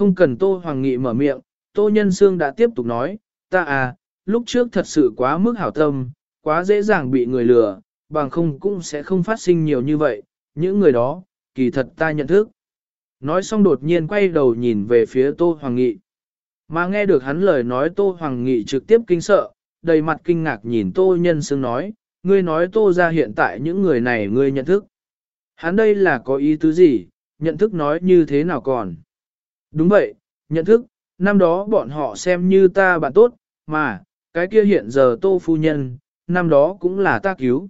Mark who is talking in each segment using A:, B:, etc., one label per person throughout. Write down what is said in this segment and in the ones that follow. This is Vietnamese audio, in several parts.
A: Không cần Tô Hoàng Nghị mở miệng, Tô Nhân Sương đã tiếp tục nói, ta à, lúc trước thật sự quá mức hảo tâm, quá dễ dàng bị người lừa, bằng không cũng sẽ không phát sinh nhiều như vậy, những người đó, kỳ thật ta nhận thức. Nói xong đột nhiên quay đầu nhìn về phía Tô Hoàng Nghị. Mà nghe được hắn lời nói Tô Hoàng Nghị trực tiếp kinh sợ, đầy mặt kinh ngạc nhìn Tô Nhân Sương nói, ngươi nói Tô ra hiện tại những người này ngươi nhận thức. Hắn đây là có ý tứ gì, nhận thức nói như thế nào còn? Đúng vậy, nhận thức, năm đó bọn họ xem như ta bạn tốt, mà, cái kia hiện giờ Tô Phu Nhân, năm đó cũng là ta cứu.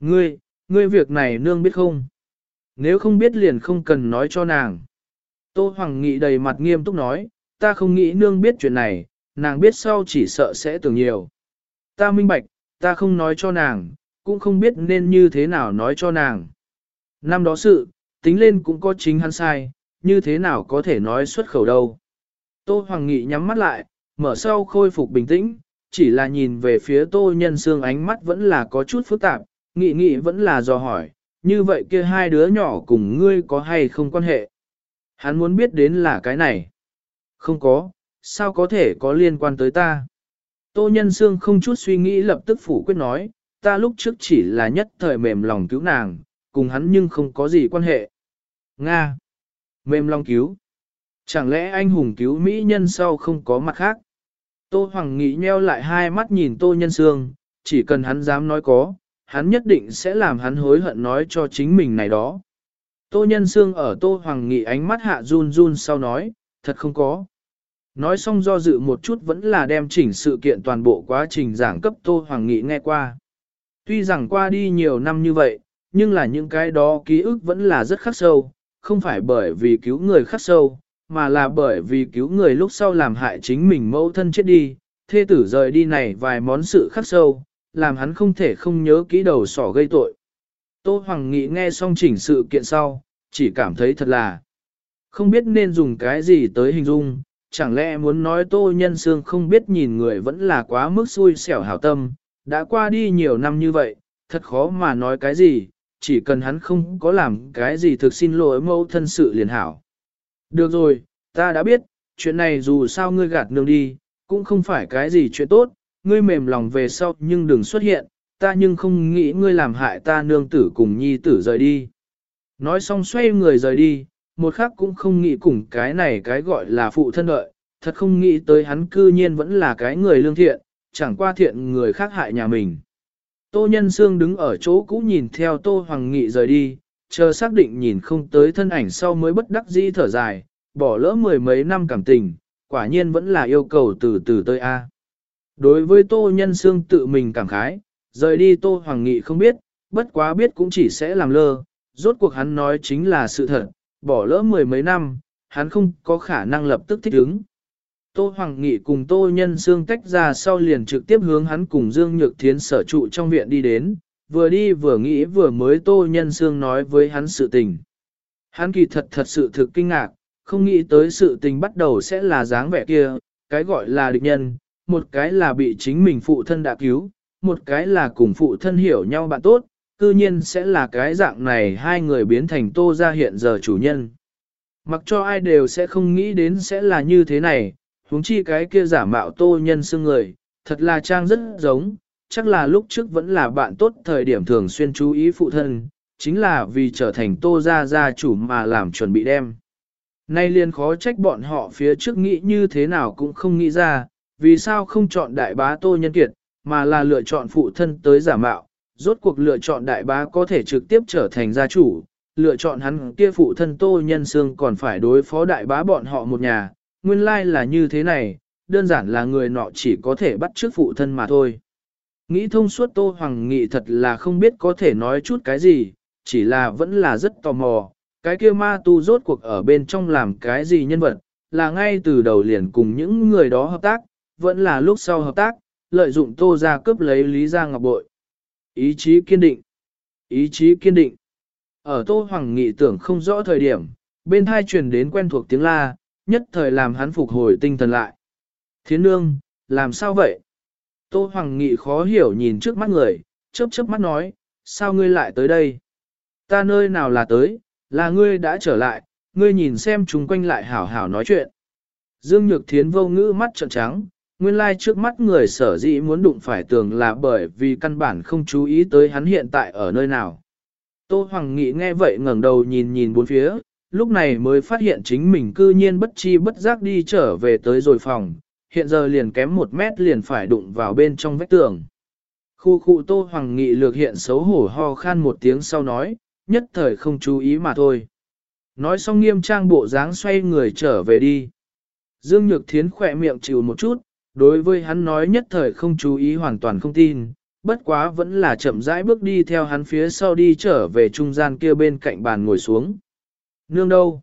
A: Ngươi, ngươi việc này nương biết không? Nếu không biết liền không cần nói cho nàng. Tô Hoàng Nghị đầy mặt nghiêm túc nói, ta không nghĩ nương biết chuyện này, nàng biết sau chỉ sợ sẽ tưởng nhiều. Ta minh bạch, ta không nói cho nàng, cũng không biết nên như thế nào nói cho nàng. Năm đó sự, tính lên cũng có chính hắn sai, như thế nào có thể nói xuất khẩu đâu. Tô Hoàng Nghị nhắm mắt lại, mở sau khôi phục bình tĩnh, chỉ là nhìn về phía Tô Nhân Sương ánh mắt vẫn là có chút phức tạp, nghị nghị vẫn là dò hỏi, như vậy kia hai đứa nhỏ cùng ngươi có hay không quan hệ? Hắn muốn biết đến là cái này. Không có, sao có thể có liên quan tới ta? Tô Nhân Sương không chút suy nghĩ lập tức phủ quyết nói, ta lúc trước chỉ là nhất thời mềm lòng cứu nàng, cùng hắn nhưng không có gì quan hệ. Nga. Mềm lòng cứu. Chẳng lẽ anh hùng cứu mỹ nhân sau không có mặt khác? Tô Hoàng Nghị nheo lại hai mắt nhìn Tô Nhân Sương, chỉ cần hắn dám nói có, hắn nhất định sẽ làm hắn hối hận nói cho chính mình này đó. Tô Nhân Sương ở Tô Hoàng Nghị ánh mắt hạ run run sau nói, thật không có. Nói xong do dự một chút vẫn là đem chỉnh sự kiện toàn bộ quá trình giảng cấp Tô Hoàng Nghị nghe qua. Tuy rằng qua đi nhiều năm như vậy, nhưng là những cái đó ký ức vẫn là rất khắc sâu, không phải bởi vì cứu người khắc sâu, mà là bởi vì cứu người lúc sau làm hại chính mình mẫu thân chết đi, thê tử rời đi này vài món sự khắc sâu, làm hắn không thể không nhớ kỹ đầu sỏ gây tội. Tô Hoàng Nghị nghe xong chỉnh sự kiện sau, chỉ cảm thấy thật là không biết nên dùng cái gì tới hình dung, chẳng lẽ muốn nói Tô Nhân Sương không biết nhìn người vẫn là quá mức xui xẻo hảo tâm, đã qua đi nhiều năm như vậy, thật khó mà nói cái gì, chỉ cần hắn không có làm cái gì thực xin lỗi mẫu thân sự liền hảo. Được rồi, ta đã biết, chuyện này dù sao ngươi gạt nương đi, cũng không phải cái gì chuyện tốt, ngươi mềm lòng về sau nhưng đừng xuất hiện, ta nhưng không nghĩ ngươi làm hại ta nương tử cùng nhi tử rời đi. Nói xong xoay người rời đi, một khắc cũng không nghĩ cùng cái này cái gọi là phụ thân đợi, thật không nghĩ tới hắn cư nhiên vẫn là cái người lương thiện, chẳng qua thiện người khác hại nhà mình. Tô Nhân Sương đứng ở chỗ cũ nhìn theo Tô Hoàng Nghị rời đi, chờ xác định nhìn không tới thân ảnh sau mới bất đắc dĩ thở dài, bỏ lỡ mười mấy năm cảm tình, quả nhiên vẫn là yêu cầu từ từ tới A. Đối với Tô Nhân Sương tự mình cảm khái, rời đi Tô Hoàng Nghị không biết, bất quá biết cũng chỉ sẽ làm lơ, rốt cuộc hắn nói chính là sự thật, bỏ lỡ mười mấy năm, hắn không có khả năng lập tức thích ứng. Tô Hoàng Nghị cùng Tô Nhân Sương tách ra sau liền trực tiếp hướng hắn cùng Dương Nhược Thiến sở trụ trong viện đi đến, vừa đi vừa nghĩ vừa mới Tô Nhân Sương nói với hắn sự tình. Hắn kỳ thật thật sự thực kinh ngạc, không nghĩ tới sự tình bắt đầu sẽ là dáng vẻ kia, cái gọi là địch nhân, một cái là bị chính mình phụ thân đã cứu, một cái là cùng phụ thân hiểu nhau bạn tốt, cư nhiên sẽ là cái dạng này hai người biến thành Tô ra hiện giờ chủ nhân. Mặc cho ai đều sẽ không nghĩ đến sẽ là như thế này, huống chi cái kia giả mạo tô nhân xương người, thật là trang rất giống, chắc là lúc trước vẫn là bạn tốt thời điểm thường xuyên chú ý phụ thân, chính là vì trở thành tô gia gia chủ mà làm chuẩn bị đem. Nay liền khó trách bọn họ phía trước nghĩ như thế nào cũng không nghĩ ra, vì sao không chọn đại bá tô nhân kiệt, mà là lựa chọn phụ thân tới giả mạo, rốt cuộc lựa chọn đại bá có thể trực tiếp trở thành gia chủ, lựa chọn hắn kia phụ thân tô nhân xương còn phải đối phó đại bá bọn họ một nhà, nguyên lai là như thế này, đơn giản là người nọ chỉ có thể bắt trước phụ thân mà thôi. Nghĩ thông suốt Tô Hoàng Nghị thật là không biết có thể nói chút cái gì, chỉ là vẫn là rất tò mò, cái kia ma tu rốt cuộc ở bên trong làm cái gì nhân vật, là ngay từ đầu liền cùng những người đó hợp tác, vẫn là lúc sau hợp tác, lợi dụng Tô ra cướp lấy Lý Gia Ngọc Bội. Ý chí kiên định. Ý chí kiên định. Ở Tô Hoàng Nghị tưởng không rõ thời điểm, bên thai truyền đến quen thuộc tiếng la, nhất thời làm hắn phục hồi tinh thần lại. Thiến nương, làm sao vậy? Tô Hoàng Nghị khó hiểu nhìn trước mắt người, chớp chớp mắt nói, sao ngươi lại tới đây? Ta nơi nào là tới, là ngươi đã trở lại, ngươi nhìn xem chúng quanh lại hảo hảo nói chuyện. Dương Nhược Thiến vô ngữ mắt trợn trắng, nguyên lai trước mắt người sở dĩ muốn đụng phải tường là bởi vì căn bản không chú ý tới hắn hiện tại ở nơi nào. Tô Hoàng Nghị nghe vậy ngẩng đầu nhìn nhìn bốn phía, lúc này mới phát hiện chính mình cư nhiên bất chi bất giác đi trở về tới rồi phòng, hiện giờ liền kém một mét liền phải đụng vào bên trong vách tường. Khu khu Tô Hoàng Nghị lược hiện xấu hổ ho khan một tiếng sau nói, nhất thời không chú ý mà thôi. Nói xong nghiêm trang bộ dáng xoay người trở về đi. Dương Nhược Thiến khỏe miệng chịu một chút, đối với hắn nói nhất thời không chú ý hoàn toàn không tin, bất quá vẫn là chậm rãi bước đi theo hắn phía sau đi trở về trung gian kia bên cạnh bàn ngồi xuống. Nương đâu?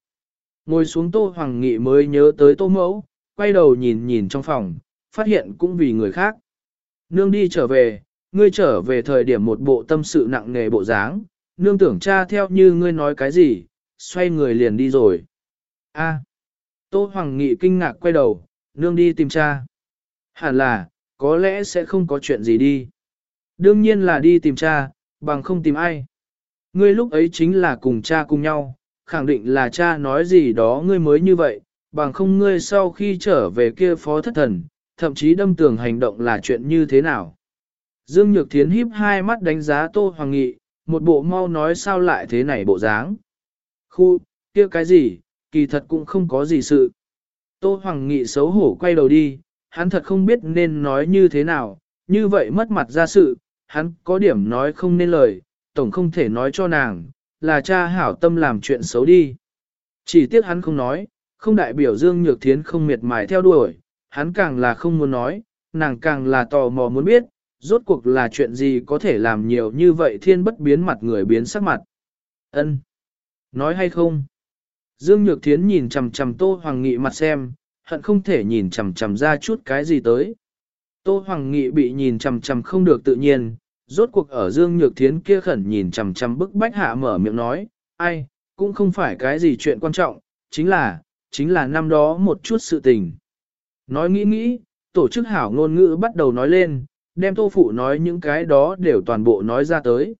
A: Ngồi xuống Tô Hoàng Nghị mới nhớ tới Tô Mẫu, quay đầu nhìn nhìn trong phòng, phát hiện cũng vì người khác. Nương đi trở về, ngươi trở về thời điểm một bộ tâm sự nặng nề bộ dáng, nương tưởng cha theo như ngươi nói cái gì, xoay người liền đi rồi. A. Tô Hoàng Nghị kinh ngạc quay đầu, nương đi tìm cha. Hẳn là, có lẽ sẽ không có chuyện gì đi. Đương nhiên là đi tìm cha, bằng không tìm ai. Ngươi lúc ấy chính là cùng cha cùng nhau, khẳng định là cha nói gì đó ngươi mới như vậy, bằng không ngươi sau khi trở về kia phó thất thần, thậm chí đâm tường hành động là chuyện như thế nào. Dương Nhược Thiến híp hai mắt đánh giá Tô Hoàng Nghị, một bộ mau nói sao lại thế này bộ dáng. Khu, kia cái gì, kỳ thật cũng không có gì sự. Tô Hoàng Nghị xấu hổ quay đầu đi, hắn thật không biết nên nói như thế nào, như vậy mất mặt ra sự, hắn có điểm nói không nên lời, tổng không thể nói cho nàng, là cha hảo tâm làm chuyện xấu đi. Chỉ tiếc hắn không nói, không đại biểu Dương Nhược Thiến không miệt mài theo đuổi, hắn càng là không muốn nói, nàng càng là tò mò muốn biết, rốt cuộc là chuyện gì có thể làm nhiều như vậy thiên bất biến mặt người biến sắc mặt. Ân, Nói hay không? Dương Nhược Thiến nhìn chằm chằm Tô Hoàng Nghị mặt xem, hận không thể nhìn chằm chằm ra chút cái gì tới. Tô Hoàng Nghị bị nhìn chằm chằm không được tự nhiên, rốt cuộc ở Dương Nhược Thiến kia khẩn nhìn chằm chằm bức bách hạ mở miệng nói, ai, cũng không phải cái gì chuyện quan trọng, chính là, chính là năm đó một chút sự tình. Nói nghĩ nghĩ, tổ chức hảo ngôn ngữ bắt đầu nói lên, đem tô phụ nói những cái đó đều toàn bộ nói ra tới.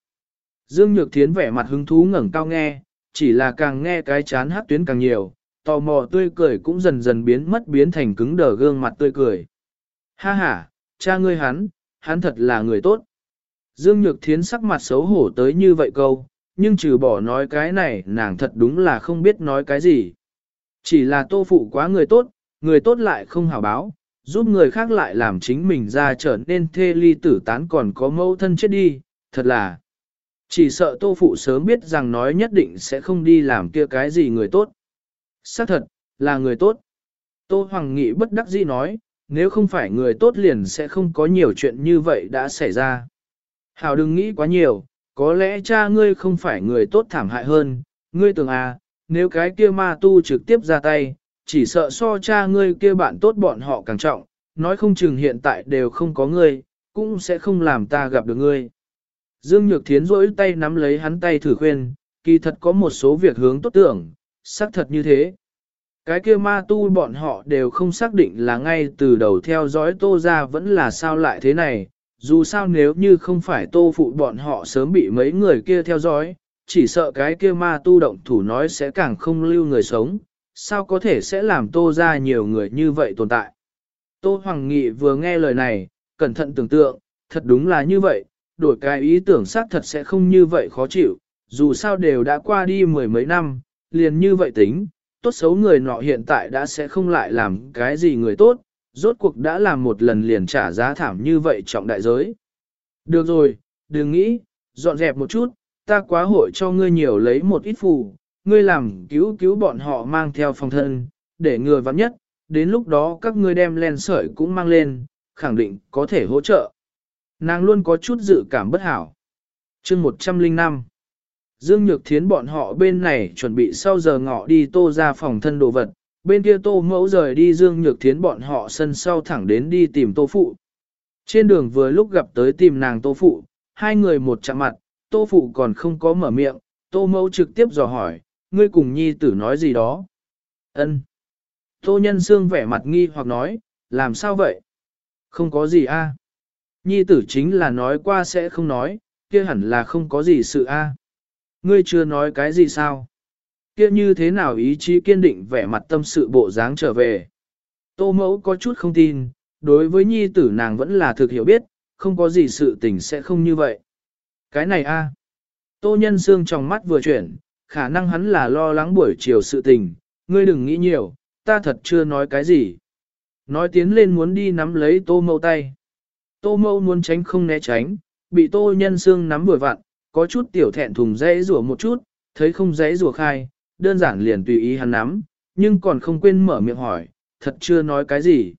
A: Dương Nhược Thiến vẻ mặt hứng thú ngẩng cao nghe, chỉ là càng nghe cái chán hát tuyến càng nhiều, tò mò tươi cười cũng dần dần biến mất biến thành cứng đờ gương mặt tươi cười. Ha ha, cha ngươi hắn, hắn thật là người tốt. Dương Nhược Thiến sắc mặt xấu hổ tới như vậy câu, nhưng trừ bỏ nói cái này nàng thật đúng là không biết nói cái gì. Chỉ là tô phụ quá người tốt, người tốt lại không hảo báo, giúp người khác lại làm chính mình ra trở nên thê ly tử tán còn có mâu thân chết đi, thật là. Chỉ sợ tô phụ sớm biết rằng nói nhất định sẽ không đi làm kia cái gì người tốt. Xác thật, là người tốt. Tô Hoàng Nghị bất đắc dĩ nói, nếu không phải người tốt liền sẽ không có nhiều chuyện như vậy đã xảy ra. Hảo đừng nghĩ quá nhiều, có lẽ cha ngươi không phải người tốt thảm hại hơn, ngươi tưởng à, nếu cái kia ma tu trực tiếp ra tay, chỉ sợ so cha ngươi kia bạn tốt bọn họ càng trọng, nói không chừng hiện tại đều không có ngươi, cũng sẽ không làm ta gặp được ngươi. Dương Nhược Thiến rỗi tay nắm lấy hắn tay thử khuyên, kỳ thật có một số việc hướng tốt tưởng, xác thật như thế. Cái kia ma tu bọn họ đều không xác định là ngay từ đầu theo dõi tô ra vẫn là sao lại thế này, dù sao nếu như không phải tô phụ bọn họ sớm bị mấy người kia theo dõi, chỉ sợ cái kia ma tu động thủ nói sẽ càng không lưu người sống, sao có thể sẽ làm tô ra nhiều người như vậy tồn tại. Tô Hoàng Nghị vừa nghe lời này, cẩn thận tưởng tượng, thật đúng là như vậy, đổi cái ý tưởng xác thật sẽ không như vậy khó chịu, dù sao đều đã qua đi mười mấy năm, liền như vậy tính, tốt xấu người nọ hiện tại đã sẽ không lại làm cái gì người tốt, rốt cuộc đã làm một lần liền trả giá thảm như vậy trọng đại giới. Được rồi, đừng nghĩ, dọn dẹp một chút, ta quá hội cho ngươi nhiều lấy một ít phù, ngươi làm cứu cứu bọn họ mang theo phòng thân, để người vắng nhất, đến lúc đó các ngươi đem len sợi cũng mang lên, khẳng định có thể hỗ trợ. Nàng luôn có chút dự cảm bất hảo. chương 105 Dương Nhược Thiến bọn họ bên này chuẩn bị sau giờ ngọ đi tô ra phòng thân đồ vật, bên kia tô mẫu rời đi Dương Nhược Thiến bọn họ sân sau thẳng đến đi tìm tô phụ. Trên đường vừa lúc gặp tới tìm nàng tô phụ, hai người một chạm mặt, tô phụ còn không có mở miệng, tô mẫu trực tiếp dò hỏi, ngươi cùng nhi tử nói gì đó. ân Tô nhân xương vẻ mặt nghi hoặc nói, làm sao vậy? Không có gì a. Nhi tử chính là nói qua sẽ không nói, kia hẳn là không có gì sự a. Ngươi chưa nói cái gì sao? Kia như thế nào ý chí kiên định vẻ mặt tâm sự bộ dáng trở về. Tô mẫu có chút không tin, đối với nhi tử nàng vẫn là thực hiểu biết, không có gì sự tình sẽ không như vậy. Cái này a Tô nhân xương trong mắt vừa chuyển, khả năng hắn là lo lắng buổi chiều sự tình, ngươi đừng nghĩ nhiều, ta thật chưa nói cái gì. Nói tiến lên muốn đi nắm lấy tô mẫu tay. Tô mẫu muốn tránh không né tránh, bị tô nhân xương nắm vừa vặn, có chút tiểu thẹn thùng dãy rủa một chút, thấy không dãy rủa khai, đơn giản liền tùy ý hắn nắm, nhưng còn không quên mở miệng hỏi, thật chưa nói cái gì.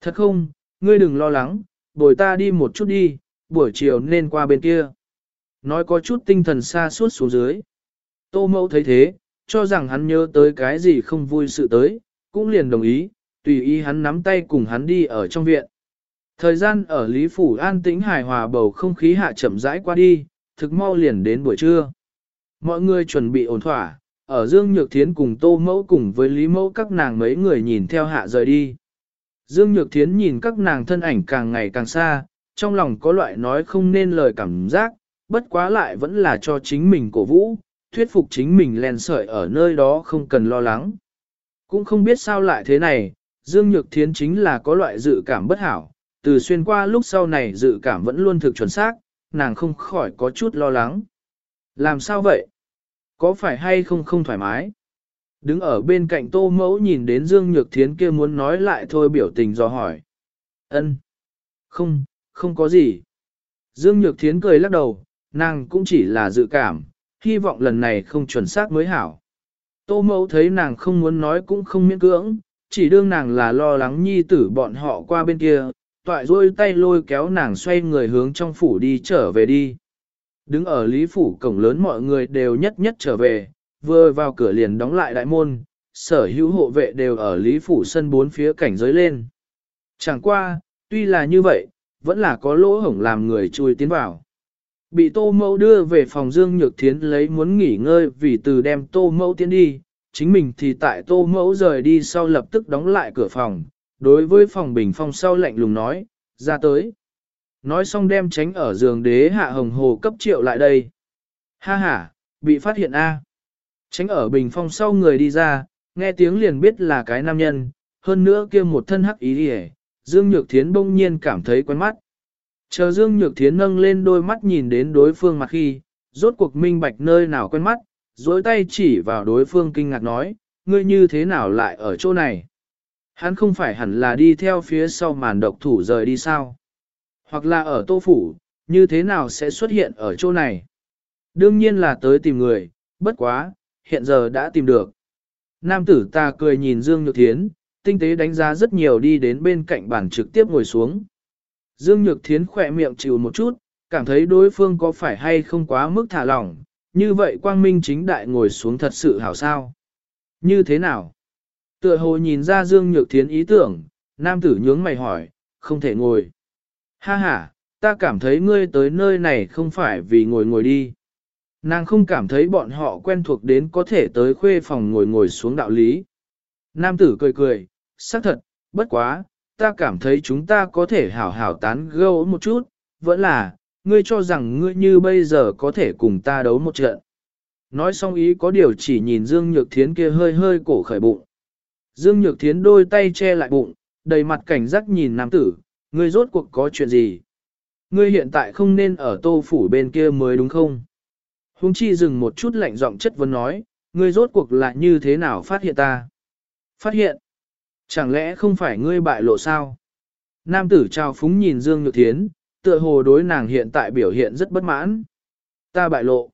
A: Thật không, ngươi đừng lo lắng, bồi ta đi một chút đi, buổi chiều nên qua bên kia. Nói có chút tinh thần xa suốt xuống dưới. Tô mẫu thấy thế, cho rằng hắn nhớ tới cái gì không vui sự tới, cũng liền đồng ý, tùy ý hắn nắm tay cùng hắn đi ở trong viện. Thời gian ở Lý Phủ an tĩnh hài hòa bầu không khí hạ chậm rãi qua đi, thực mau liền đến buổi trưa. Mọi người chuẩn bị ổn thỏa, ở Dương Nhược Thiến cùng Tô Mẫu cùng với Lý Mẫu các nàng mấy người nhìn theo hạ rời đi. Dương Nhược Thiến nhìn các nàng thân ảnh càng ngày càng xa, trong lòng có loại nói không nên lời cảm giác, bất quá lại vẫn là cho chính mình cổ vũ, thuyết phục chính mình len sợi ở nơi đó không cần lo lắng. Cũng không biết sao lại thế này, Dương Nhược Thiến chính là có loại dự cảm bất hảo, từ xuyên qua lúc sau này dự cảm vẫn luôn thực chuẩn xác, nàng không khỏi có chút lo lắng. Làm sao vậy? Có phải hay không không thoải mái? Đứng ở bên cạnh tô mẫu nhìn đến Dương Nhược Thiến kia muốn nói lại thôi biểu tình do hỏi. ân Không, không có gì. Dương Nhược Thiến cười lắc đầu, nàng cũng chỉ là dự cảm, hy vọng lần này không chuẩn xác mới hảo. Tô mẫu thấy nàng không muốn nói cũng không miễn cưỡng, chỉ đương nàng là lo lắng nhi tử bọn họ qua bên kia, toại rôi tay lôi kéo nàng xoay người hướng trong phủ đi trở về đi. Đứng ở lý phủ cổng lớn mọi người đều nhất nhất trở về, vừa vào cửa liền đóng lại đại môn, sở hữu hộ vệ đều ở lý phủ sân bốn phía cảnh giới lên. Chẳng qua, tuy là như vậy, vẫn là có lỗ hổng làm người chui tiến vào. Bị tô mẫu đưa về phòng Dương Nhược Thiến lấy muốn nghỉ ngơi vì từ đem tô mẫu tiến đi, chính mình thì tại tô mẫu rời đi sau lập tức đóng lại cửa phòng, đối với phòng bình phong sau lạnh lùng nói, ra tới. Nói xong đem tránh ở giường đế hạ hồng hồ cấp triệu lại đây. Ha ha, bị phát hiện A. Tránh ở bình phong sau người đi ra, nghe tiếng liền biết là cái nam nhân, hơn nữa kia một thân hắc ý đi Dương Nhược Thiến bỗng nhiên cảm thấy quen mắt. Chờ Dương Nhược Thiến nâng lên đôi mắt nhìn đến đối phương mặt khi, rốt cuộc minh bạch nơi nào quen mắt, dối tay chỉ vào đối phương kinh ngạc nói, ngươi như thế nào lại ở chỗ này? Hắn không phải hẳn là đi theo phía sau màn độc thủ rời đi sao? Hoặc là ở tô phủ, như thế nào sẽ xuất hiện ở chỗ này? Đương nhiên là tới tìm người, bất quá, hiện giờ đã tìm được. Nam tử ta cười nhìn Dương Nhược Thiến, tinh tế đánh giá rất nhiều đi đến bên cạnh bàn trực tiếp ngồi xuống. Dương Nhược Thiến khỏe miệng chịu một chút, cảm thấy đối phương có phải hay không quá mức thả lỏng, như vậy quang minh chính đại ngồi xuống thật sự hảo sao. Như thế nào? Tựa hồ nhìn ra Dương Nhược Thiến ý tưởng, nam tử nhướng mày hỏi, không thể ngồi. Ha ha, ta cảm thấy ngươi tới nơi này không phải vì ngồi ngồi đi. Nàng không cảm thấy bọn họ quen thuộc đến có thể tới khuê phòng ngồi ngồi xuống đạo lý. Nam tử cười cười, xác thật, bất quá, ta cảm thấy chúng ta có thể hảo hảo tán gẫu một chút, vẫn là, ngươi cho rằng ngươi như bây giờ có thể cùng ta đấu một trận. Nói xong ý có điều chỉ nhìn Dương Nhược Thiến kia hơi hơi cổ khởi bụng. Dương Nhược Thiến đôi tay che lại bụng, đầy mặt cảnh giác nhìn nam tử, ngươi rốt cuộc có chuyện gì? Ngươi hiện tại không nên ở tô phủ bên kia mới đúng không? Hùng chi dừng một chút lạnh giọng chất vấn nói, ngươi rốt cuộc là như thế nào phát hiện ta? Phát hiện? Chẳng lẽ không phải ngươi bại lộ sao? Nam tử trao phúng nhìn Dương Nhược Thiến, tựa hồ đối nàng hiện tại biểu hiện rất bất mãn. Ta bại lộ.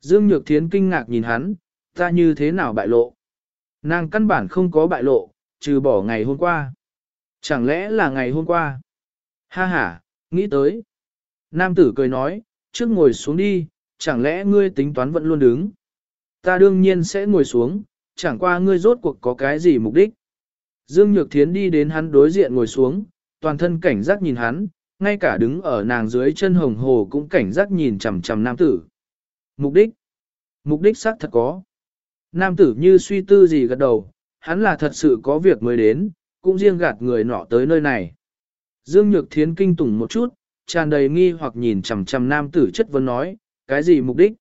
A: Dương Nhược Thiến kinh ngạc nhìn hắn, ta như thế nào bại lộ? Nàng căn bản không có bại lộ, trừ bỏ ngày hôm qua. Chẳng lẽ là ngày hôm qua? Ha ha, nghĩ tới. Nam tử cười nói, trước ngồi xuống đi, chẳng lẽ ngươi tính toán vẫn luôn đứng? Ta đương nhiên sẽ ngồi xuống, chẳng qua ngươi rốt cuộc có cái gì mục đích. Dương Nhược Thiến đi đến hắn đối diện ngồi xuống, toàn thân cảnh giác nhìn hắn, ngay cả đứng ở nàng dưới chân hồng hồ cũng cảnh giác nhìn chằm chằm nam tử. Mục đích? Mục đích xác thật có. Nam tử như suy tư gì gật đầu, hắn là thật sự có việc mới đến, cũng riêng gạt người nọ tới nơi này. Dương Nhược Thiến kinh tủng một chút, tràn đầy nghi hoặc nhìn chằm chằm nam tử chất vấn nói, cái gì mục đích?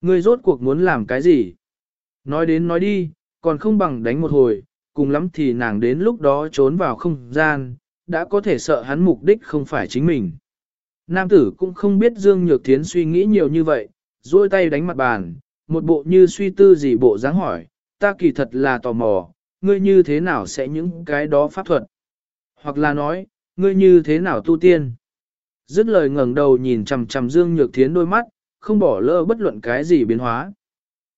A: Ngươi rốt cuộc muốn làm cái gì? Nói đến nói đi, còn không bằng đánh một hồi, cùng lắm thì nàng đến lúc đó trốn vào không gian, đã có thể sợ hắn mục đích không phải chính mình. Nam tử cũng không biết Dương Nhược Thiến suy nghĩ nhiều như vậy, duỗi tay đánh mặt bàn, một bộ như suy tư gì bộ dáng hỏi, ta kỳ thật là tò mò, ngươi như thế nào sẽ những cái đó pháp thuật? Hoặc là nói, ngươi như thế nào tu tiên? Dứt lời ngẩng đầu nhìn chằm chằm Dương Nhược Thiến đôi mắt, không bỏ lỡ bất luận cái gì biến hóa.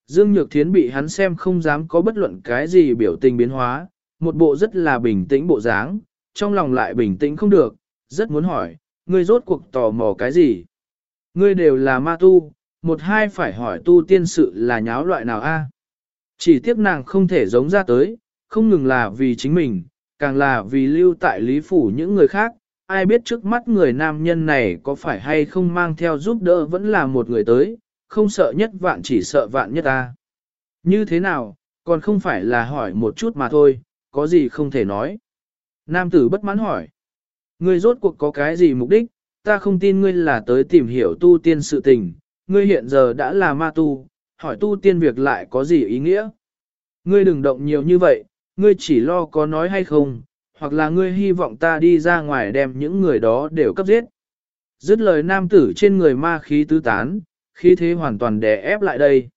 A: Dương Nhược Thiến bị hắn xem không dám có bất luận cái gì biểu tình biến hóa, một bộ rất là bình tĩnh bộ dáng, trong lòng lại bình tĩnh không được, rất muốn hỏi, ngươi rốt cuộc tò mò cái gì? Ngươi đều là ma tu, một hai phải hỏi tu tiên sự là nháo loại nào a? Chỉ tiếc nàng không thể giống ra tới, không ngừng là vì chính mình, càng là vì lưu tại lý phủ những người khác, ai biết trước mắt người nam nhân này có phải hay không mang theo giúp đỡ vẫn là một người tới, không sợ nhất vạn chỉ sợ vạn nhất ta. Như thế nào, còn không phải là hỏi một chút mà thôi, có gì không thể nói. Nam tử bất mãn hỏi. Ngươi rốt cuộc có cái gì mục đích, ta không tin ngươi là tới tìm hiểu tu tiên sự tình, ngươi hiện giờ đã là ma tu, hỏi tu tiên việc lại có gì ý nghĩa. Ngươi đừng động nhiều như vậy, ngươi chỉ lo có nói hay không, hoặc là ngươi hy vọng ta đi ra ngoài đem những người đó đều cấp giết. Dứt lời nam tử trên người ma khí tứ tán, khí thế hoàn toàn đè ép lại đây.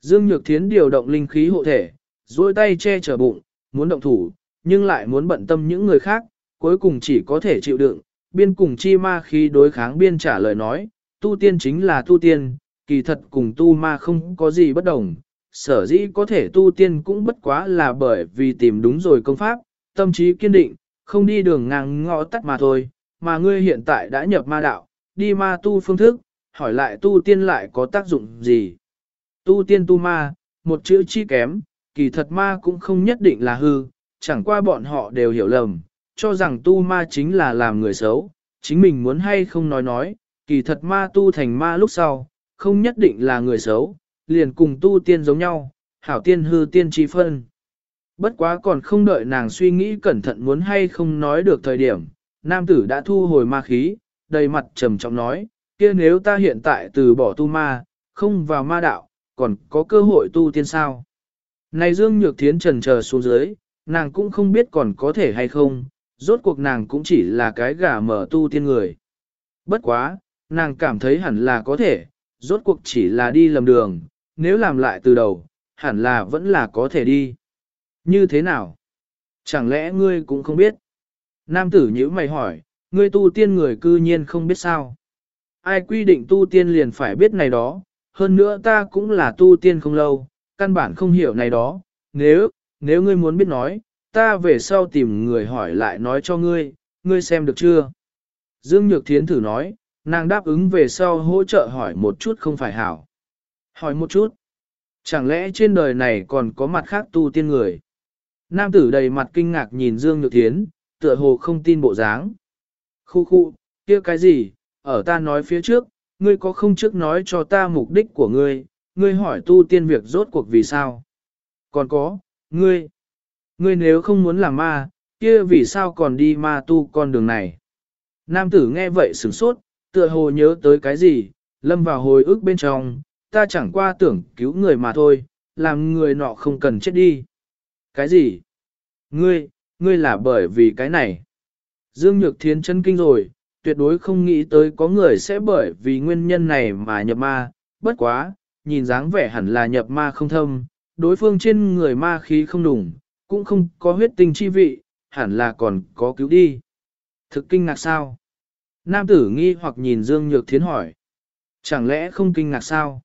A: Dương Nhược Thiến điều động linh khí hộ thể, duỗi tay che chở bụng, muốn động thủ, nhưng lại muốn bận tâm những người khác, cuối cùng chỉ có thể chịu đựng, biên cùng chi ma khí đối kháng biên trả lời nói, tu tiên chính là tu tiên, kỳ thật cùng tu ma không có gì bất đồng, sở dĩ có thể tu tiên cũng bất quá là bởi vì tìm đúng rồi công pháp, tâm trí kiên định, không đi đường ngang ngõ tắt mà thôi, mà ngươi hiện tại đã nhập ma đạo, đi ma tu phương thức, hỏi lại tu tiên lại có tác dụng gì. Tu tiên tu ma, một chữ chi kém, kỳ thật ma cũng không nhất định là hư, chẳng qua bọn họ đều hiểu lầm, cho rằng tu ma chính là làm người xấu, chính mình muốn hay không nói nói, kỳ thật ma tu thành ma lúc sau, không nhất định là người xấu, liền cùng tu tiên giống nhau, hảo tiên hư tiên chi phân. Bất quá còn không đợi nàng suy nghĩ cẩn thận muốn hay không nói được thời điểm, nam tử đã thu hồi ma khí, đầy mặt trầm trọng nói, kia nếu ta hiện tại từ bỏ tu ma, không vào ma đạo, còn có cơ hội tu tiên sao. Này Dương Nhược Thiến trần chờ xuống dưới, nàng cũng không biết còn có thể hay không, rốt cuộc nàng cũng chỉ là cái gà mở tu tiên người. Bất quá, nàng cảm thấy hẳn là có thể, rốt cuộc chỉ là đi lầm đường, nếu làm lại từ đầu, hẳn là vẫn là có thể đi. Như thế nào? Chẳng lẽ ngươi cũng không biết? Nam tử nhữ mày hỏi, ngươi tu tiên người cư nhiên không biết sao? Ai quy định tu tiên liền phải biết này đó, hơn nữa ta cũng là tu tiên không lâu, căn bản không hiểu này đó, nếu, nếu ngươi muốn biết nói, ta về sau tìm người hỏi lại nói cho ngươi, ngươi xem được chưa? Dương Nhược Thiến thử nói, nàng đáp ứng về sau hỗ trợ hỏi một chút không phải hảo. Hỏi một chút, chẳng lẽ trên đời này còn có mặt khác tu tiên người? Nam tử đầy mặt kinh ngạc nhìn Dương Nhược Thiến, tựa hồ không tin bộ dáng. Khu khu, kia cái gì, ở ta nói phía trước, ngươi có không trước nói cho ta mục đích của ngươi, ngươi hỏi tu tiên việc rốt cuộc vì sao? Còn có, ngươi, ngươi nếu không muốn làm ma, kia vì sao còn đi ma tu con đường này? Nam tử nghe vậy sửng sốt, tựa hồ nhớ tới cái gì, lâm vào hồi ức bên trong, ta chẳng qua tưởng cứu người mà thôi, làm người nọ không cần chết đi. Cái gì? Ngươi, ngươi là bởi vì cái này. Dương Nhược Thiến chân kinh rồi, tuyệt đối không nghĩ tới có người sẽ bởi vì nguyên nhân này mà nhập ma, bất quá, nhìn dáng vẻ hẳn là nhập ma không thâm, đối phương trên người ma khí không đủng, cũng không có huyết tinh chi vị, hẳn là còn có cứu đi. Thực kinh ngạc sao? Nam tử nghi hoặc nhìn Dương Nhược Thiến hỏi. Chẳng lẽ không kinh ngạc sao?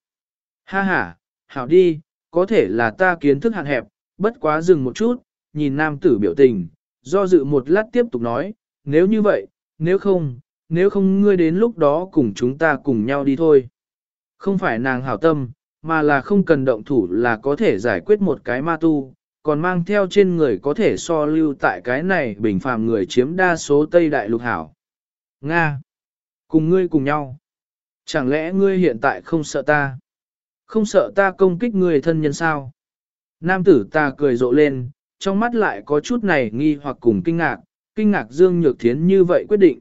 A: Ha ha, hảo đi, có thể là ta kiến thức hạn hẹp, bất quá dừng một chút, nhìn nam tử biểu tình, do dự một lát tiếp tục nói, nếu như vậy, nếu không, nếu không ngươi đến lúc đó cùng chúng ta cùng nhau đi thôi. Không phải nàng hảo tâm, mà là không cần động thủ là có thể giải quyết một cái ma tu, còn mang theo trên người có thể so lưu tại cái này bình phàm người chiếm đa số Tây Đại Lục hảo. Nga! Cùng ngươi cùng nhau. Chẳng lẽ ngươi hiện tại không sợ ta? Không sợ ta công kích người thân nhân sao? Nam tử ta cười rộ lên, trong mắt lại có chút này nghi hoặc cùng kinh ngạc, kinh ngạc Dương Nhược Thiến như vậy quyết định.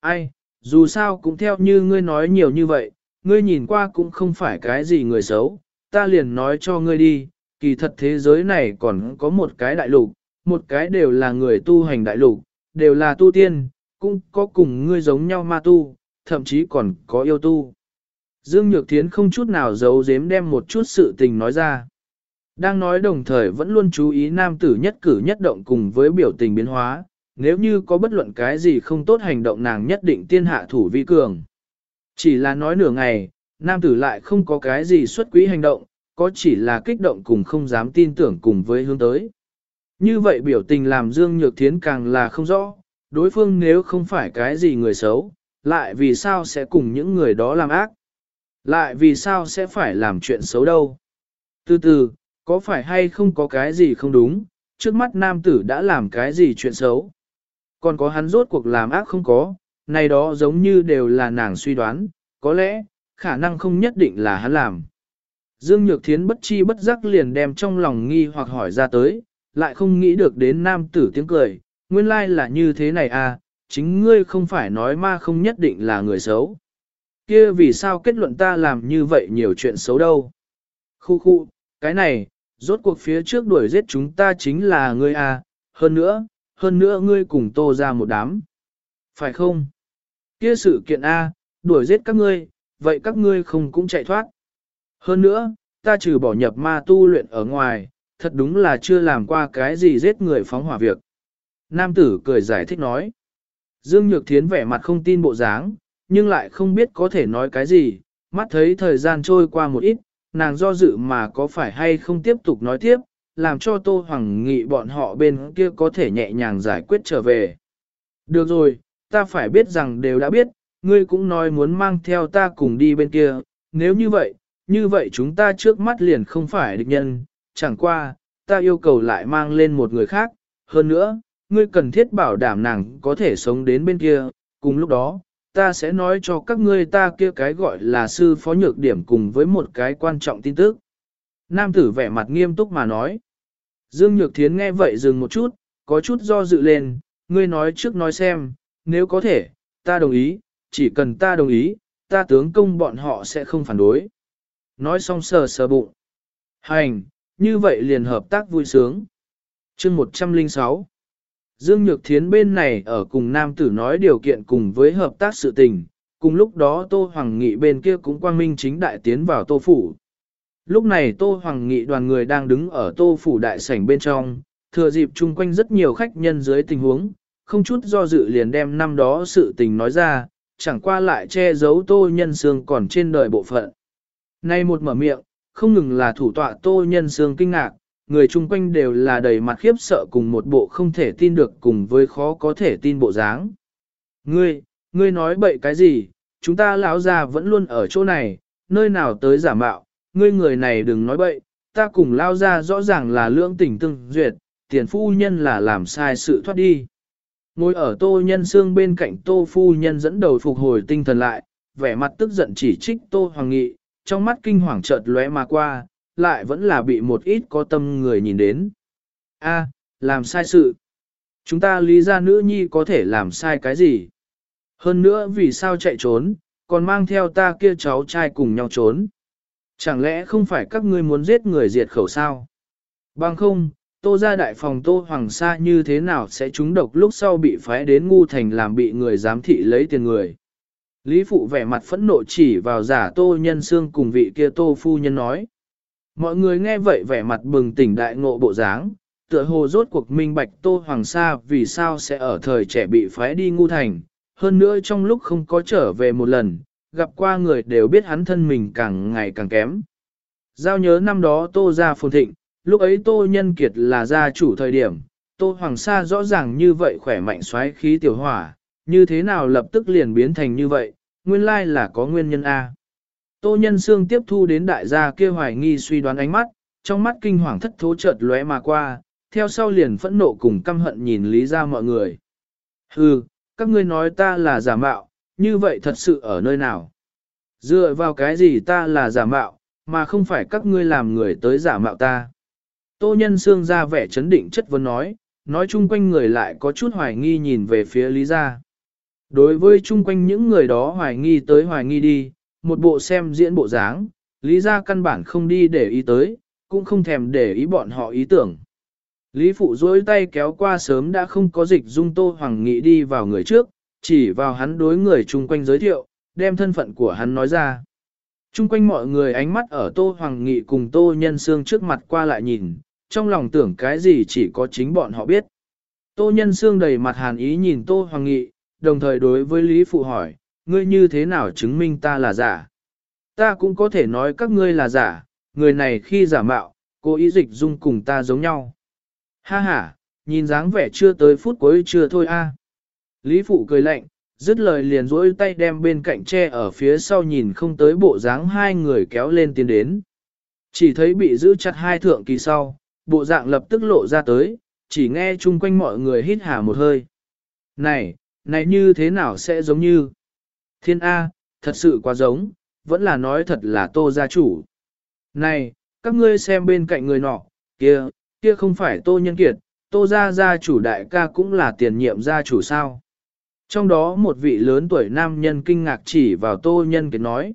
A: Ai, dù sao cũng theo như ngươi nói nhiều như vậy, ngươi nhìn qua cũng không phải cái gì người xấu, ta liền nói cho ngươi đi, kỳ thật thế giới này còn có một cái đại lục, một cái đều là người tu hành đại lục, đều là tu tiên, cũng có cùng ngươi giống nhau ma tu, thậm chí còn có yêu tu. Dương Nhược Thiến không chút nào giấu giếm đem một chút sự tình nói ra. Đang nói đồng thời vẫn luôn chú ý nam tử nhất cử nhất động cùng với biểu tình biến hóa, nếu như có bất luận cái gì không tốt hành động nàng nhất định tiên hạ thủ vi cường. Chỉ là nói nửa ngày, nam tử lại không có cái gì xuất quỹ hành động, có chỉ là kích động cùng không dám tin tưởng cùng với hướng tới. Như vậy biểu tình làm Dương Nhược Thiến càng là không rõ, đối phương nếu không phải cái gì người xấu, lại vì sao sẽ cùng những người đó làm ác? Lại vì sao sẽ phải làm chuyện xấu đâu? Từ từ, có phải hay không có cái gì không đúng, trước mắt nam tử đã làm cái gì chuyện xấu? Còn có hắn rốt cuộc làm ác không có, này đó giống như đều là nàng suy đoán, có lẽ, khả năng không nhất định là hắn làm. Dương Nhược Thiến bất chi bất giác liền đem trong lòng nghi hoặc hỏi ra tới, lại không nghĩ được đến nam tử tiếng cười, nguyên lai là như thế này à, chính ngươi không phải nói ma không nhất định là người xấu. Kia vì sao kết luận ta làm như vậy nhiều chuyện xấu đâu? Khu khu, cái này, rốt cuộc phía trước đuổi giết chúng ta chính là ngươi à, hơn nữa, hơn nữa ngươi cùng tô ra một đám. Phải không? Kia sự kiện A, đuổi giết các ngươi, vậy các ngươi không cũng chạy thoát. Hơn nữa, ta trừ bỏ nhập ma tu luyện ở ngoài, thật đúng là chưa làm qua cái gì giết người phóng hỏa việc. Nam tử cười giải thích nói. Dương Nhược Thiến vẻ mặt không tin bộ dáng, nhưng lại không biết có thể nói cái gì, mắt thấy thời gian trôi qua một ít, nàng do dự mà có phải hay không tiếp tục nói tiếp, làm cho Tô Hoàng Nghị bọn họ bên kia có thể nhẹ nhàng giải quyết trở về. Được rồi, ta phải biết rằng đều đã biết, ngươi cũng nói muốn mang theo ta cùng đi bên kia, nếu như vậy, như vậy chúng ta trước mắt liền không phải địch nhân, chẳng qua, ta yêu cầu lại mang lên một người khác, hơn nữa, ngươi cần thiết bảo đảm nàng có thể sống đến bên kia, cùng lúc đó, ta sẽ nói cho các ngươi ta kia cái gọi là sư phó nhược điểm cùng với một cái quan trọng tin tức. Nam tử vẻ mặt nghiêm túc mà nói. Dương Nhược Thiến nghe vậy dừng một chút, có chút do dự lên, ngươi nói trước nói xem, nếu có thể, ta đồng ý, chỉ cần ta đồng ý, ta tướng công bọn họ sẽ không phản đối. Nói xong sờ sờ bụng. Hành, như vậy liền hợp tác vui sướng. chương 106 Dương Nhược Thiến bên này ở cùng nam tử nói điều kiện cùng với hợp tác sự tình, cùng lúc đó Tô Hoàng Nghị bên kia cũng quang minh chính đại tiến vào Tô Phủ. Lúc này Tô Hoàng Nghị đoàn người đang đứng ở Tô Phủ đại sảnh bên trong, thừa dịp chung quanh rất nhiều khách nhân dưới tình huống, không chút do dự liền đem năm đó sự tình nói ra, chẳng qua lại che giấu Tô Nhân Sương còn trên đời bộ phận. Nay một mở miệng, không ngừng là thủ tọa Tô Nhân Sương kinh ngạc, người chung quanh đều là đầy mặt khiếp sợ cùng một bộ không thể tin được cùng với khó có thể tin bộ dáng. Ngươi, ngươi nói bậy cái gì, chúng ta lão già vẫn luôn ở chỗ này, nơi nào tới giả mạo, ngươi người này đừng nói bậy, ta cùng lao ra rõ ràng là lưỡng tình tương duyệt, tiền phu nhân là làm sai sự thoát đi. Ngồi ở tô nhân xương bên cạnh tô phu nhân dẫn đầu phục hồi tinh thần lại, vẻ mặt tức giận chỉ trích tô hoàng nghị, trong mắt kinh hoàng chợt lóe mà qua, lại vẫn là bị một ít có tâm người nhìn đến. A, làm sai sự. Chúng ta lý ra nữ nhi có thể làm sai cái gì? Hơn nữa vì sao chạy trốn, còn mang theo ta kia cháu trai cùng nhau trốn. Chẳng lẽ không phải các ngươi muốn giết người diệt khẩu sao? Bằng không, tô ra đại phòng tô hoàng sa như thế nào sẽ trúng độc lúc sau bị phái đến ngu thành làm bị người giám thị lấy tiền người. Lý phụ vẻ mặt phẫn nộ chỉ vào giả tô nhân xương cùng vị kia tô phu nhân nói. Mọi người nghe vậy vẻ mặt bừng tỉnh đại ngộ bộ dáng, tựa hồ rốt cuộc minh bạch Tô Hoàng Sa vì sao sẽ ở thời trẻ bị phái đi ngu thành, hơn nữa trong lúc không có trở về một lần, gặp qua người đều biết hắn thân mình càng ngày càng kém. Giao nhớ năm đó Tô ra phồn thịnh, lúc ấy Tô Nhân Kiệt là gia chủ thời điểm, Tô Hoàng Sa rõ ràng như vậy khỏe mạnh xoáy khí tiểu hỏa, như thế nào lập tức liền biến thành như vậy, nguyên lai là có nguyên nhân A. Tô Nhân Sương tiếp thu đến đại gia kia hoài nghi suy đoán ánh mắt, trong mắt kinh hoàng thất thố chợt lóe mà qua, theo sau liền phẫn nộ cùng căm hận nhìn lý ra mọi người. Hừ, các ngươi nói ta là giả mạo, như vậy thật sự ở nơi nào? Dựa vào cái gì ta là giả mạo, mà không phải các ngươi làm người tới giả mạo ta? Tô Nhân Sương ra vẻ chấn định chất vấn nói, nói chung quanh người lại có chút hoài nghi nhìn về phía lý gia. Đối với chung quanh những người đó hoài nghi tới hoài nghi đi, một bộ xem diễn bộ dáng, lý ra căn bản không đi để ý tới, cũng không thèm để ý bọn họ ý tưởng. Lý Phụ dối tay kéo qua sớm đã không có dịch dung Tô Hoàng Nghị đi vào người trước, chỉ vào hắn đối người chung quanh giới thiệu, đem thân phận của hắn nói ra. Chung quanh mọi người ánh mắt ở Tô Hoàng Nghị cùng Tô Nhân Sương trước mặt qua lại nhìn, trong lòng tưởng cái gì chỉ có chính bọn họ biết. Tô Nhân Sương đầy mặt hàn ý nhìn Tô Hoàng Nghị, đồng thời đối với Lý Phụ hỏi, ngươi như thế nào chứng minh ta là giả? Ta cũng có thể nói các ngươi là giả, người này khi giả mạo, cố ý dịch dung cùng ta giống nhau. Ha ha, nhìn dáng vẻ chưa tới phút cuối chưa thôi a. Lý Phụ cười lạnh, dứt lời liền duỗi tay đem bên cạnh tre ở phía sau nhìn không tới bộ dáng hai người kéo lên tiến đến. Chỉ thấy bị giữ chặt hai thượng kỳ sau, bộ dạng lập tức lộ ra tới, chỉ nghe chung quanh mọi người hít hà một hơi. Này, này như thế nào sẽ giống như? Thiên A, thật sự quá giống, vẫn là nói thật là tô gia chủ. Này, các ngươi xem bên cạnh người nọ, kia, kia không phải tô nhân kiệt, tô gia gia chủ đại ca cũng là tiền nhiệm gia chủ sao. Trong đó một vị lớn tuổi nam nhân kinh ngạc chỉ vào tô nhân kiệt nói.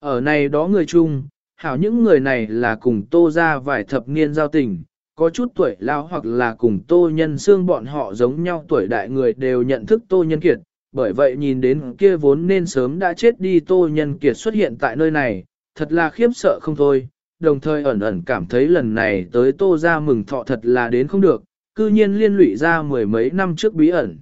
A: Ở này đó người chung, hảo những người này là cùng tô gia vài thập niên giao tình, có chút tuổi lao hoặc là cùng tô nhân xương bọn họ giống nhau tuổi đại người đều nhận thức tô nhân kiệt, bởi vậy nhìn đến kia vốn nên sớm đã chết đi tô nhân kiệt xuất hiện tại nơi này, thật là khiếp sợ không thôi, đồng thời ẩn ẩn cảm thấy lần này tới tô ra mừng thọ thật là đến không được, cư nhiên liên lụy ra mười mấy năm trước bí ẩn.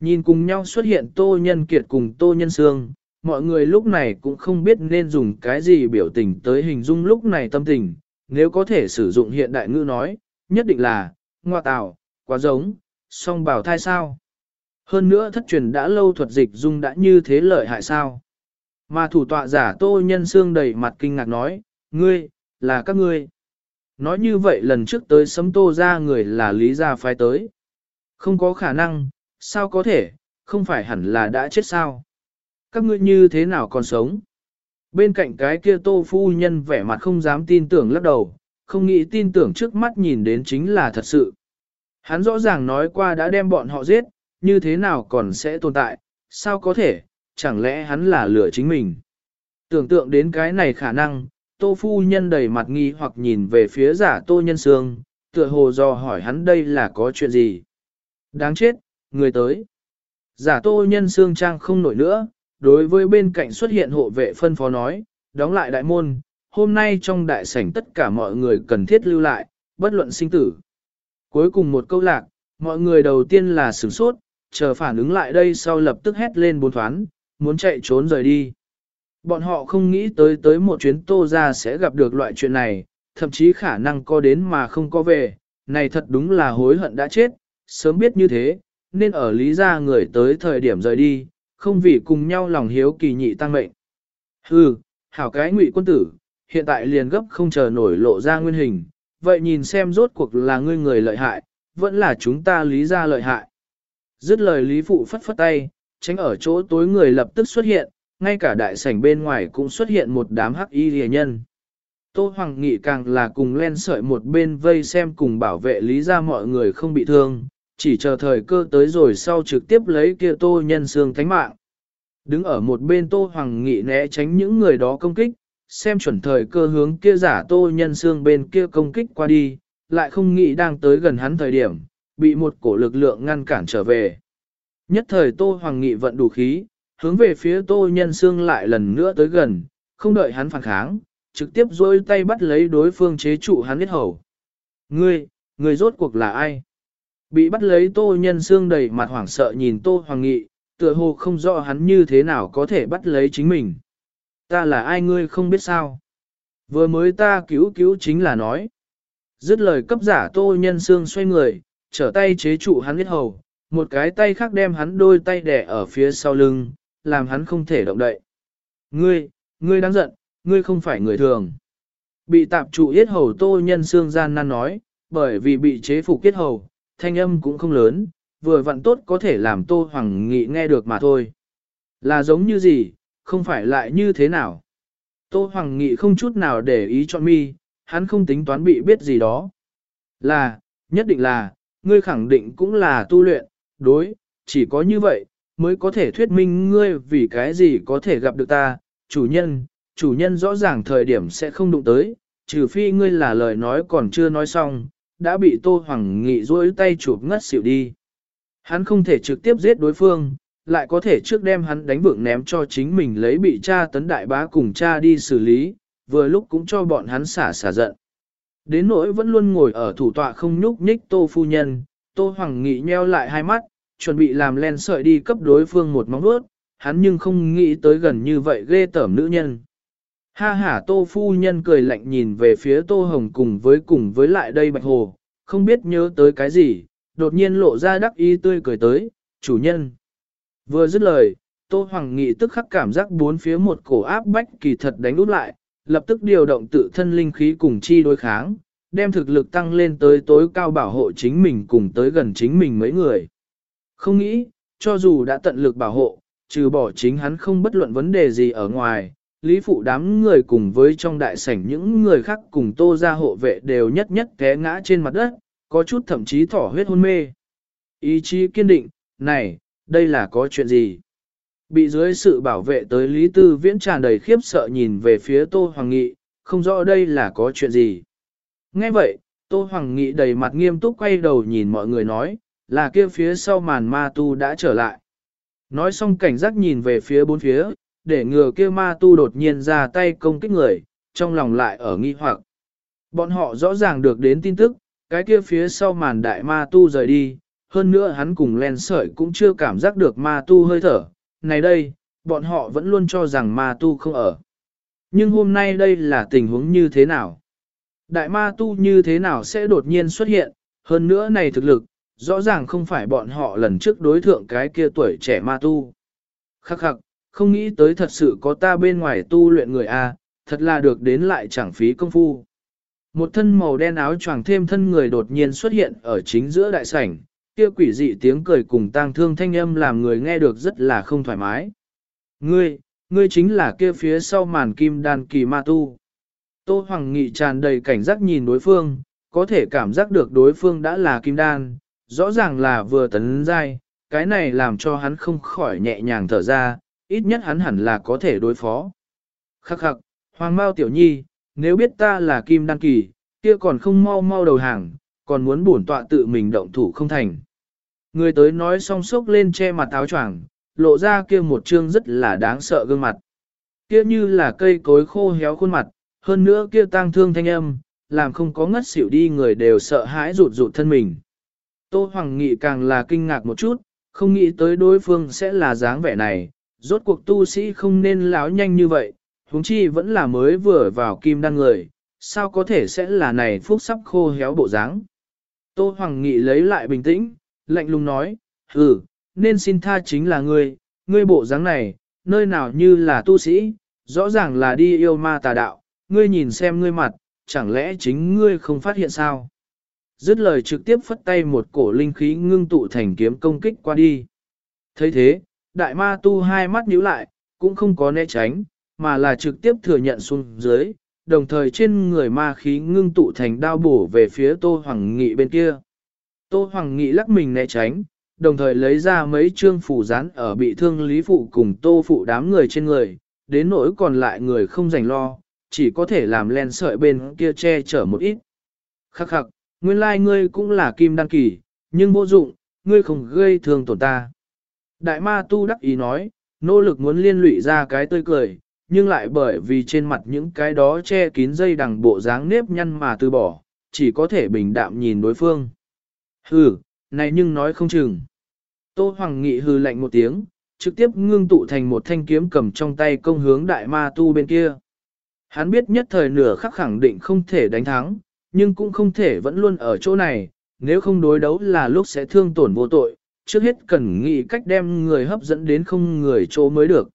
A: Nhìn cùng nhau xuất hiện tô nhân kiệt cùng tô nhân sương mọi người lúc này cũng không biết nên dùng cái gì biểu tình tới hình dung lúc này tâm tình, nếu có thể sử dụng hiện đại ngữ nói, nhất định là, ngoa tạo, quá giống, song bảo thai sao. Hơn nữa thất truyền đã lâu thuật dịch dung đã như thế lợi hại sao. Mà thủ tọa giả tô nhân xương đầy mặt kinh ngạc nói, ngươi, là các ngươi. Nói như vậy lần trước tới sấm tô ra người là lý gia phái tới. Không có khả năng, sao có thể, không phải hẳn là đã chết sao. Các ngươi như thế nào còn sống? Bên cạnh cái kia tô phu nhân vẻ mặt không dám tin tưởng lắc đầu, không nghĩ tin tưởng trước mắt nhìn đến chính là thật sự. Hắn rõ ràng nói qua đã đem bọn họ giết, như thế nào còn sẽ tồn tại, sao có thể, chẳng lẽ hắn là lửa chính mình. Tưởng tượng đến cái này khả năng, tô phu nhân đầy mặt nghi hoặc nhìn về phía giả tô nhân sương, tựa hồ do hỏi hắn đây là có chuyện gì. Đáng chết, người tới. Giả tô nhân sương trang không nổi nữa, đối với bên cạnh xuất hiện hộ vệ phân phó nói, đóng lại đại môn, hôm nay trong đại sảnh tất cả mọi người cần thiết lưu lại, bất luận sinh tử. Cuối cùng một câu lạc, mọi người đầu tiên là sửng sốt, chờ phản ứng lại đây sau lập tức hét lên bốn thoáng, muốn chạy trốn rời đi. Bọn họ không nghĩ tới tới một chuyến tô ra sẽ gặp được loại chuyện này, thậm chí khả năng có đến mà không có về, này thật đúng là hối hận đã chết, sớm biết như thế, nên ở lý gia người tới thời điểm rời đi, không vì cùng nhau lòng hiếu kỳ nhị tăng mệnh. Hừ, hảo cái ngụy quân tử, hiện tại liền gấp không chờ nổi lộ ra nguyên hình, vậy nhìn xem rốt cuộc là ngươi người lợi hại, vẫn là chúng ta lý gia lợi hại. Dứt lời lý phụ phất phất tay, tránh ở chỗ tối người lập tức xuất hiện, ngay cả đại sảnh bên ngoài cũng xuất hiện một đám hắc y rìa nhân. Tô Hoàng Nghị càng là cùng len sợi một bên vây xem cùng bảo vệ lý ra mọi người không bị thương, chỉ chờ thời cơ tới rồi sau trực tiếp lấy kia tô nhân xương thánh mạng. Đứng ở một bên tô Hoàng Nghị né tránh những người đó công kích, xem chuẩn thời cơ hướng kia giả tô nhân xương bên kia công kích qua đi, lại không nghĩ đang tới gần hắn thời điểm, bị một cổ lực lượng ngăn cản trở về. Nhất thời tô Hoàng Nghị vận đủ khí, hướng về phía tô nhân Sương lại lần nữa tới gần, không đợi hắn phản kháng, trực tiếp dôi tay bắt lấy đối phương chế trụ hắn biết hầu. Ngươi, ngươi rốt cuộc là ai? Bị bắt lấy tô nhân Sương đầy mặt hoảng sợ nhìn tô hoàng nghị, tựa hồ không rõ hắn như thế nào có thể bắt lấy chính mình. Ta là ai ngươi không biết sao? Vừa mới ta cứu cứu chính là nói. Dứt lời cấp giả tô nhân Sương xoay người, trở tay chế trụ hắn huyết hầu, một cái tay khác đem hắn đôi tay đẻ ở phía sau lưng, làm hắn không thể động đậy. Ngươi, ngươi đáng giận, ngươi không phải người thường. Bị tạp trụ yết hầu tô nhân xương gian nan nói, bởi vì bị chế phục yết hầu, thanh âm cũng không lớn, vừa vặn tốt có thể làm tô hoàng nghị nghe được mà thôi. Là giống như gì, không phải lại như thế nào. Tô hoàng nghị không chút nào để ý chọn mi, hắn không tính toán bị biết gì đó. Là, nhất định là, ngươi khẳng định cũng là tu luyện, đối, chỉ có như vậy, mới có thể thuyết minh ngươi vì cái gì có thể gặp được ta, chủ nhân, chủ nhân rõ ràng thời điểm sẽ không đụng tới, trừ phi ngươi là lời nói còn chưa nói xong, đã bị Tô Hoàng Nghị duỗi tay chụp ngất xỉu đi. Hắn không thể trực tiếp giết đối phương, lại có thể trước đem hắn đánh vượng ném cho chính mình lấy bị cha tấn đại bá cùng cha đi xử lý, vừa lúc cũng cho bọn hắn xả xả giận. Đến nỗi vẫn luôn ngồi ở thủ tọa không nhúc nhích Tô Phu Nhân, Tô Hoàng Nghị nheo lại hai mắt, chuẩn bị làm len sợi đi cấp đối phương một móng vuốt, hắn nhưng không nghĩ tới gần như vậy ghê tởm nữ nhân. Ha ha Tô Phu Nhân cười lạnh nhìn về phía Tô Hồng cùng với cùng với lại đây Bạch Hồ, không biết nhớ tới cái gì, đột nhiên lộ ra đắc ý tươi cười tới, chủ nhân. Vừa dứt lời, Tô Hoàng Nghị tức khắc cảm giác bốn phía một cổ áp bách kỳ thật đánh út lại, lập tức điều động tự thân linh khí cùng chi đối kháng, đem thực lực tăng lên tới tối cao bảo hộ chính mình cùng tới gần chính mình mấy người. Không nghĩ, cho dù đã tận lực bảo hộ, trừ bỏ chính hắn không bất luận vấn đề gì ở ngoài, lý phụ đám người cùng với trong đại sảnh những người khác cùng tô ra hộ vệ đều nhất nhất té ngã trên mặt đất, có chút thậm chí thỏ huyết hôn mê. Ý chí kiên định, này, đây là có chuyện gì? Bị dưới sự bảo vệ tới Lý Tư Viễn tràn đầy khiếp sợ nhìn về phía Tô Hoàng Nghị, không rõ đây là có chuyện gì. Nghe vậy, Tô Hoàng Nghị đầy mặt nghiêm túc quay đầu nhìn mọi người nói, là kia phía sau màn ma tu đã trở lại. Nói xong cảnh giác nhìn về phía bốn phía, để ngừa kia ma tu đột nhiên ra tay công kích người, trong lòng lại ở nghi hoặc. Bọn họ rõ ràng được đến tin tức, cái kia phía sau màn đại ma tu rời đi, hơn nữa hắn cùng len sợi cũng chưa cảm giác được ma tu hơi thở. Này đây, bọn họ vẫn luôn cho rằng ma tu không ở. Nhưng hôm nay đây là tình huống như thế nào? Đại ma tu như thế nào sẽ đột nhiên xuất hiện, hơn nữa này thực lực, rõ ràng không phải bọn họ lần trước đối thượng cái kia tuổi trẻ ma tu. Khắc khắc, không nghĩ tới thật sự có ta bên ngoài tu luyện người A, thật là được đến lại chẳng phí công phu. Một thân màu đen áo choàng thêm thân người đột nhiên xuất hiện ở chính giữa đại sảnh, kia quỷ dị tiếng cười cùng tang thương thanh âm làm người nghe được rất là không thoải mái. Ngươi, ngươi chính là kia phía sau màn kim đan kỳ ma tu. Tô Hoàng Nghị tràn đầy cảnh giác nhìn đối phương, có thể cảm giác được đối phương đã là kim đan, rõ ràng là vừa tấn giai, cái này làm cho hắn không khỏi nhẹ nhàng thở ra, ít nhất hắn hẳn là có thể đối phó. Khắc khắc, Hoàng Mao Tiểu Nhi, nếu biết ta là kim đan kỳ, kia còn không mau mau đầu hàng, còn muốn bổn tọa tự mình động thủ không thành. Người tới nói xong sốc lên che mặt áo choàng, lộ ra kia một trương rất là đáng sợ gương mặt. Kia như là cây cối khô héo khuôn mặt, hơn nữa kia tang thương thanh âm, làm không có ngất xỉu đi người đều sợ hãi rụt rụt thân mình. Tô Hoàng Nghị càng là kinh ngạc một chút, không nghĩ tới đối phương sẽ là dáng vẻ này, rốt cuộc tu sĩ không nên láo nhanh như vậy, huống chi vẫn là mới vừa vào kim đăng người, sao có thể sẽ là này phúc sắp khô héo bộ dáng. Tô Hoàng Nghị lấy lại bình tĩnh, lạnh lùng nói, ừ, nên xin tha chính là ngươi, ngươi bộ dáng này, nơi nào như là tu sĩ, rõ ràng là đi yêu ma tà đạo, ngươi nhìn xem ngươi mặt, chẳng lẽ chính ngươi không phát hiện sao? Dứt lời trực tiếp phất tay một cổ linh khí ngưng tụ thành kiếm công kích qua đi. thấy thế, đại ma tu hai mắt nhíu lại, cũng không có né tránh, mà là trực tiếp thừa nhận xuống dưới, đồng thời trên người ma khí ngưng tụ thành đao bổ về phía Tô Hoàng Nghị bên kia. Tô Hoàng Nghị lắc mình né tránh, đồng thời lấy ra mấy trương phủ rán ở bị thương Lý Phụ cùng Tô Phụ đám người trên người, đến nỗi còn lại người không rảnh lo, chỉ có thể làm len sợi bên kia che chở một ít. Khắc khắc, nguyên lai like ngươi cũng là kim đăng kỳ, nhưng vô dụng, ngươi không gây thương tổn ta. Đại ma tu đắc ý nói, nỗ lực muốn liên lụy ra cái tươi cười, nhưng lại bởi vì trên mặt những cái đó che kín dây đằng bộ dáng nếp nhăn mà từ bỏ, chỉ có thể bình đạm nhìn đối phương. Hừ, này nhưng nói không chừng. Tô Hoàng Nghị hừ lạnh một tiếng, trực tiếp ngưng tụ thành một thanh kiếm cầm trong tay công hướng đại ma tu bên kia. Hắn biết nhất thời nửa khắc khẳng định không thể đánh thắng, nhưng cũng không thể vẫn luôn ở chỗ này, nếu không đối đấu là lúc sẽ thương tổn vô tội, trước hết cần nghĩ cách đem người hấp dẫn đến không người chỗ mới được.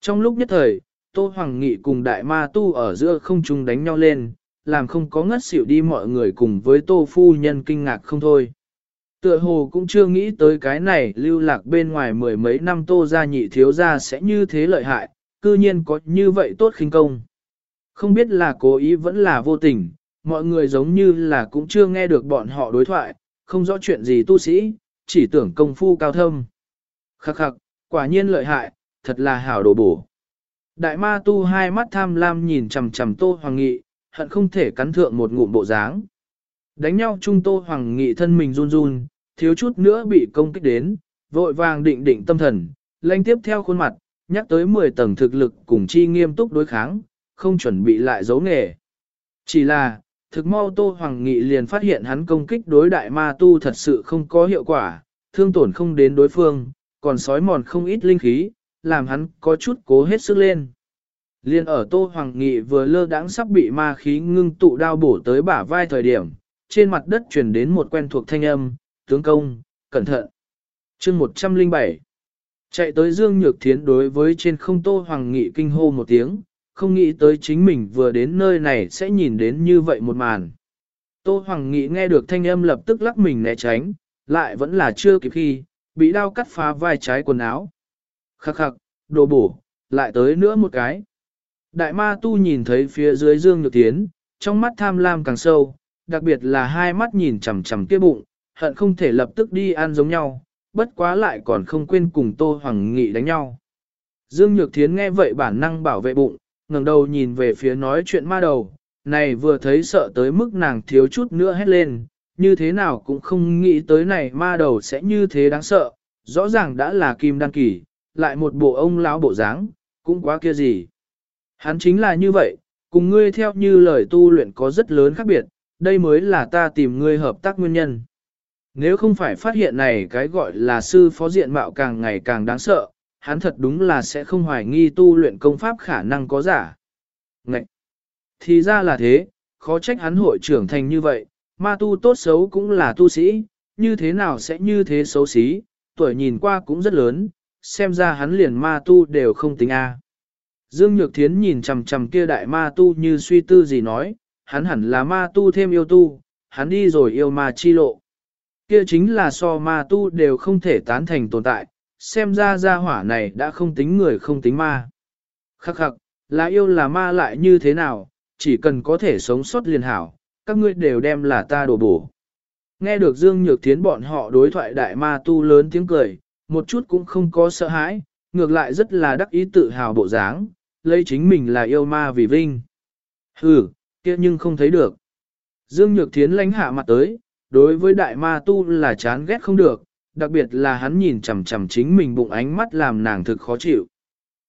A: Trong lúc nhất thời, Tô Hoàng Nghị cùng đại ma tu ở giữa không trung đánh nhau lên, làm không có ngất xỉu đi mọi người cùng với Tô Phu Nhân kinh ngạc không thôi. Tựa hồ cũng chưa nghĩ tới cái này lưu lạc bên ngoài mười mấy năm Tô gia nhị thiếu gia sẽ như thế lợi hại, cư nhiên có như vậy tốt khinh công. Không biết là cố ý vẫn là vô tình, mọi người giống như là cũng chưa nghe được bọn họ đối thoại, không rõ chuyện gì tu sĩ, chỉ tưởng công phu cao thâm. Khắc khắc, quả nhiên lợi hại, thật là hảo đồ bổ. Đại ma tu hai mắt tham lam nhìn chằm chằm Tô Hoàng Nghị, hận không thể cắn thượng một ngụm bộ dáng. Đánh nhau Trung Tô Hoàng Nghị thân mình run run, thiếu chút nữa bị công kích đến, vội vàng định định tâm thần, lanh tiếp theo khuôn mặt, nhắc tới 10 tầng thực lực cùng chi nghiêm túc đối kháng, không chuẩn bị lại giấu nghề. Chỉ là, thực mau Tô Hoàng Nghị liền phát hiện hắn công kích đối đại ma tu thật sự không có hiệu quả, thương tổn không đến đối phương, còn sói mòn không ít linh khí, làm hắn có chút cố hết sức lên. Liên ở Tô Hoàng Nghị vừa lơ đãng sắp bị ma khí ngưng tụ đao bổ tới bả vai thời điểm, trên mặt đất truyền đến một quen thuộc thanh âm, tướng công, cẩn thận. chương 107 Chạy tới Dương Nhược Thiến đối với trên không Tô Hoàng Nghị kinh hô một tiếng, không nghĩ tới chính mình vừa đến nơi này sẽ nhìn đến như vậy một màn. Tô Hoàng Nghị nghe được thanh âm lập tức lắc mình né tránh, lại vẫn là chưa kịp khi, bị đao cắt phá vai trái quần áo. Khắc khắc, đồ bổ, lại tới nữa một cái. Đại ma tu nhìn thấy phía dưới Dương Nhược Thiến, trong mắt tham lam càng sâu, đặc biệt là hai mắt nhìn chằm chằm kia bụng, hận không thể lập tức đi ăn giống nhau, bất quá lại còn không quên cùng Tô Hoàng Nghị đánh nhau. Dương Nhược Thiến nghe vậy bản năng bảo vệ bụng, ngẩng đầu nhìn về phía nói chuyện ma đầu, này vừa thấy sợ tới mức nàng thiếu chút nữa hét lên, như thế nào cũng không nghĩ tới này ma đầu sẽ như thế đáng sợ, rõ ràng đã là kim đăng kỳ, lại một bộ ông lão bộ dáng, cũng quá kia gì. Hắn chính là như vậy, cùng ngươi theo như lời tu luyện có rất lớn khác biệt, đây mới là ta tìm ngươi hợp tác nguyên nhân. Nếu không phải phát hiện này cái gọi là sư phó diện mạo càng ngày càng đáng sợ, hắn thật đúng là sẽ không hoài nghi tu luyện công pháp khả năng có giả. Ngậy! Thì ra là thế, khó trách hắn hội trưởng thành như vậy, ma tu tốt xấu cũng là tu sĩ, như thế nào sẽ như thế xấu xí, tuổi nhìn qua cũng rất lớn, xem ra hắn liền ma tu đều không tính A. Dương Nhược Thiến nhìn chằm chằm kia đại ma tu như suy tư gì nói, hắn hẳn là ma tu thêm yêu tu, hắn đi rồi yêu ma chi lộ. Kia chính là so ma tu đều không thể tán thành tồn tại, xem ra gia hỏa này đã không tính người không tính ma. Khắc khắc, là yêu là ma lại như thế nào, chỉ cần có thể sống sót liền hảo, các ngươi đều đem là ta đổ bổ. Nghe được Dương Nhược Thiến bọn họ đối thoại đại ma tu lớn tiếng cười, một chút cũng không có sợ hãi, ngược lại rất là đắc ý tự hào bộ dáng, lấy chính mình là yêu ma vì vinh. Hừ, kia nhưng không thấy được. Dương Nhược Thiến lánh hạ mặt tới, đối với đại ma tu là chán ghét không được, đặc biệt là hắn nhìn chằm chằm chính mình bụng ánh mắt làm nàng thực khó chịu.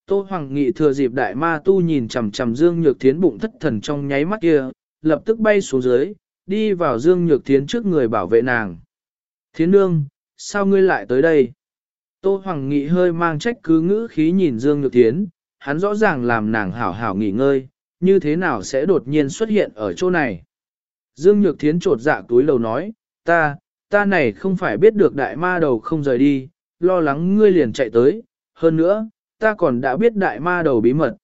A: Tô Hoàng Nghị thừa dịp đại ma tu nhìn chằm chằm Dương Nhược Thiến bụng thất thần trong nháy mắt kia, lập tức bay xuống dưới, đi vào Dương Nhược Thiến trước người bảo vệ nàng. Thiến nương, sao ngươi lại tới đây? Tô Hoàng Nghị hơi mang trách cứ ngữ khí nhìn Dương Nhược Thiến, hắn rõ ràng làm nàng hảo hảo nghỉ ngơi, như thế nào sẽ đột nhiên xuất hiện ở chỗ này. Dương Nhược Thiến trột dạ túi lầu nói, ta, ta này không phải biết được đại ma đầu không rời đi, lo lắng ngươi liền chạy tới, hơn nữa, ta còn đã biết đại ma đầu bí mật.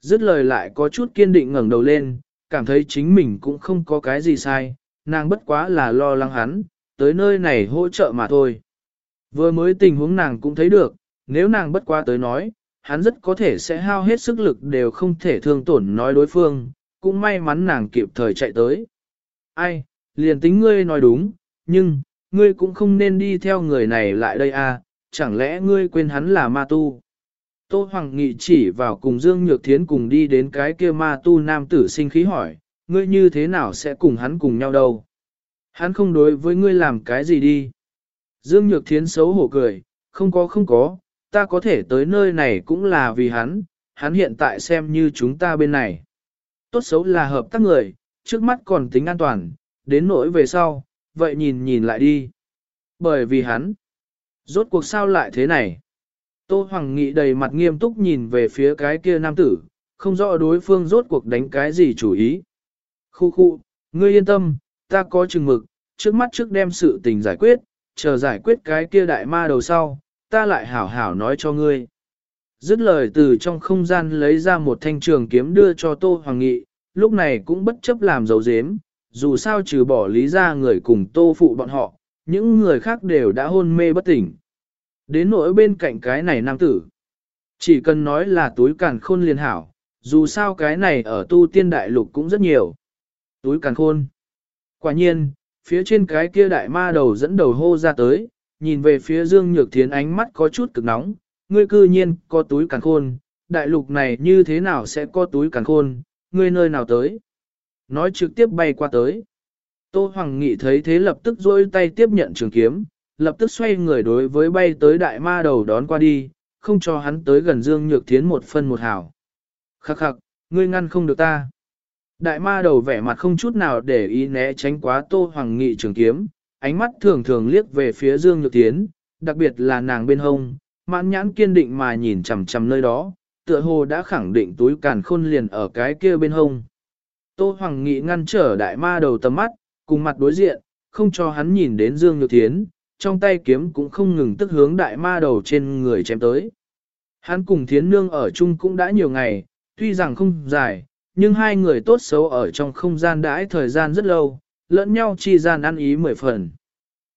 A: Dứt lời lại có chút kiên định ngẩng đầu lên, cảm thấy chính mình cũng không có cái gì sai, nàng bất quá là lo lắng hắn, tới nơi này hỗ trợ mà thôi. Vừa mới tình huống nàng cũng thấy được, nếu nàng bất quá tới nói, hắn rất có thể sẽ hao hết sức lực đều không thể thương tổn nói đối phương, cũng may mắn nàng kịp thời chạy tới. Ai, liền tính ngươi nói đúng, nhưng, ngươi cũng không nên đi theo người này lại đây à, chẳng lẽ ngươi quên hắn là ma tu? Tô Hoàng Nghị chỉ vào cùng Dương Nhược Thiến cùng đi đến cái kia ma tu nam tử sinh khí hỏi, ngươi như thế nào sẽ cùng hắn cùng nhau đâu? Hắn không đối với ngươi làm cái gì đi? Dương Nhược Thiến xấu hổ cười, không có không có, ta có thể tới nơi này cũng là vì hắn, hắn hiện tại xem như chúng ta bên này. Tốt xấu là hợp tác người, trước mắt còn tính an toàn, đến nỗi về sau, vậy nhìn nhìn lại đi. Bởi vì hắn, rốt cuộc sao lại thế này? Tô Hoàng Nghị đầy mặt nghiêm túc nhìn về phía cái kia nam tử, không rõ đối phương rốt cuộc đánh cái gì chủ ý. Khu khu, ngươi yên tâm, ta có chừng mực, trước mắt trước đem sự tình giải quyết, chờ giải quyết cái kia đại ma đầu sau, ta lại hảo hảo nói cho ngươi. Dứt lời từ trong không gian lấy ra một thanh trường kiếm đưa cho Tô Hoàng Nghị, lúc này cũng bất chấp làm dấu dếm, dù sao trừ bỏ lý ra người cùng Tô Phụ bọn họ, những người khác đều đã hôn mê bất tỉnh. Đến nỗi bên cạnh cái này nam tử, chỉ cần nói là túi càn khôn liền hảo, dù sao cái này ở tu tiên đại lục cũng rất nhiều. Túi càn khôn. Quả nhiên, phía trên cái kia đại ma đầu dẫn đầu hô ra tới, nhìn về phía Dương Nhược Thiến ánh mắt có chút cực nóng, ngươi cư nhiên có túi càng khôn, đại lục này như thế nào sẽ có túi càng khôn, ngươi nơi nào tới. nói trực tiếp bay qua tới. Tô Hoàng Nghị thấy thế lập tức rôi tay tiếp nhận trường kiếm, lập tức xoay người đối với bay tới đại ma đầu đón qua đi, không cho hắn tới gần Dương Nhược Thiến một phân một hào. Khắc khắc, ngươi ngăn không được ta. Đại ma đầu vẻ mặt không chút nào để ý né tránh quá Tô Hoàng Nghị trường kiếm, ánh mắt thường thường liếc về phía Dương Nhược Thiến, đặc biệt là nàng bên hông, mãn nhãn kiên định mà nhìn chằm chằm nơi đó, tựa hồ đã khẳng định túi càn khôn liền ở cái kia bên hông. Tô Hoàng Nghị ngăn trở đại ma đầu tầm mắt, cùng mặt đối diện, không cho hắn nhìn đến Dương Nhược Thiến, trong tay kiếm cũng không ngừng tức hướng đại ma đầu trên người chém tới. Hắn cùng Thiến Nương ở chung cũng đã nhiều ngày, tuy rằng không dài, nhưng hai người tốt xấu ở trong không gian đãi thời gian rất lâu, lẫn nhau chi gian ăn ý mười phần.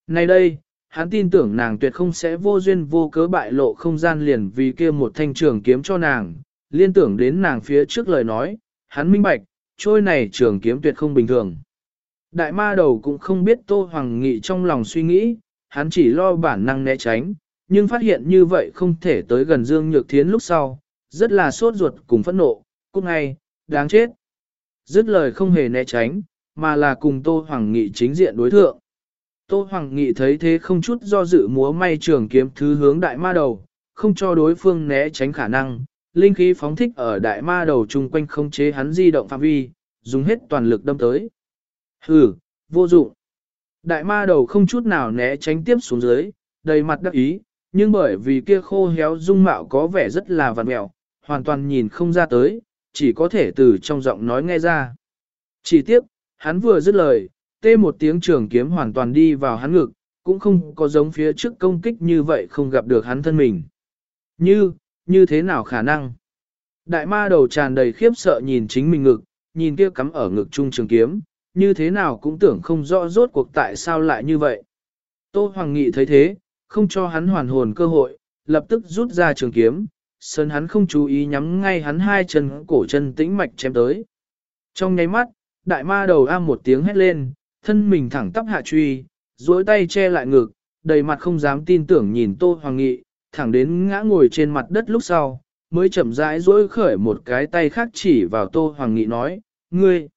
A: Nay đây, hắn tin tưởng nàng tuyệt không sẽ vô duyên vô cớ bại lộ không gian liền vì kia một thanh trường kiếm cho nàng, liên tưởng đến nàng phía trước lời nói, hắn minh bạch, trôi này trường kiếm tuyệt không bình thường. Đại ma đầu cũng không biết Tô Hoàng Nghị trong lòng suy nghĩ, hắn chỉ lo bản năng né tránh, nhưng phát hiện như vậy không thể tới gần Dương Nhược Thiến lúc sau, rất là sốt ruột cùng phẫn nộ, cũng ngay, đáng chết. Dứt lời không hề né tránh, mà là cùng Tô Hoàng Nghị chính diện đối thượng. Tô Hoàng Nghị thấy thế không chút do dự múa may trường kiếm thứ hướng đại ma đầu, không cho đối phương né tránh khả năng, linh khí phóng thích ở đại ma đầu chung quanh không chế hắn di động phạm vi, dùng hết toàn lực đâm tới. Hừ, vô dụng. Đại ma đầu không chút nào né tránh tiếp xuống dưới, đầy mặt đắc ý, nhưng bởi vì kia khô héo dung mạo có vẻ rất là vằn mẹo, hoàn toàn nhìn không ra tới, chỉ có thể từ trong giọng nói nghe ra. Chỉ tiếc, hắn vừa dứt lời, tê một tiếng trường kiếm hoàn toàn đi vào hắn ngực, cũng không có giống phía trước công kích như vậy không gặp được hắn thân mình. Như, như thế nào khả năng? Đại ma đầu tràn đầy khiếp sợ nhìn chính mình ngực, nhìn kia cắm ở ngực trung trường kiếm, như thế nào cũng tưởng không rõ rốt cuộc tại sao lại như vậy. Tô Hoàng Nghị thấy thế, không cho hắn hoàn hồn cơ hội, lập tức rút ra trường kiếm, sơn hắn không chú ý nhắm ngay hắn hai chân cổ chân tĩnh mạch chém tới. Trong nháy mắt, đại ma đầu am một tiếng hét lên, thân mình thẳng tắp hạ truy, duỗi tay che lại ngực, đầy mặt không dám tin tưởng nhìn Tô Hoàng Nghị, thẳng đến ngã ngồi trên mặt đất lúc sau, mới chậm rãi duỗi khởi một cái tay khác chỉ vào Tô Hoàng Nghị nói, ngươi,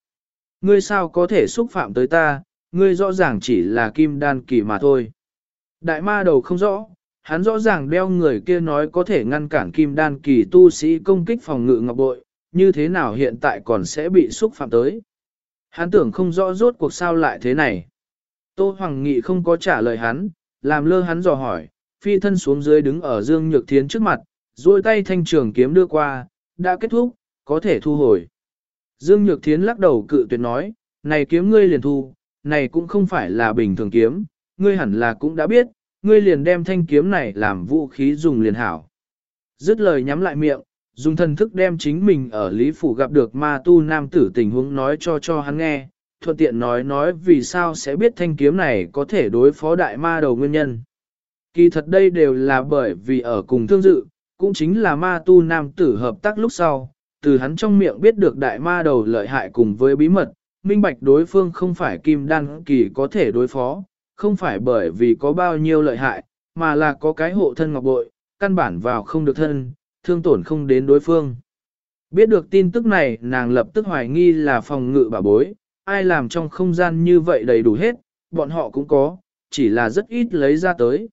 A: ngươi sao có thể xúc phạm tới ta, ngươi rõ ràng chỉ là kim đan kỳ mà thôi. Đại ma đầu không rõ, hắn rõ ràng đeo người kia nói có thể ngăn cản kim đan kỳ tu sĩ công kích phòng ngự ngọc bội, như thế nào hiện tại còn sẽ bị xúc phạm tới. Hắn tưởng không rõ rốt cuộc sao lại thế này. Tô Hoàng Nghị không có trả lời hắn, làm lơ hắn dò hỏi, phi thân xuống dưới đứng ở Dương Nhược Thiến trước mặt, duỗi tay thanh trường kiếm đưa qua, đã kết thúc, có thể thu hồi. Dương Nhược Thiến lắc đầu cự tuyệt nói, này kiếm ngươi liền thu, này cũng không phải là bình thường kiếm, ngươi hẳn là cũng đã biết, ngươi liền đem thanh kiếm này làm vũ khí dùng liền hảo. Dứt lời nhắm lại miệng, dùng thần thức đem chính mình ở Lý Phủ gặp được ma tu nam tử tình huống nói cho cho hắn nghe, thuận tiện nói nói vì sao sẽ biết thanh kiếm này có thể đối phó đại ma đầu nguyên nhân. Kỳ thật đây đều là bởi vì ở cùng thương dự, cũng chính là ma tu nam tử hợp tác lúc sau, từ hắn trong miệng biết được đại ma đầu lợi hại cùng với bí mật, minh bạch đối phương không phải kim đan kỳ có thể đối phó, không phải bởi vì có bao nhiêu lợi hại, mà là có cái hộ thân ngọc bội, căn bản vào không được thân, thương tổn không đến đối phương. Biết được tin tức này nàng lập tức hoài nghi là phòng ngự bà bối, ai làm trong không gian như vậy đầy đủ hết, bọn họ cũng có, chỉ là rất ít lấy ra tới.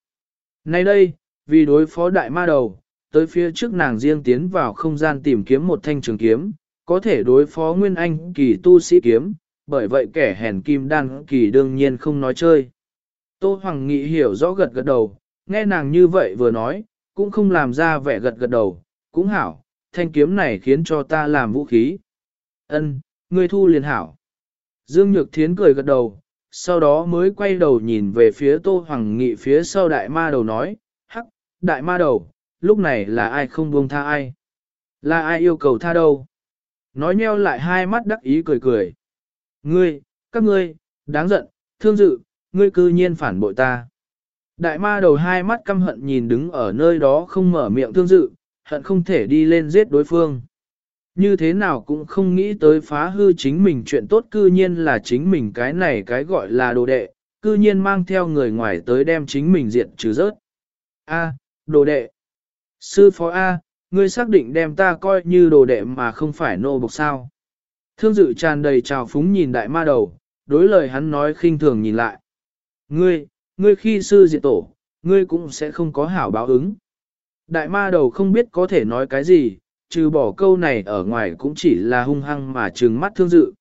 A: Nay đây, vì đối phó đại ma đầu, tới phía trước nàng riêng tiến vào không gian tìm kiếm một thanh trường kiếm, có thể đối phó nguyên anh kỳ tu sĩ kiếm, bởi vậy kẻ hèn kim đan kỳ đương nhiên không nói chơi. Tô Hoàng Nghị hiểu rõ gật gật đầu, nghe nàng như vậy vừa nói, cũng không làm ra vẻ gật gật đầu, cũng hảo, thanh kiếm này khiến cho ta làm vũ khí. Ân, ngươi thu liền hảo. Dương Nhược Thiến cười gật đầu, sau đó mới quay đầu nhìn về phía Tô Hoàng Nghị phía sau đại ma đầu nói, hắc, đại ma đầu, lúc này là ai không buông tha ai? Là ai yêu cầu tha đâu? Nói nheo lại hai mắt đắc ý cười cười. Ngươi, các ngươi, đáng giận, thương dự, ngươi cư nhiên phản bội ta. Đại ma đầu hai mắt căm hận nhìn đứng ở nơi đó không mở miệng thương dự, hận không thể đi lên giết đối phương. Như thế nào cũng không nghĩ tới phá hư chính mình chuyện tốt cư nhiên là chính mình cái này cái gọi là đồ đệ, cư nhiên mang theo người ngoài tới đem chính mình diện trừ rớt. A, đồ đệ. Sư phó A, ngươi xác định đem ta coi như đồ đệ mà không phải nô bộc sao. Thương dự tràn đầy trào phúng nhìn đại ma đầu, đối lời hắn nói khinh thường nhìn lại. Ngươi, ngươi khi sư diệt tổ, ngươi cũng sẽ không có hảo báo ứng. Đại ma đầu không biết có thể nói cái gì, trừ bỏ câu này ở ngoài cũng chỉ là hung hăng mà trừng mắt thương dự.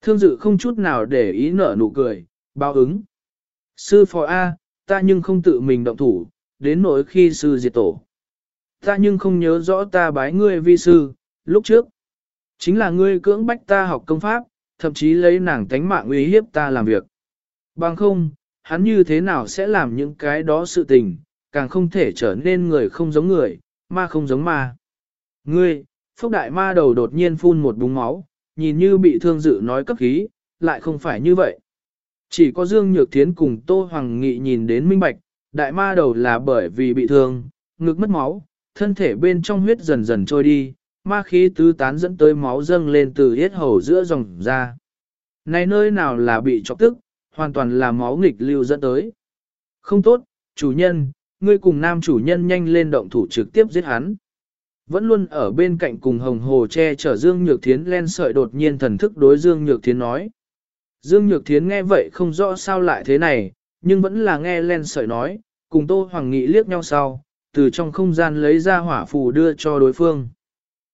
A: Thương dự không chút nào để ý nở nụ cười, báo ứng. Sư phò A, ta nhưng không tự mình động thủ, đến nỗi khi sư diệt tổ. Ta nhưng không nhớ rõ ta bái ngươi vi sư, lúc trước. Chính là ngươi cưỡng bách ta học công pháp, thậm chí lấy nàng tánh mạng uy hiếp ta làm việc. Bằng không, hắn như thế nào sẽ làm những cái đó sự tình, càng không thể trở nên người không giống người, ma không giống ma. Ngươi, phốc đại ma đầu đột nhiên phun một búng máu, nhìn như bị thương dự nói cấp khí, lại không phải như vậy. Chỉ có Dương Nhược Thiến cùng Tô Hoàng Nghị nhìn đến minh bạch, đại ma đầu là bởi vì bị thương, ngực mất máu, thân thể bên trong huyết dần dần trôi đi, ma khí tứ tán dẫn tới máu dâng lên từ hết hầu giữa dòng ra. Này nơi nào là bị chọc tức, hoàn toàn là máu nghịch lưu dẫn tới. Không tốt, chủ nhân, ngươi cùng nam chủ nhân nhanh lên động thủ trực tiếp giết hắn. Vẫn luôn ở bên cạnh cùng hồng hồ che chở Dương Nhược Thiến len sợi đột nhiên thần thức đối Dương Nhược Thiến nói. Dương Nhược Thiến nghe vậy không rõ sao lại thế này, nhưng vẫn là nghe len sợi nói, cùng Tô Hoàng Nghị liếc nhau sau, từ trong không gian lấy ra hỏa phù đưa cho đối phương.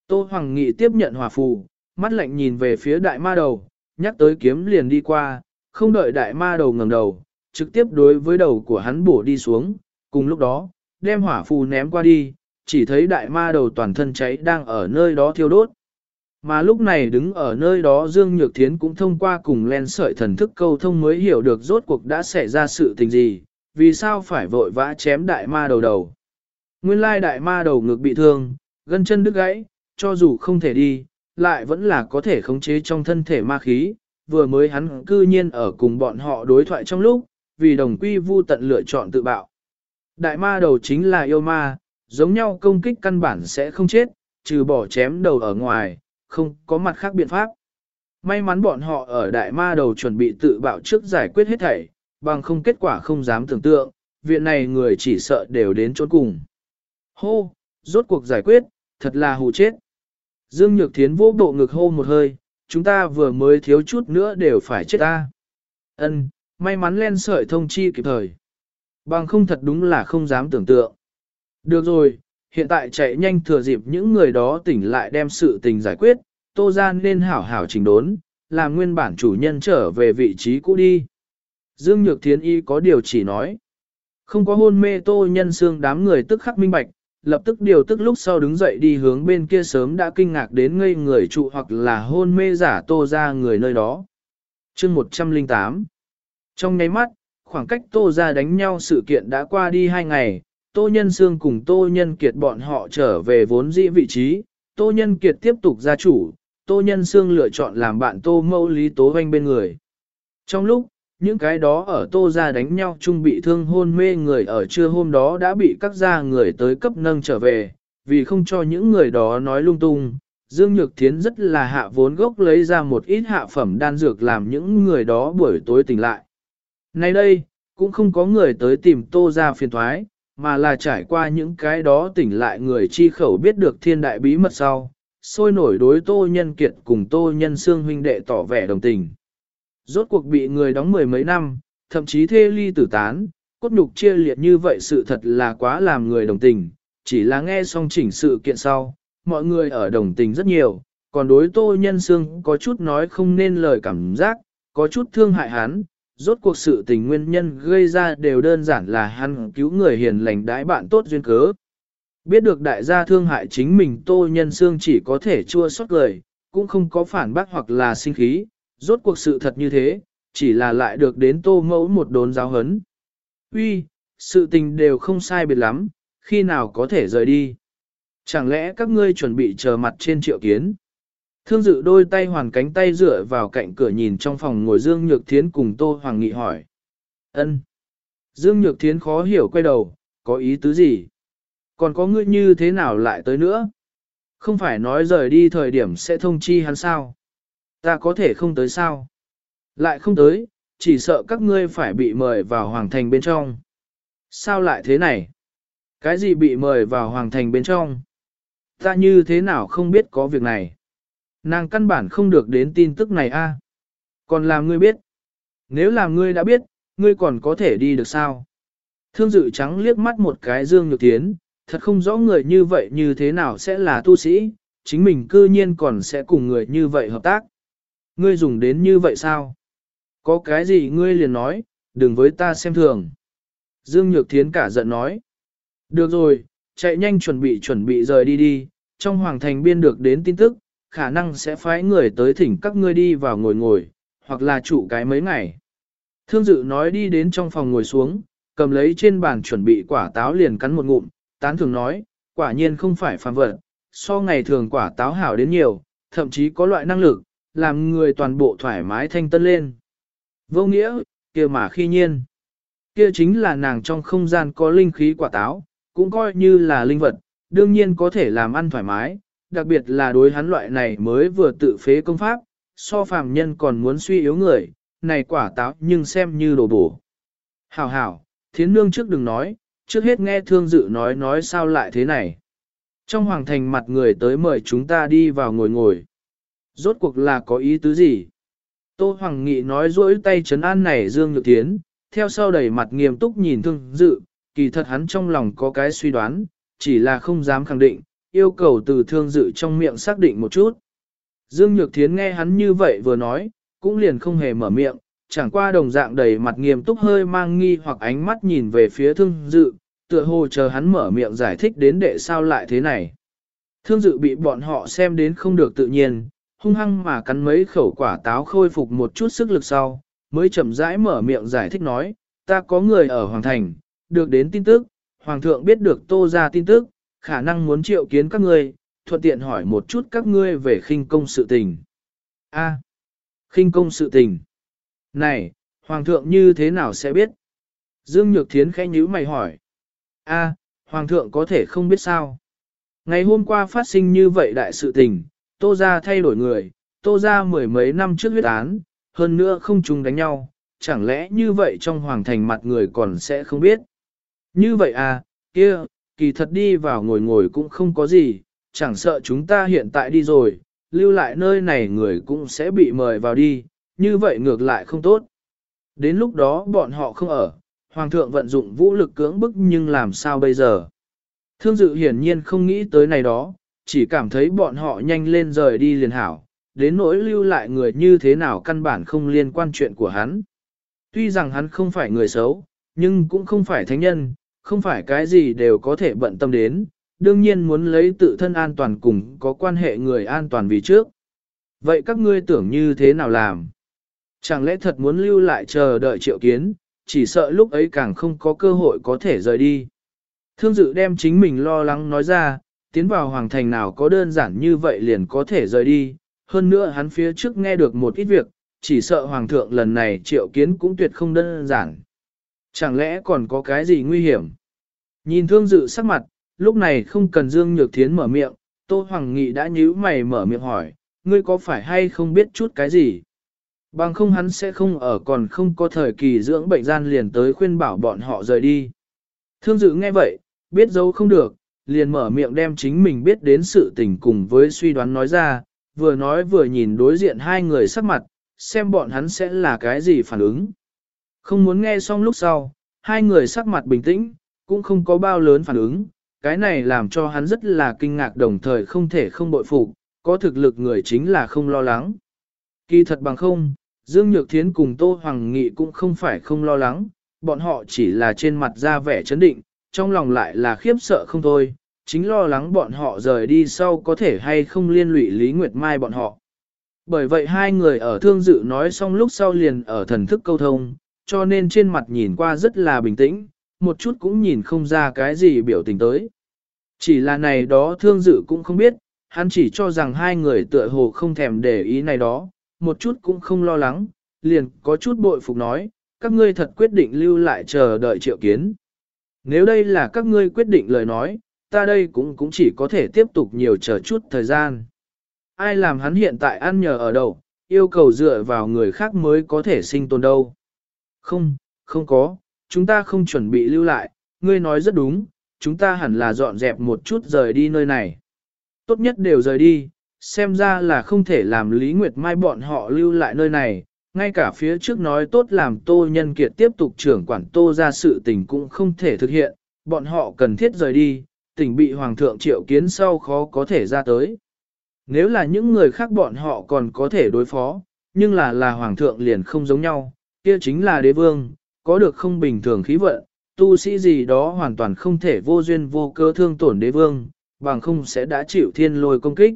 A: Tô Hoàng Nghị tiếp nhận hỏa phù, mắt lạnh nhìn về phía đại ma đầu, nhắc tới kiếm liền đi qua, không đợi đại ma đầu ngẩng đầu, trực tiếp đối với đầu của hắn bổ đi xuống, cùng lúc đó, đem hỏa phù ném qua đi, chỉ thấy đại ma đầu toàn thân cháy đang ở nơi đó thiêu đốt. Mà lúc này đứng ở nơi đó Dương Nhược Thiến cũng thông qua cùng len sợi thần thức câu thông mới hiểu được rốt cuộc đã xảy ra sự tình gì, vì sao phải vội vã chém đại ma đầu đầu. Nguyên lai đại ma đầu ngực bị thương, gân chân đứt gãy, cho dù không thể đi, lại vẫn là có thể khống chế trong thân thể ma khí, vừa mới hắn cư nhiên ở cùng bọn họ đối thoại trong lúc, vì đồng quy vu tận lựa chọn tự bạo. Đại ma đầu chính là yêu ma, giống nhau công kích căn bản sẽ không chết, trừ bỏ chém đầu ở ngoài, không có mặt khác biện pháp. May mắn bọn họ ở đại ma đầu chuẩn bị tự bạo trước giải quyết hết thảy, bằng không kết quả không dám tưởng tượng, viện này người chỉ sợ đều đến chốn cùng. Hô, rốt cuộc giải quyết, thật là hù chết. Dương Nhược Thiến vô bộ ngực hô một hơi, chúng ta vừa mới thiếu chút nữa đều phải chết ta. Ân, may mắn len sợi thông chi kịp thời. Bằng không thật đúng là không dám tưởng tượng. Được rồi, hiện tại chạy nhanh thừa dịp những người đó tỉnh lại đem sự tình giải quyết, tô gian nên hảo hảo chỉnh đốn, làm nguyên bản chủ nhân trở về vị trí cũ đi. Dương Nhược Thiến Y có điều chỉ nói. Không có hôn mê tô nhân xương đám người tức khắc minh bạch, lập tức điều tức lúc sau đứng dậy đi hướng bên kia sớm đã kinh ngạc đến ngây người trụ hoặc là hôn mê giả tô ra người nơi đó. chương 108 Trong nháy mắt, khoảng cách tô ra đánh nhau sự kiện đã qua đi hai ngày, tô nhân xương cùng tô nhân kiệt bọn họ trở về vốn dĩ vị trí, tô nhân kiệt tiếp tục gia chủ, tô nhân xương lựa chọn làm bạn tô mẫu lý tố hoanh bên người. Trong lúc, những cái đó ở tô ra đánh nhau chung bị thương hôn mê người ở trưa hôm đó đã bị các gia người tới cấp nâng trở về, vì không cho những người đó nói lung tung. Dương Nhược Thiến rất là hạ vốn gốc lấy ra một ít hạ phẩm đan dược làm những người đó buổi tối tỉnh lại. Nay đây, cũng không có người tới tìm tô ra phiền thoái, mà là trải qua những cái đó tỉnh lại người chi khẩu biết được thiên đại bí mật sau, sôi nổi đối tô nhân kiệt cùng tô nhân xương huynh đệ tỏ vẻ đồng tình. Rốt cuộc bị người đóng mười mấy năm, thậm chí thê ly tử tán, cốt nhục chia liệt như vậy sự thật là quá làm người đồng tình, chỉ là nghe xong chỉnh sự kiện sau, mọi người ở đồng tình rất nhiều, còn đối tô nhân xương có chút nói không nên lời cảm giác, có chút thương hại hắn, rốt cuộc sự tình nguyên nhân gây ra đều đơn giản là hắn cứu người hiền lành đãi bạn tốt duyên cớ. Biết được đại gia thương hại chính mình tô nhân xương chỉ có thể chua xót lời, cũng không có phản bác hoặc là sinh khí, rốt cuộc sự thật như thế, chỉ là lại được đến tô mẫu một đốn giáo hấn. Uy, sự tình đều không sai biệt lắm, khi nào có thể rời đi. Chẳng lẽ các ngươi chuẩn bị chờ mặt trên triệu kiến? Thương dự đôi tay hoàn cánh tay dựa vào cạnh cửa nhìn trong phòng ngồi Dương Nhược Thiến cùng Tô Hoàng Nghị hỏi. ân Dương Nhược Thiến khó hiểu quay đầu, có ý tứ gì? Còn có ngươi như thế nào lại tới nữa? Không phải nói rời đi thời điểm sẽ thông chi hắn sao? Ta có thể không tới sao? Lại không tới, chỉ sợ các ngươi phải bị mời vào hoàng thành bên trong. Sao lại thế này? Cái gì bị mời vào hoàng thành bên trong? Ta như thế nào không biết có việc này? Nàng căn bản không được đến tin tức này a. Còn làm ngươi biết. Nếu làm ngươi đã biết, ngươi còn có thể đi được sao? Thương dự trắng liếc mắt một cái Dương Nhược Thiến, thật không rõ người như vậy như thế nào sẽ là tu sĩ, chính mình cư nhiên còn sẽ cùng người như vậy hợp tác. Ngươi dùng đến như vậy sao? Có cái gì ngươi liền nói, đừng với ta xem thường. Dương Nhược Thiến cả giận nói. Được rồi, chạy nhanh chuẩn bị chuẩn bị rời đi đi, trong hoàng thành biên được đến tin tức, khả năng sẽ phái người tới thỉnh các ngươi đi vào ngồi ngồi, hoặc là trụ cái mấy ngày. Thương dự nói đi đến trong phòng ngồi xuống, cầm lấy trên bàn chuẩn bị quả táo liền cắn một ngụm, tán thường nói, quả nhiên không phải phàm vật, so ngày thường quả táo hảo đến nhiều, thậm chí có loại năng lực, làm người toàn bộ thoải mái thanh tân lên. Vô nghĩa, kia mà khi nhiên. Kia chính là nàng trong không gian có linh khí quả táo, cũng coi như là linh vật, đương nhiên có thể làm ăn thoải mái, đặc biệt là đối hắn loại này mới vừa tự phế công pháp, so phàm nhân còn muốn suy yếu người, này quả táo nhưng xem như đồ bổ. Hảo hảo, thiến nương trước đừng nói, trước hết nghe thương dự nói nói sao lại thế này. Trong hoàng thành mặt người tới mời chúng ta đi vào ngồi ngồi. Rốt cuộc là có ý tứ gì? Tô Hoàng Nghị nói rỗi tay chấn an này Dương Nhược Thiến, theo sau đẩy mặt nghiêm túc nhìn thương dự, kỳ thật hắn trong lòng có cái suy đoán, chỉ là không dám khẳng định, yêu cầu từ thương dự trong miệng xác định một chút. Dương Nhược Thiến nghe hắn như vậy vừa nói, cũng liền không hề mở miệng, chẳng qua đồng dạng đầy mặt nghiêm túc hơi mang nghi hoặc ánh mắt nhìn về phía thương dự, tựa hồ chờ hắn mở miệng giải thích đến đệ sao lại thế này. Thương dự bị bọn họ xem đến không được tự nhiên, hung hăng mà cắn mấy khẩu quả táo khôi phục một chút sức lực sau, mới chậm rãi mở miệng giải thích nói, ta có người ở Hoàng Thành, được đến tin tức, Hoàng thượng biết được tô ra tin tức, khả năng muốn triệu kiến các ngươi, thuận tiện hỏi một chút các ngươi về khinh công sự tình. A, khinh công sự tình. Này, Hoàng thượng như thế nào sẽ biết? Dương Nhược Thiến khẽ nhíu mày hỏi. A, Hoàng thượng có thể không biết sao? Ngày hôm qua phát sinh như vậy đại sự tình, tô ra thay đổi người, tô ra mười mấy năm trước huyết án, hơn nữa không chung đánh nhau, chẳng lẽ như vậy trong hoàng thành mặt người còn sẽ không biết. Như vậy à, kia, kỳ thật đi vào ngồi ngồi cũng không có gì, chẳng sợ chúng ta hiện tại đi rồi, lưu lại nơi này người cũng sẽ bị mời vào đi, như vậy ngược lại không tốt. Đến lúc đó bọn họ không ở, hoàng thượng vận dụng vũ lực cưỡng bức nhưng làm sao bây giờ? Thương dự hiển nhiên không nghĩ tới này đó, chỉ cảm thấy bọn họ nhanh lên rời đi liền hảo, đến nỗi lưu lại người như thế nào căn bản không liên quan chuyện của hắn. Tuy rằng hắn không phải người xấu, nhưng cũng không phải thánh nhân, không phải cái gì đều có thể bận tâm đến, đương nhiên muốn lấy tự thân an toàn cùng có quan hệ người an toàn vì trước. Vậy các ngươi tưởng như thế nào làm? Chẳng lẽ thật muốn lưu lại chờ đợi triệu kiến, chỉ sợ lúc ấy càng không có cơ hội có thể rời đi. Thương dự đem chính mình lo lắng nói ra, tiến vào hoàng thành nào có đơn giản như vậy liền có thể rời đi, hơn nữa hắn phía trước nghe được một ít việc, chỉ sợ hoàng thượng lần này triệu kiến cũng tuyệt không đơn giản. Chẳng lẽ còn có cái gì nguy hiểm? Nhìn thương dự sắc mặt, lúc này không cần Dương Nhược Thiến mở miệng, Tô Hoàng Nghị đã nhíu mày mở miệng hỏi, ngươi có phải hay không biết chút cái gì? Bằng không hắn sẽ không ở còn không có thời kỳ dưỡng bệnh gian liền tới khuyên bảo bọn họ rời đi. Thương dự nghe vậy, biết dấu không được, liền mở miệng đem chính mình biết đến sự tình cùng với suy đoán nói ra, vừa nói vừa nhìn đối diện hai người sắc mặt, xem bọn hắn sẽ là cái gì phản ứng. Không muốn nghe xong lúc sau, hai người sắc mặt bình tĩnh, cũng không có bao lớn phản ứng, cái này làm cho hắn rất là kinh ngạc đồng thời không thể không bội phục, có thực lực người chính là không lo lắng. Kỳ thật bằng không, Dương Nhược Thiến cùng Tô Hoàng Nghị cũng không phải không lo lắng, bọn họ chỉ là trên mặt ra vẻ chấn định, trong lòng lại là khiếp sợ không thôi, chính lo lắng bọn họ rời đi sau có thể hay không liên lụy Lý Nguyệt Mai bọn họ. Bởi vậy hai người ở thương dự nói xong lúc sau liền ở thần thức câu thông, cho nên trên mặt nhìn qua rất là bình tĩnh, một chút cũng nhìn không ra cái gì biểu tình tới. Chỉ là này đó thương dự cũng không biết, hắn chỉ cho rằng hai người tựa hồ không thèm để ý này đó, một chút cũng không lo lắng, liền có chút bội phục nói, các ngươi thật quyết định lưu lại chờ đợi triệu kiến. Nếu đây là các ngươi quyết định lời nói, ta đây cũng cũng chỉ có thể tiếp tục nhiều chờ chút thời gian. Ai làm hắn hiện tại ăn nhờ ở đâu, yêu cầu dựa vào người khác mới có thể sinh tồn đâu. Không, không có, chúng ta không chuẩn bị lưu lại, ngươi nói rất đúng, chúng ta hẳn là dọn dẹp một chút rời đi nơi này. Tốt nhất đều rời đi, xem ra là không thể làm Lý Nguyệt Mai bọn họ lưu lại nơi này, ngay cả phía trước nói tốt làm Tô Nhân Kiệt tiếp tục trưởng quản Tô ra sự tình cũng không thể thực hiện, bọn họ cần thiết rời đi, tỉnh bị Hoàng thượng triệu kiến sau khó có thể ra tới. Nếu là những người khác bọn họ còn có thể đối phó, nhưng là là Hoàng thượng liền không giống nhau, kia chính là đế vương, có được không bình thường khí vận, tu sĩ gì đó hoàn toàn không thể vô duyên vô cơ thương tổn đế vương, bằng không sẽ đã chịu thiên lôi công kích.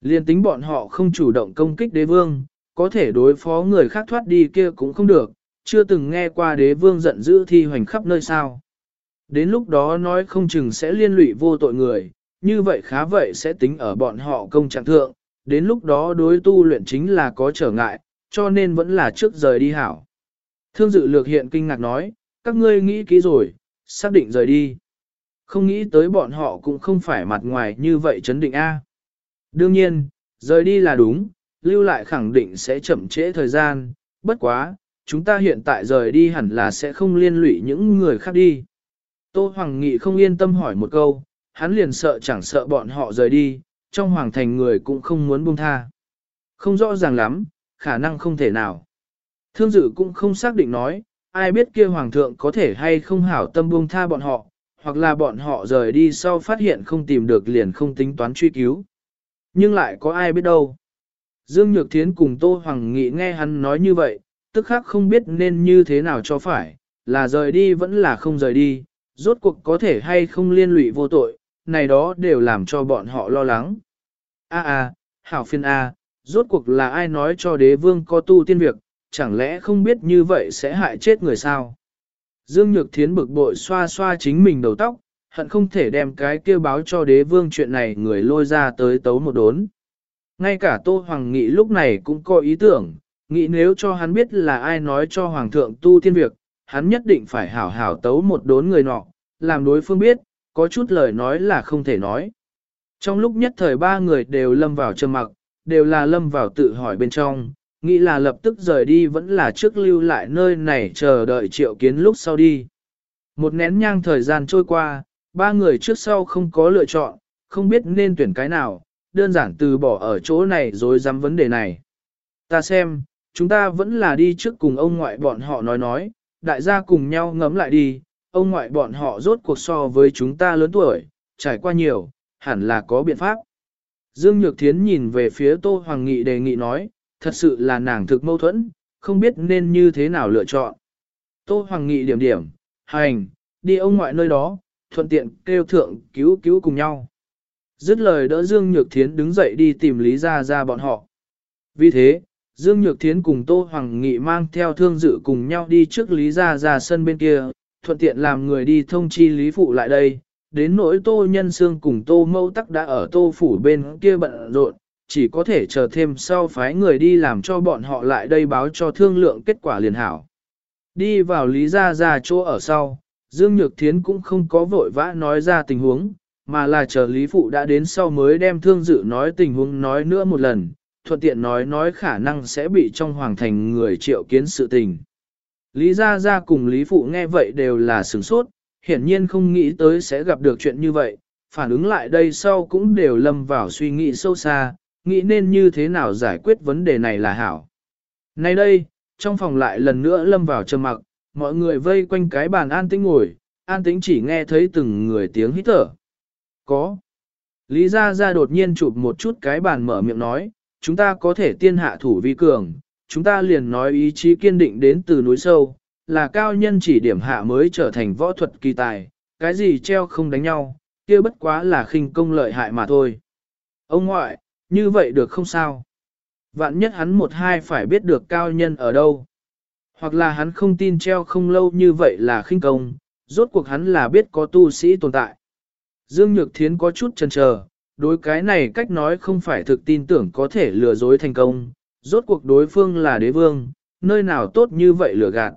A: Liên tính bọn họ không chủ động công kích đế vương, có thể đối phó người khác thoát đi kia cũng không được, chưa từng nghe qua đế vương giận dữ thi hoành khắp nơi sao. Đến lúc đó nói không chừng sẽ liên lụy vô tội người, như vậy khá vậy sẽ tính ở bọn họ công trạng thượng, đến lúc đó đối tu luyện chính là có trở ngại, cho nên vẫn là trước rời đi hảo. Thương dự lược hiện kinh ngạc nói, các ngươi nghĩ kỹ rồi, xác định rời đi. Không nghĩ tới bọn họ cũng không phải mặt ngoài như vậy chấn định A. Đương nhiên, rời đi là đúng, lưu lại khẳng định sẽ chậm trễ thời gian, bất quá, chúng ta hiện tại rời đi hẳn là sẽ không liên lụy những người khác đi. Tô Hoàng Nghị không yên tâm hỏi một câu, hắn liền sợ chẳng sợ bọn họ rời đi, trong hoàng thành người cũng không muốn buông tha. Không rõ ràng lắm, khả năng không thể nào. Thương dự cũng không xác định nói, ai biết kia hoàng thượng có thể hay không hảo tâm buông tha bọn họ, hoặc là bọn họ rời đi sau phát hiện không tìm được liền không tính toán truy cứu. Nhưng lại có ai biết đâu. Dương Nhược Thiến cùng Tô Hoàng Nghị nghe hắn nói như vậy, tức khác không biết nên như thế nào cho phải, là rời đi vẫn là không rời đi, rốt cuộc có thể hay không liên lụy vô tội, này đó đều làm cho bọn họ lo lắng. A a, hảo phiên a, rốt cuộc là ai nói cho đế vương có tu tiên việc, chẳng lẽ không biết như vậy sẽ hại chết người sao? Dương Nhược Thiến bực bội xoa xoa chính mình đầu tóc, hận không thể đem cái kêu báo cho đế vương chuyện này người lôi ra tới tấu một đốn. Ngay cả Tô Hoàng Nghị lúc này cũng có ý tưởng, nghĩ nếu cho hắn biết là ai nói cho Hoàng thượng tu tiên việc, hắn nhất định phải hảo hảo tấu một đốn người nọ, làm đối phương biết, có chút lời nói là không thể nói. Trong lúc nhất thời ba người đều lâm vào trầm mặc, đều là lâm vào tự hỏi bên trong, nghĩ là lập tức rời đi vẫn là trước lưu lại nơi này chờ đợi triệu kiến lúc sau đi. Một nén nhang thời gian trôi qua, ba người trước sau không có lựa chọn, không biết nên tuyển cái nào, đơn giản từ bỏ ở chỗ này rồi dám vấn đề này. Ta xem, chúng ta vẫn là đi trước cùng ông ngoại bọn họ nói nói, đại gia cùng nhau ngấm lại đi, ông ngoại bọn họ rốt cuộc so với chúng ta lớn tuổi, trải qua nhiều, hẳn là có biện pháp. Dương Nhược Thiến nhìn về phía Tô Hoàng Nghị đề nghị nói, thật sự là nàng thực mâu thuẫn, không biết nên như thế nào lựa chọn. Tô Hoàng Nghị điểm điểm, hành, đi ông ngoại nơi đó, thuận tiện kêu thượng cứu cứu cùng nhau. Dứt lời đỡ Dương Nhược Thiến đứng dậy đi tìm Lý Gia Gia bọn họ. Vì thế, Dương Nhược Thiến cùng Tô Hoàng Nghị mang theo thương dự cùng nhau đi trước Lý Gia Gia sân bên kia, thuận tiện làm người đi thông chi Lý Phụ lại đây. Đến nỗi Tô Nhân xương cùng Tô Mâu Tắc đã ở Tô Phủ bên kia bận rộn, chỉ có thể chờ thêm sau phái người đi làm cho bọn họ lại đây báo cho thương lượng kết quả liền hảo. Đi vào Lý Gia Gia chỗ ở sau, Dương Nhược Thiến cũng không có vội vã nói ra tình huống, mà là chờ Lý Phụ đã đến sau mới đem thương dự nói tình huống nói nữa một lần, thuận tiện nói nói khả năng sẽ bị trong hoàng thành người triệu kiến sự tình. Lý Gia Gia cùng Lý Phụ nghe vậy đều là sửng sốt, hiển nhiên không nghĩ tới sẽ gặp được chuyện như vậy, phản ứng lại đây sau cũng đều lâm vào suy nghĩ sâu xa, nghĩ nên như thế nào giải quyết vấn đề này là hảo. Nay đây, trong phòng lại lần nữa lâm vào trầm mặc, mọi người vây quanh cái bàn an tĩnh ngồi, an tĩnh chỉ nghe thấy từng người tiếng hít thở. Có. Lý Gia Gia đột nhiên chụp một chút cái bàn mở miệng nói, chúng ta có thể tiên hạ thủ vi cường, chúng ta liền nói ý chí kiên định đến từ núi sâu, là cao nhân chỉ điểm hạ mới trở thành võ thuật kỳ tài, cái gì treo không đánh nhau, kia bất quá là khinh công lợi hại mà thôi. Ông ngoại, như vậy được không sao? Vạn nhất hắn một hai phải biết được cao nhân ở đâu. Hoặc là hắn không tin treo không lâu như vậy là khinh công, rốt cuộc hắn là biết có tu sĩ tồn tại. Dương Nhược Thiến có chút chần chờ, đối cái này cách nói không phải thực tin tưởng có thể lừa dối thành công, rốt cuộc đối phương là đế vương, nơi nào tốt như vậy lừa gạt.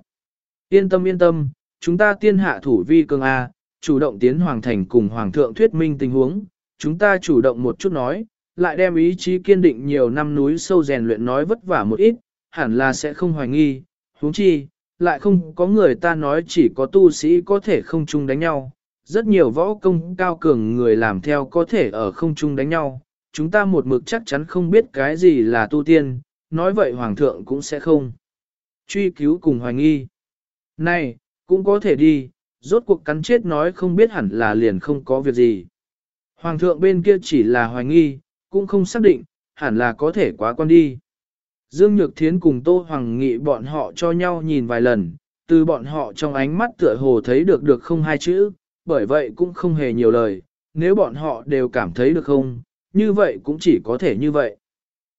A: Yên tâm yên tâm, chúng ta tiên hạ thủ vi cường A, chủ động tiến hoàng thành cùng hoàng thượng thuyết minh tình huống, chúng ta chủ động một chút nói, lại đem ý chí kiên định nhiều năm núi sâu rèn luyện nói vất vả một ít, hẳn là sẽ không hoài nghi, huống chi, lại không có người ta nói chỉ có tu sĩ có thể không chung đánh nhau, rất nhiều võ công cao cường người làm theo có thể ở không chung đánh nhau, chúng ta một mực chắc chắn không biết cái gì là tu tiên, nói vậy hoàng thượng cũng sẽ không. Truy cứu cùng hoài nghi. Này, cũng có thể đi, rốt cuộc cắn chết nói không biết hẳn là liền không có việc gì. Hoàng thượng bên kia chỉ là hoài nghi, cũng không xác định, hẳn là có thể quá quan đi. Dương Nhược Thiến cùng Tô Hoàng Nghị bọn họ cho nhau nhìn vài lần, từ bọn họ trong ánh mắt tựa hồ thấy được được không hai chữ, bởi vậy cũng không hề nhiều lời, nếu bọn họ đều cảm thấy được không, như vậy cũng chỉ có thể như vậy.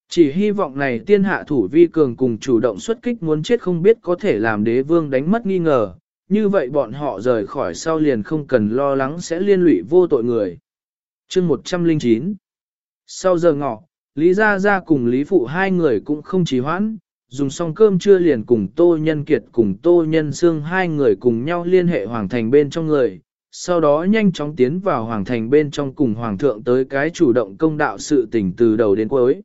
A: Chỉ hy vọng này tiên hạ thủ vi cường cùng chủ động xuất kích muốn chết không biết có thể làm đế vương đánh mất nghi ngờ, như vậy bọn họ rời khỏi sau liền không cần lo lắng sẽ liên lụy vô tội người. chương 109 Sau giờ ngọ, Lý Gia Gia cùng Lý Phụ hai người cũng không trì hoãn, dùng xong cơm trưa liền cùng Tô Nhân Kiệt cùng Tô Nhân Sương hai người cùng nhau liên hệ Hoàng Thành bên trong người, sau đó nhanh chóng tiến vào Hoàng Thành bên trong cùng Hoàng thượng tới cái chủ động công đạo sự tình từ đầu đến cuối.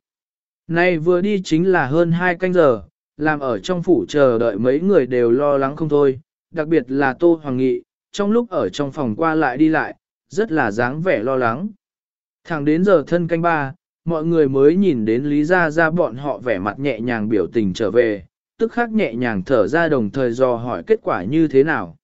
A: Nay vừa đi chính là hơn hai canh giờ, làm ở trong phủ chờ đợi mấy người đều lo lắng không thôi, đặc biệt là Tô Hoàng Nghị, trong lúc ở trong phòng qua lại đi lại, rất là dáng vẻ lo lắng. Thẳng đến giờ thân canh ba, mọi người mới nhìn đến Lý Gia Gia bọn họ vẻ mặt nhẹ nhàng biểu tình trở về, tức khắc nhẹ nhàng thở ra đồng thời dò hỏi kết quả như thế nào.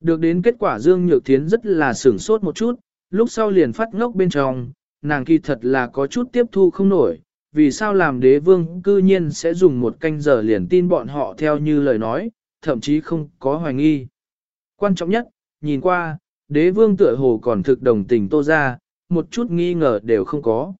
A: Được đến kết quả Dương Nhược Thiến rất là sửng sốt một chút, lúc sau liền phát ngốc bên trong, nàng kỳ thật là có chút tiếp thu không nổi, vì sao làm đế vương cư nhiên sẽ dùng một canh giờ liền tin bọn họ theo như lời nói, thậm chí không có hoài nghi. Quan trọng nhất, nhìn qua, đế vương tựa hồ còn thực đồng tình tô ra, một chút nghi ngờ đều không có.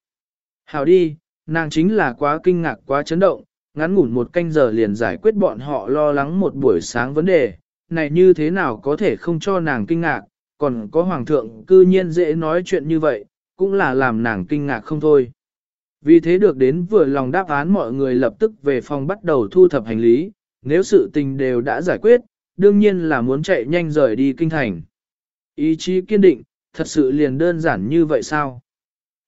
A: Hào đi, nàng chính là quá kinh ngạc quá chấn động, ngắn ngủn một canh giờ liền giải quyết bọn họ lo lắng một buổi sáng vấn đề, này như thế nào có thể không cho nàng kinh ngạc, còn có hoàng thượng cư nhiên dễ nói chuyện như vậy, cũng là làm nàng kinh ngạc không thôi. Vì thế được đến vừa lòng đáp án mọi người lập tức về phòng bắt đầu thu thập hành lý, nếu sự tình đều đã giải quyết, đương nhiên là muốn chạy nhanh rời đi kinh thành. Ý chí kiên định, thật sự liền đơn giản như vậy sao?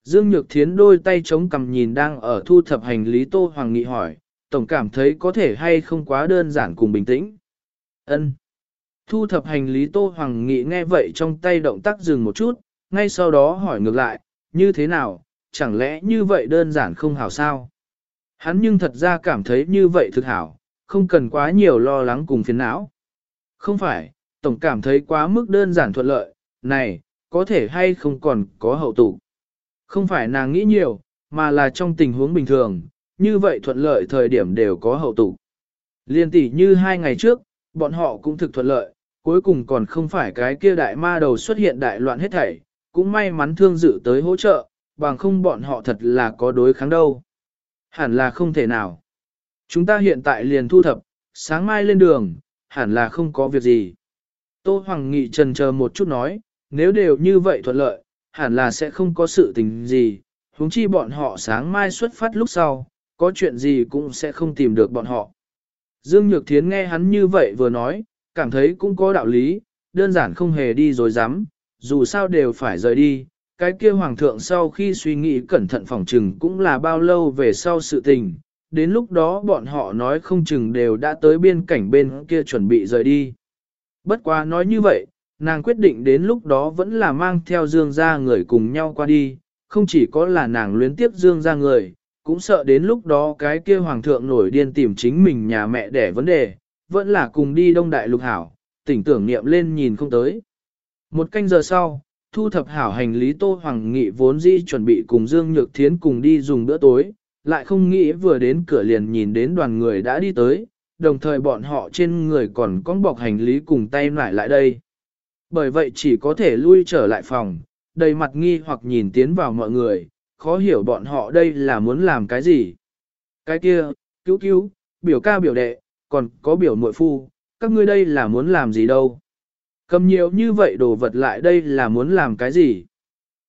A: Dương Nhược Thiến đôi tay chống cằm nhìn đang ở thu thập hành lý Tô Hoàng Nghị hỏi, tổng cảm thấy có thể hay không quá đơn giản cùng bình tĩnh. Ân. Thu thập hành lý Tô Hoàng Nghị nghe vậy trong tay động tác dừng một chút, ngay sau đó hỏi ngược lại, như thế nào, chẳng lẽ như vậy đơn giản không hảo sao? Hắn nhưng thật ra cảm thấy như vậy thực hảo, không cần quá nhiều lo lắng cùng phiền não. Không phải, tổng cảm thấy quá mức đơn giản thuận lợi, này, có thể hay không còn có hậu tụ. Không phải nàng nghĩ nhiều, mà là trong tình huống bình thường, như vậy thuận lợi thời điểm đều có hậu tụ. Liên tỷ như hai ngày trước, bọn họ cũng thực thuận lợi, cuối cùng còn không phải cái kia đại ma đầu xuất hiện đại loạn hết thảy, cũng may mắn thương dự tới hỗ trợ, bằng không bọn họ thật là có đối kháng đâu. Hẳn là không thể nào. Chúng ta hiện tại liền thu thập, sáng mai lên đường, hẳn là không có việc gì. Tô Hoàng Nghị trần chờ một chút nói, nếu đều như vậy thuận lợi, hẳn là sẽ không có sự tình gì, huống chi bọn họ sáng mai xuất phát lúc sau, có chuyện gì cũng sẽ không tìm được bọn họ. Dương Nhược Thiến nghe hắn như vậy vừa nói, cảm thấy cũng có đạo lý, đơn giản không hề đi rồi dám, dù sao đều phải rời đi. Cái kia hoàng thượng sau khi suy nghĩ cẩn thận phòng trừng cũng là bao lâu về sau sự tình, đến lúc đó bọn họ nói không chừng đều đã tới biên cảnh bên kia chuẩn bị rời đi. Bất quá nói như vậy, nàng quyết định đến lúc đó vẫn là mang theo dương ra người cùng nhau qua đi, không chỉ có là nàng luyến tiếp dương ra người, cũng sợ đến lúc đó cái kia hoàng thượng nổi điên tìm chính mình nhà mẹ để vấn đề, vẫn là cùng đi đông đại lục hảo, tỉnh tưởng niệm lên nhìn không tới. Một canh giờ sau, thu thập hảo hành lý Tô Hoàng Nghị vốn di chuẩn bị cùng Dương Nhược Thiến cùng đi dùng bữa tối, lại không nghĩ vừa đến cửa liền nhìn đến đoàn người đã đi tới, đồng thời bọn họ trên người còn có bọc hành lý cùng tay lại lại đây. Bởi vậy chỉ có thể lui trở lại phòng, đầy mặt nghi hoặc nhìn tiến vào mọi người, khó hiểu bọn họ đây là muốn làm cái gì. Cái kia, cứu cứu, biểu ca biểu đệ, còn có biểu muội phu, các ngươi đây là muốn làm gì đâu. Cầm nhiều như vậy đồ vật lại đây là muốn làm cái gì.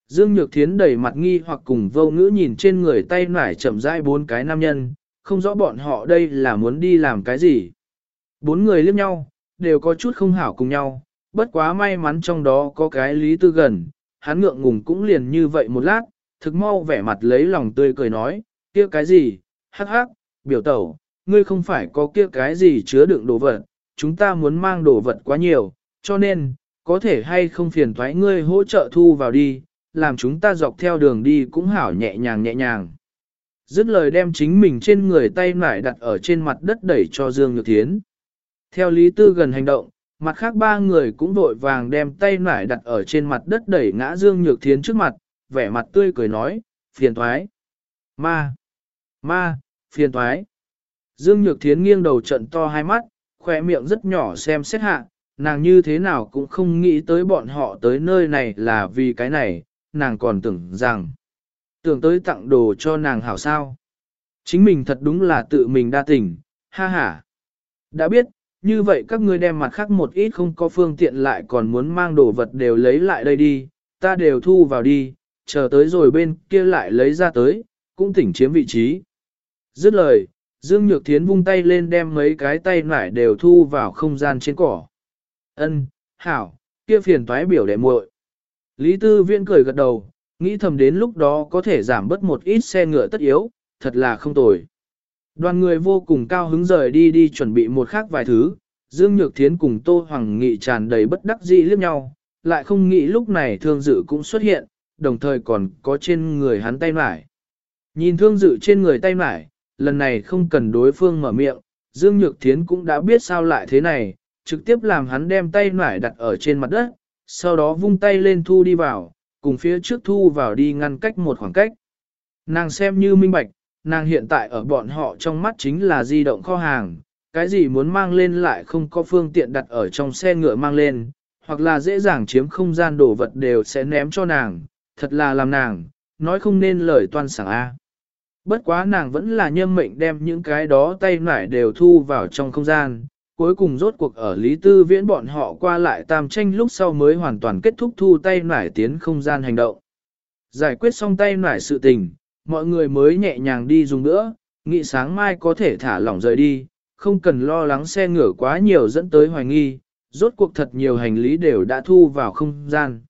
A: Dương Nhược Thiến đầy mặt nghi hoặc cùng vô ngữ nhìn trên người tay nải chậm rãi bốn cái nam nhân, không rõ bọn họ đây là muốn đi làm cái gì. Bốn người liếc nhau, đều có chút không hảo cùng nhau, bất quá may mắn trong đó có cái lý tư gần, hắn ngượng ngùng cũng liền như vậy một lát, thực mau vẻ mặt lấy lòng tươi cười nói, kia cái gì, hắc hắc, biểu tẩu, ngươi không phải có kia cái gì chứa đựng đồ vật, chúng ta muốn mang đồ vật quá nhiều, cho nên, có thể hay không phiền thoái ngươi hỗ trợ thu vào đi, làm chúng ta dọc theo đường đi cũng hảo nhẹ nhàng nhẹ nhàng. Dứt lời đem chính mình trên người tay nải đặt ở trên mặt đất đẩy cho Dương Nhược Thiến. Theo Lý Tư gần hành động, mặt khác ba người cũng vội vàng đem tay nải đặt ở trên mặt đất đẩy ngã Dương Nhược Thiến trước mặt, vẻ mặt tươi cười nói, phiền thoái. Ma! Ma! Phiền thoái! Dương Nhược Thiến nghiêng đầu trận to hai mắt, khỏe miệng rất nhỏ xem xét hạ, nàng như thế nào cũng không nghĩ tới bọn họ tới nơi này là vì cái này, nàng còn tưởng rằng, tưởng tới tặng đồ cho nàng hảo sao. Chính mình thật đúng là tự mình đa tình, ha ha. Đã biết, như vậy các ngươi đem mặt khác một ít không có phương tiện lại còn muốn mang đồ vật đều lấy lại đây đi, ta đều thu vào đi, chờ tới rồi bên kia lại lấy ra tới, cũng tỉnh chiếm vị trí. Dứt lời, Dương Nhược Thiến vung tay lên đem mấy cái tay nải đều thu vào không gian trên cỏ. Ân, hảo, kia phiền toái biểu đệ muội. Lý Tư Viễn cười gật đầu, nghĩ thầm đến lúc đó có thể giảm bớt một ít xe ngựa tất yếu, thật là không tồi. Đoàn người vô cùng cao hứng rời đi đi chuẩn bị một khác vài thứ, Dương Nhược Thiến cùng Tô Hoàng Nghị tràn đầy bất đắc dĩ liếc nhau, lại không nghĩ lúc này thương dự cũng xuất hiện, đồng thời còn có trên người hắn tay mải. Nhìn thương dự trên người tay mải, lần này không cần đối phương mở miệng, Dương Nhược Thiến cũng đã biết sao lại thế này, trực tiếp làm hắn đem tay nải đặt ở trên mặt đất, sau đó vung tay lên thu đi vào, cùng phía trước thu vào đi ngăn cách một khoảng cách. Nàng xem như minh bạch, nàng hiện tại ở bọn họ trong mắt chính là di động kho hàng, cái gì muốn mang lên lại không có phương tiện đặt ở trong xe ngựa mang lên, hoặc là dễ dàng chiếm không gian đồ vật đều sẽ ném cho nàng, thật là làm nàng, nói không nên lời toan sảng A. Bất quá nàng vẫn là nhâm mệnh đem những cái đó tay nải đều thu vào trong không gian, cuối cùng rốt cuộc ở Lý Tư Viễn bọn họ qua lại tam tranh lúc sau mới hoàn toàn kết thúc thu tay nải tiến không gian hành động. Giải quyết xong tay nải sự tình, mọi người mới nhẹ nhàng đi dùng nữa, nghĩ sáng mai có thể thả lỏng rời đi, không cần lo lắng xe ngửa quá nhiều dẫn tới hoài nghi, rốt cuộc thật nhiều hành lý đều đã thu vào không gian.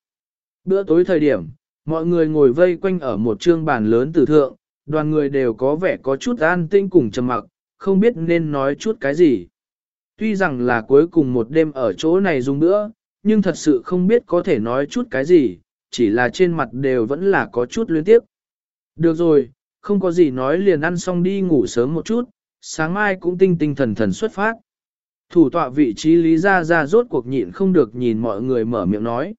A: Bữa tối thời điểm, mọi người ngồi vây quanh ở một trương bàn lớn tử thượng, đoàn người đều có vẻ có chút an tinh cùng trầm mặc, không biết nên nói chút cái gì. Tuy rằng là cuối cùng một đêm ở chỗ này dùng nữa, nhưng thật sự không biết có thể nói chút cái gì, chỉ là trên mặt đều vẫn là có chút luyến tiếp. Được rồi, không có gì nói liền ăn xong đi ngủ sớm một chút, sáng mai cũng tinh tinh thần thần xuất phát. Thủ tọa vị trí lý ra ra rốt cuộc nhịn không được nhìn mọi người mở miệng nói.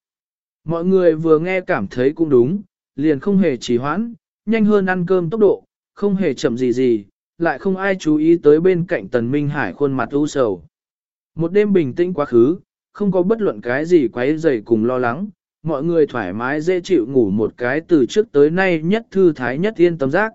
A: Mọi người vừa nghe cảm thấy cũng đúng, liền không hề trì hoãn, nhanh hơn ăn cơm tốc độ, không hề chậm gì gì, lại không ai chú ý tới bên cạnh tần minh hải khuôn mặt u sầu. Một đêm bình tĩnh quá khứ, không có bất luận cái gì quấy rầy cùng lo lắng, mọi người thoải mái dễ chịu ngủ một cái từ trước tới nay nhất thư thái nhất yên tâm giác.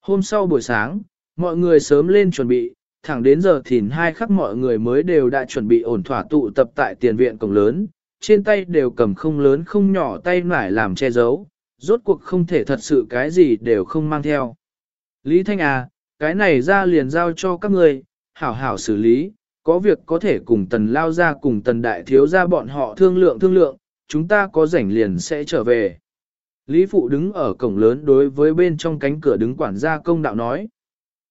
A: Hôm sau buổi sáng, mọi người sớm lên chuẩn bị, thẳng đến giờ thìn hai khắc mọi người mới đều đã chuẩn bị ổn thỏa tụ tập tại tiền viện cổng lớn, trên tay đều cầm không lớn không nhỏ tay nải làm che giấu, rốt cuộc không thể thật sự cái gì đều không mang theo. Lý Thanh à, cái này ra liền giao cho các người, hảo hảo xử lý, có việc có thể cùng tần lao ra cùng tần đại thiếu ra bọn họ thương lượng thương lượng, chúng ta có rảnh liền sẽ trở về. Lý Phụ đứng ở cổng lớn đối với bên trong cánh cửa đứng quản gia công đạo nói.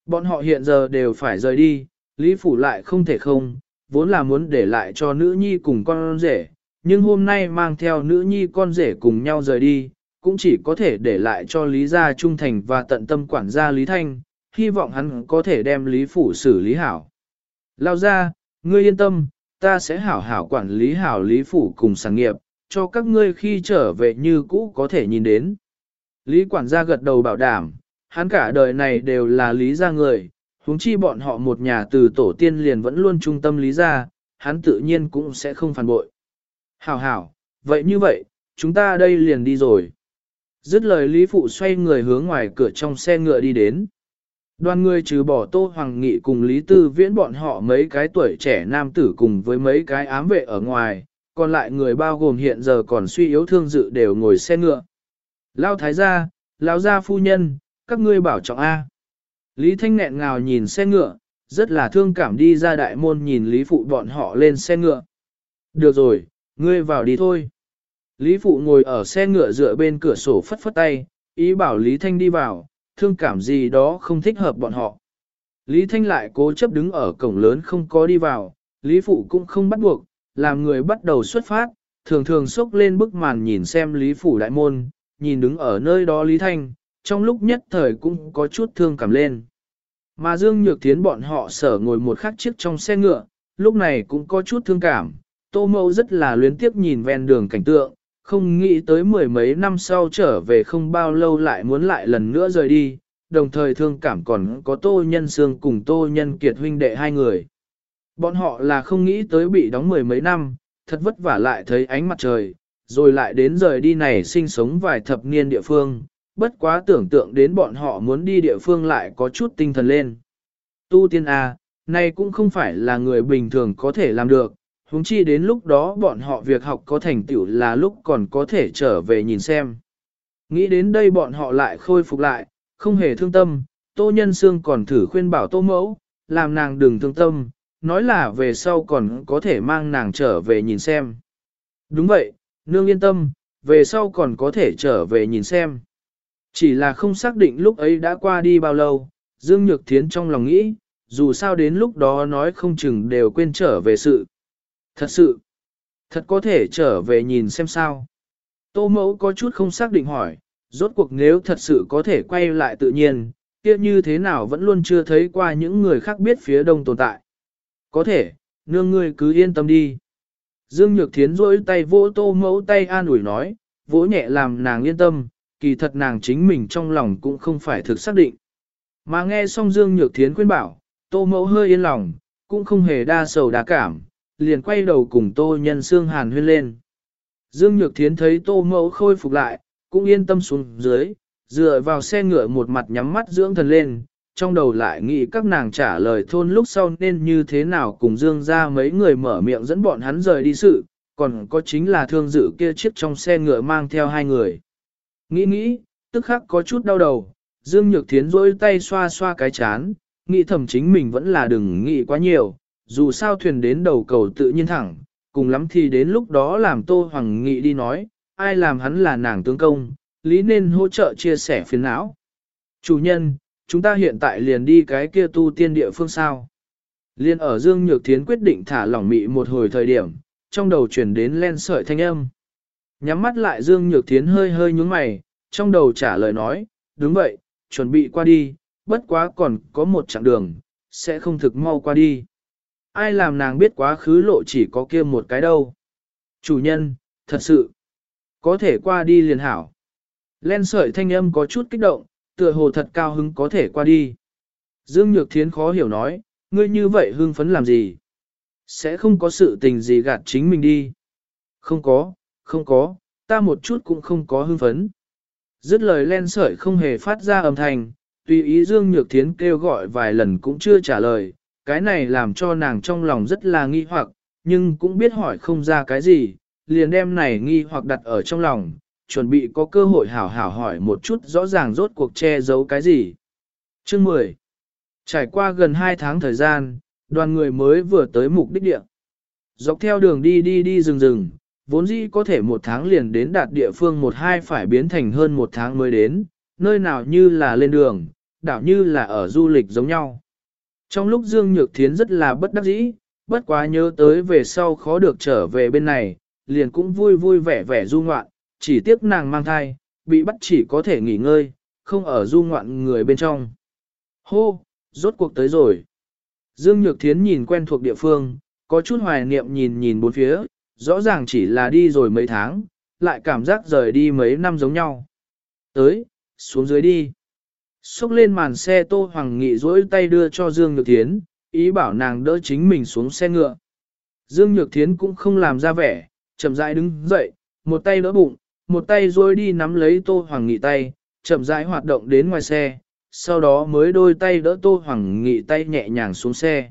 A: Bọn họ hiện giờ đều phải rời đi, Lý Phụ lại không thể không, vốn là muốn để lại cho nữ nhi cùng con rể, nhưng hôm nay mang theo nữ nhi con rể cùng nhau rời đi, cũng chỉ có thể để lại cho Lý gia trung thành và tận tâm quản gia Lý Thanh, hy vọng hắn có thể đem Lý phụ xử lý hảo. Lao ra, ngươi yên tâm, ta sẽ hảo hảo quản lý hảo Lý Phủ cùng sản nghiệp, cho các ngươi khi trở về như cũ có thể nhìn đến. Lý quản gia gật đầu bảo đảm, hắn cả đời này đều là Lý gia người, huống chi bọn họ một nhà từ tổ tiên liền vẫn luôn trung tâm Lý gia, hắn tự nhiên cũng sẽ không phản bội. Hảo hảo, vậy như vậy, chúng ta đây liền đi rồi. Dứt lời Lý Phụ xoay người hướng ngoài cửa trong xe ngựa đi đến. Đoàn người trừ bỏ Tô Hoàng Nghị cùng Lý Tư Viễn bọn họ mấy cái tuổi trẻ nam tử cùng với mấy cái ám vệ ở ngoài, còn lại người bao gồm hiện giờ còn suy yếu thương dự đều ngồi xe ngựa. Lao Thái gia, Lao gia phu nhân, các ngươi bảo trọng A. Lý Thanh nghẹn ngào nhìn xe ngựa, rất là thương cảm đi ra đại môn nhìn Lý Phụ bọn họ lên xe ngựa. Được rồi, ngươi vào đi thôi. Lý Phụ ngồi ở xe ngựa dựa bên cửa sổ phất phất tay, ý bảo Lý Thanh đi vào, thương cảm gì đó không thích hợp bọn họ. Lý Thanh lại cố chấp đứng ở cổng lớn không có đi vào, Lý Phụ cũng không bắt buộc, làm người bắt đầu xuất phát, thường thường xốc lên bức màn nhìn xem Lý Phủ đại môn, nhìn đứng ở nơi đó Lý Thanh, trong lúc nhất thời cũng có chút thương cảm lên. Mà Dương Nhược Thiến bọn họ sở ngồi một khắc chiếc trong xe ngựa, lúc này cũng có chút thương cảm, Tô Mâu rất là luyến tiếc nhìn ven đường cảnh tượng, không nghĩ tới mười mấy năm sau trở về không bao lâu lại muốn lại lần nữa rời đi, đồng thời thương cảm còn có Tô Nhân Sương cùng Tô Nhân Kiệt huynh đệ hai người. Bọn họ là không nghĩ tới bị đóng mười mấy năm, thật vất vả lại thấy ánh mặt trời, rồi lại đến rời đi này sinh sống vài thập niên địa phương, bất quá tưởng tượng đến bọn họ muốn đi địa phương lại có chút tinh thần lên. Tu tiên A, này cũng không phải là người bình thường có thể làm được, huống chi đến lúc đó bọn họ việc học có thành tựu là lúc còn có thể trở về nhìn xem. Nghĩ đến đây bọn họ lại khôi phục lại, không hề thương tâm, Tô Nhân Sương còn thử khuyên bảo Tô Mẫu, làm nàng đừng thương tâm, nói là về sau còn có thể mang nàng trở về nhìn xem. Đúng vậy, nương yên tâm, về sau còn có thể trở về nhìn xem. Chỉ là không xác định lúc ấy đã qua đi bao lâu, Dương Nhược Thiến trong lòng nghĩ, dù sao đến lúc đó nói không chừng đều quên trở về sự. Thật sự, thật có thể trở về nhìn xem sao. Tô mẫu có chút không xác định hỏi, rốt cuộc nếu thật sự có thể quay lại tự nhiên, kia như thế nào vẫn luôn chưa thấy qua những người khác biết phía đông tồn tại. Có thể, nương ngươi cứ yên tâm đi. Dương Nhược Thiến rỗi tay vỗ tô mẫu tay an ủi nói, vỗ nhẹ làm nàng yên tâm, kỳ thật nàng chính mình trong lòng cũng không phải thực xác định. Mà nghe xong Dương Nhược Thiến khuyên bảo, tô mẫu hơi yên lòng, cũng không hề đa sầu đa cảm, liền quay đầu cùng tô nhân xương hàn huyên lên. Dương Nhược Thiến thấy tô mẫu khôi phục lại, cũng yên tâm xuống dưới, dựa vào xe ngựa một mặt nhắm mắt dưỡng thần lên, trong đầu lại nghĩ các nàng trả lời thôn lúc sau nên như thế nào cùng Dương ra mấy người mở miệng dẫn bọn hắn rời đi sự, còn có chính là thương dự kia chiếc trong xe ngựa mang theo hai người. Nghĩ nghĩ, tức khắc có chút đau đầu, Dương Nhược Thiến rỗi tay xoa xoa cái chán, nghĩ thầm chính mình vẫn là đừng nghĩ quá nhiều, dù sao thuyền đến đầu cầu tự nhiên thẳng, cùng lắm thì đến lúc đó làm Tô Hoàng Nghị đi nói, ai làm hắn là nàng tướng công, lý nên hỗ trợ chia sẻ phiền não. Chủ nhân, chúng ta hiện tại liền đi cái kia tu tiên địa phương sao. Liên ở Dương Nhược Thiến quyết định thả lỏng mị một hồi thời điểm, trong đầu chuyển đến len sợi thanh âm. Nhắm mắt lại Dương Nhược Thiến hơi hơi nhúng mày, trong đầu trả lời nói, đúng vậy, chuẩn bị qua đi, bất quá còn có một chặng đường, sẽ không thực mau qua đi. Ai làm nàng biết quá khứ lộ chỉ có kia một cái đâu. Chủ nhân, thật sự, có thể qua đi liền hảo. Len sợi thanh âm có chút kích động, tựa hồ thật cao hứng có thể qua đi. Dương Nhược Thiến khó hiểu nói, ngươi như vậy hưng phấn làm gì? Sẽ không có sự tình gì gạt chính mình đi. Không có, không có, ta một chút cũng không có hưng phấn. Dứt lời len sợi không hề phát ra âm thanh, tùy ý Dương Nhược Thiến kêu gọi vài lần cũng chưa trả lời, cái này làm cho nàng trong lòng rất là nghi hoặc, nhưng cũng biết hỏi không ra cái gì, liền đem này nghi hoặc đặt ở trong lòng, chuẩn bị có cơ hội hảo hảo hỏi một chút rõ ràng rốt cuộc che giấu cái gì. Chương 10 Trải qua gần 2 tháng thời gian, đoàn người mới vừa tới mục đích địa. Dọc theo đường đi đi đi rừng rừng, vốn dĩ có thể một tháng liền đến đạt địa phương một hai phải biến thành hơn một tháng mới đến, nơi nào như là lên đường, đảo như là ở du lịch giống nhau. Trong lúc Dương Nhược Thiến rất là bất đắc dĩ, bất quá nhớ tới về sau khó được trở về bên này, liền cũng vui vui vẻ vẻ du ngoạn, chỉ tiếc nàng mang thai, bị bắt chỉ có thể nghỉ ngơi, không ở du ngoạn người bên trong. Hô, rốt cuộc tới rồi. Dương Nhược Thiến nhìn quen thuộc địa phương, có chút hoài niệm nhìn nhìn bốn phía, rõ ràng chỉ là đi rồi mấy tháng, lại cảm giác rời đi mấy năm giống nhau. Tới, xuống dưới đi. Xúc lên màn xe Tô Hoàng Nghị duỗi tay đưa cho Dương Nhược Thiến, ý bảo nàng đỡ chính mình xuống xe ngựa. Dương Nhược Thiến cũng không làm ra vẻ, chậm rãi đứng dậy, một tay đỡ bụng, một tay duỗi đi nắm lấy Tô Hoàng Nghị tay, chậm rãi hoạt động đến ngoài xe, sau đó mới đôi tay đỡ Tô Hoàng Nghị tay nhẹ nhàng xuống xe.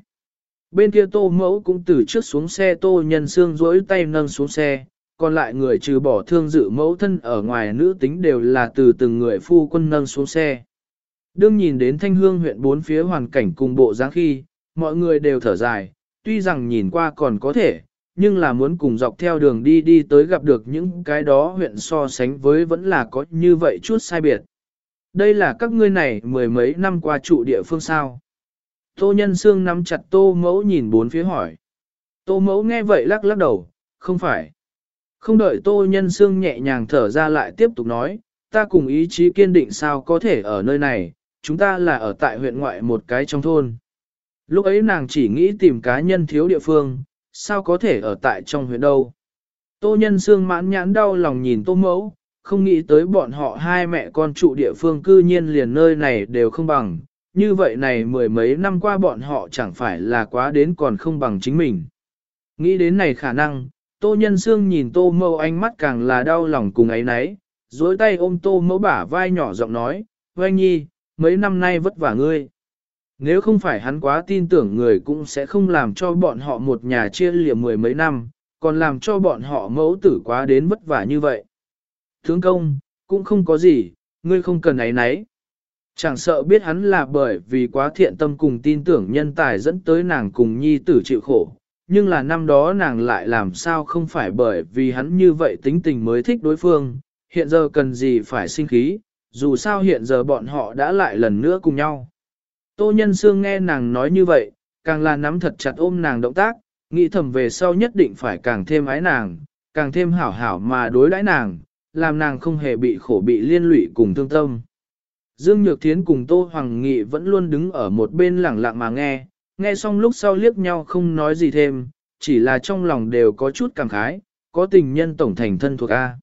A: Bên kia Tô Mẫu cũng từ trước xuống xe Tô Nhân Sương duỗi tay nâng xuống xe, còn lại người trừ bỏ thương dự mẫu thân ở ngoài nữ tính đều là từ từng người phu quân nâng xuống xe. Đương nhìn đến thanh hương huyện bốn phía hoàn cảnh cùng bộ dáng khi, mọi người đều thở dài, tuy rằng nhìn qua còn có thể, nhưng là muốn cùng dọc theo đường đi đi tới gặp được những cái đó huyện so sánh với vẫn là có như vậy chút sai biệt. Đây là các ngươi này mười mấy năm qua trụ địa phương sao. Tô nhân xương nắm chặt tô mẫu nhìn bốn phía hỏi. Tô mẫu nghe vậy lắc lắc đầu, không phải. Không đợi tô nhân xương nhẹ nhàng thở ra lại tiếp tục nói, ta cùng ý chí kiên định sao có thể ở nơi này, chúng ta là ở tại huyện ngoại một cái trong thôn. Lúc ấy nàng chỉ nghĩ tìm cá nhân thiếu địa phương, sao có thể ở tại trong huyện đâu. Tô nhân xương mãn nhãn đau lòng nhìn tô mẫu, không nghĩ tới bọn họ hai mẹ con trụ địa phương cư nhiên liền nơi này đều không bằng, như vậy này mười mấy năm qua bọn họ chẳng phải là quá đến còn không bằng chính mình. Nghĩ đến này khả năng, tô nhân xương nhìn tô mẫu ánh mắt càng là đau lòng cùng ấy nấy, dối tay ôm tô mẫu bả vai nhỏ giọng nói, Oanh nhi, mấy năm nay vất vả ngươi. Nếu không phải hắn quá tin tưởng người cũng sẽ không làm cho bọn họ một nhà chia liệm mười mấy năm, còn làm cho bọn họ mẫu tử quá đến vất vả như vậy. Thướng công, cũng không có gì, ngươi không cần ấy nấy. Chẳng sợ biết hắn là bởi vì quá thiện tâm cùng tin tưởng nhân tài dẫn tới nàng cùng nhi tử chịu khổ, nhưng là năm đó nàng lại làm sao không phải bởi vì hắn như vậy tính tình mới thích đối phương, hiện giờ cần gì phải sinh khí, dù sao hiện giờ bọn họ đã lại lần nữa cùng nhau. Tô Nhân Sương nghe nàng nói như vậy, càng là nắm thật chặt ôm nàng động tác, nghĩ thầm về sau nhất định phải càng thêm ái nàng, càng thêm hảo hảo mà đối đãi nàng, làm nàng không hề bị khổ bị liên lụy cùng thương tâm. Dương Nhược Thiến cùng Tô Hoàng Nghị vẫn luôn đứng ở một bên lẳng lặng mà nghe, nghe xong lúc sau liếc nhau không nói gì thêm, chỉ là trong lòng đều có chút cảm khái, có tình nhân tổng thành thân thuộc A.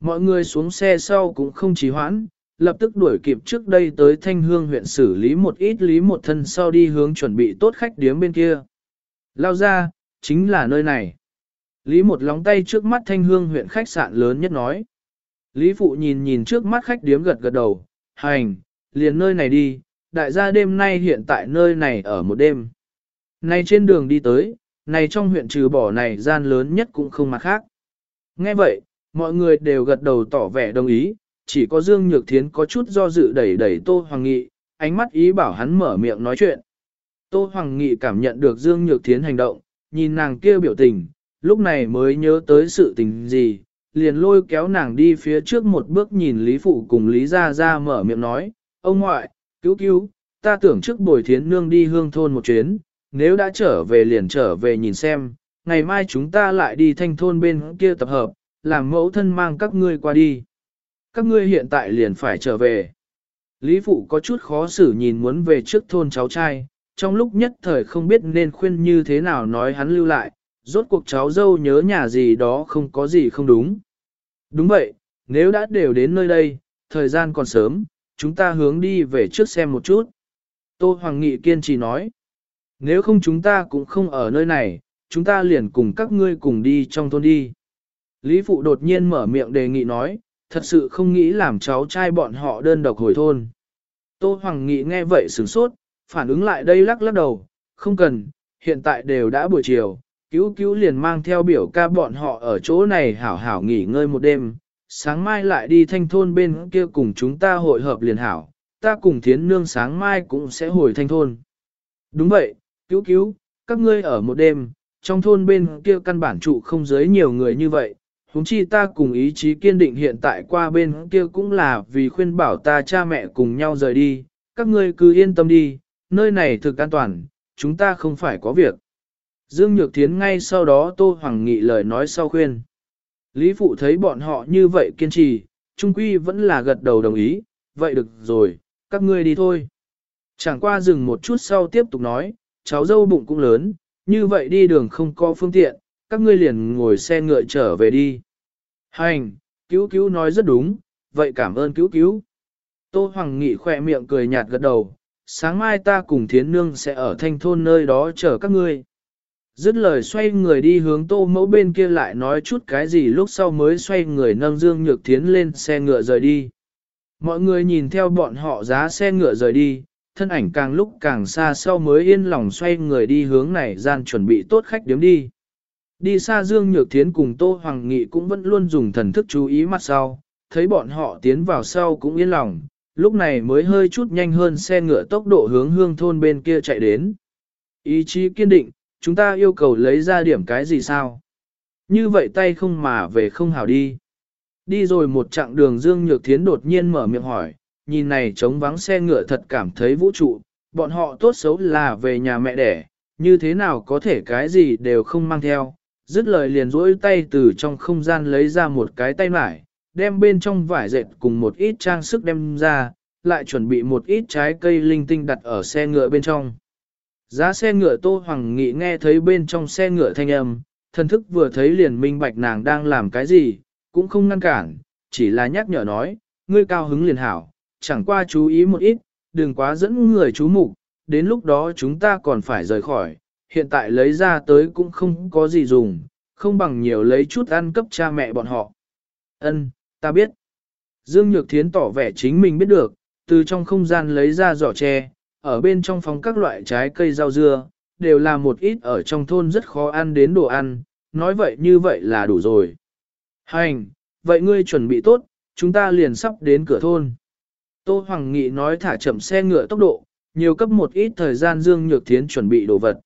A: Mọi người xuống xe sau cũng không trì hoãn, lập tức đuổi kịp trước đây tới thanh hương huyện xử lý một ít lý một thân sau đi hướng chuẩn bị tốt khách điếm bên kia. Lao ra, chính là nơi này. Lý một lóng tay trước mắt thanh hương huyện khách sạn lớn nhất nói. Lý phụ nhìn nhìn trước mắt khách điếm gật gật đầu, hành, liền nơi này đi, đại gia đêm nay hiện tại nơi này ở một đêm. Này trên đường đi tới, này trong huyện trừ bỏ này gian lớn nhất cũng không mặt khác. Nghe vậy, mọi người đều gật đầu tỏ vẻ đồng ý, chỉ có Dương Nhược Thiến có chút do dự đẩy đẩy Tô Hoàng Nghị, ánh mắt ý bảo hắn mở miệng nói chuyện. Tô Hoàng Nghị cảm nhận được Dương Nhược Thiến hành động, nhìn nàng kia biểu tình, lúc này mới nhớ tới sự tình gì, liền lôi kéo nàng đi phía trước một bước nhìn Lý Phụ cùng Lý Gia Gia mở miệng nói, ông ngoại, cứu cứu, ta tưởng trước bồi thiến nương đi hương thôn một chuyến, nếu đã trở về liền trở về nhìn xem, ngày mai chúng ta lại đi thanh thôn bên kia tập hợp, làm mẫu thân mang các ngươi qua đi. Các ngươi hiện tại liền phải trở về. Lý Phụ có chút khó xử nhìn muốn về trước thôn cháu trai, trong lúc nhất thời không biết nên khuyên như thế nào nói hắn lưu lại, rốt cuộc cháu dâu nhớ nhà gì đó không có gì không đúng. Đúng vậy, nếu đã đều đến nơi đây, thời gian còn sớm, chúng ta hướng đi về trước xem một chút. Tô Hoàng Nghị kiên trì nói, nếu không chúng ta cũng không ở nơi này, chúng ta liền cùng các ngươi cùng đi trong thôn đi. Lý Phụ đột nhiên mở miệng đề nghị nói, thật sự không nghĩ làm cháu trai bọn họ đơn độc hồi thôn. Tô Hoàng Nghị nghe vậy sửng sốt, phản ứng lại đây lắc lắc đầu, không cần, hiện tại đều đã buổi chiều, cứu cứu liền mang theo biểu ca bọn họ ở chỗ này hảo hảo nghỉ ngơi một đêm, sáng mai lại đi thanh thôn bên kia cùng chúng ta hội hợp liền hảo, ta cùng thiến nương sáng mai cũng sẽ hồi thanh thôn. Đúng vậy, cứu cứu, các ngươi ở một đêm, trong thôn bên kia căn bản trụ không giới nhiều người như vậy, huống chi ta cùng ý chí kiên định hiện tại qua bên kia cũng là vì khuyên bảo ta cha mẹ cùng nhau rời đi, các ngươi cứ yên tâm đi, nơi này thực an toàn, chúng ta không phải có việc. Dương Nhược Thiến ngay sau đó Tô Hoàng Nghị lời nói sau khuyên. Lý Phụ thấy bọn họ như vậy kiên trì, Trung Quy vẫn là gật đầu đồng ý, vậy được rồi, các ngươi đi thôi. Chẳng qua dừng một chút sau tiếp tục nói, cháu dâu bụng cũng lớn, như vậy đi đường không có phương tiện, các ngươi liền ngồi xe ngựa trở về đi. Hành, cứu cứu nói rất đúng, vậy cảm ơn cứu cứu. Tô Hoàng Nghị khỏe miệng cười nhạt gật đầu, sáng mai ta cùng thiến nương sẽ ở thanh thôn nơi đó chờ các ngươi. Dứt lời xoay người đi hướng tô mẫu bên kia lại nói chút cái gì lúc sau mới xoay người nâng dương nhược thiến lên xe ngựa rời đi. Mọi người nhìn theo bọn họ giá xe ngựa rời đi, thân ảnh càng lúc càng xa sau mới yên lòng xoay người đi hướng này gian chuẩn bị tốt khách điếm đi. Đi xa Dương Nhược Thiến cùng Tô Hoàng Nghị cũng vẫn luôn dùng thần thức chú ý mặt sau, thấy bọn họ tiến vào sau cũng yên lòng, lúc này mới hơi chút nhanh hơn xe ngựa tốc độ hướng hương thôn bên kia chạy đến. Ý chí kiên định, chúng ta yêu cầu lấy ra điểm cái gì sao? Như vậy tay không mà về không hảo đi. Đi rồi một chặng đường Dương Nhược Thiến đột nhiên mở miệng hỏi, nhìn này trống vắng xe ngựa thật cảm thấy vũ trụ, bọn họ tốt xấu là về nhà mẹ đẻ, như thế nào có thể cái gì đều không mang theo. Dứt lời liền rỗi tay từ trong không gian lấy ra một cái tay mải, đem bên trong vải dệt cùng một ít trang sức đem ra, lại chuẩn bị một ít trái cây linh tinh đặt ở xe ngựa bên trong. Giá xe ngựa Tô Hoàng Nghị nghe thấy bên trong xe ngựa thanh âm, thân thức vừa thấy liền minh bạch nàng đang làm cái gì, cũng không ngăn cản, chỉ là nhắc nhở nói, ngươi cao hứng liền hảo, chẳng qua chú ý một ít, đừng quá dẫn người chú mục, đến lúc đó chúng ta còn phải rời khỏi, hiện tại lấy ra tới cũng không có gì dùng, không bằng nhiều lấy chút ăn cấp cha mẹ bọn họ. Ân, ta biết. Dương Nhược Thiến tỏ vẻ chính mình biết được, từ trong không gian lấy ra giỏ tre, ở bên trong phòng các loại trái cây rau dưa, đều là một ít ở trong thôn rất khó ăn đến đồ ăn, nói vậy như vậy là đủ rồi. Hành, vậy ngươi chuẩn bị tốt, chúng ta liền sắp đến cửa thôn. Tô Hoàng Nghị nói thả chậm xe ngựa tốc độ, nhiều cấp một ít thời gian Dương Nhược Thiến chuẩn bị đồ vật.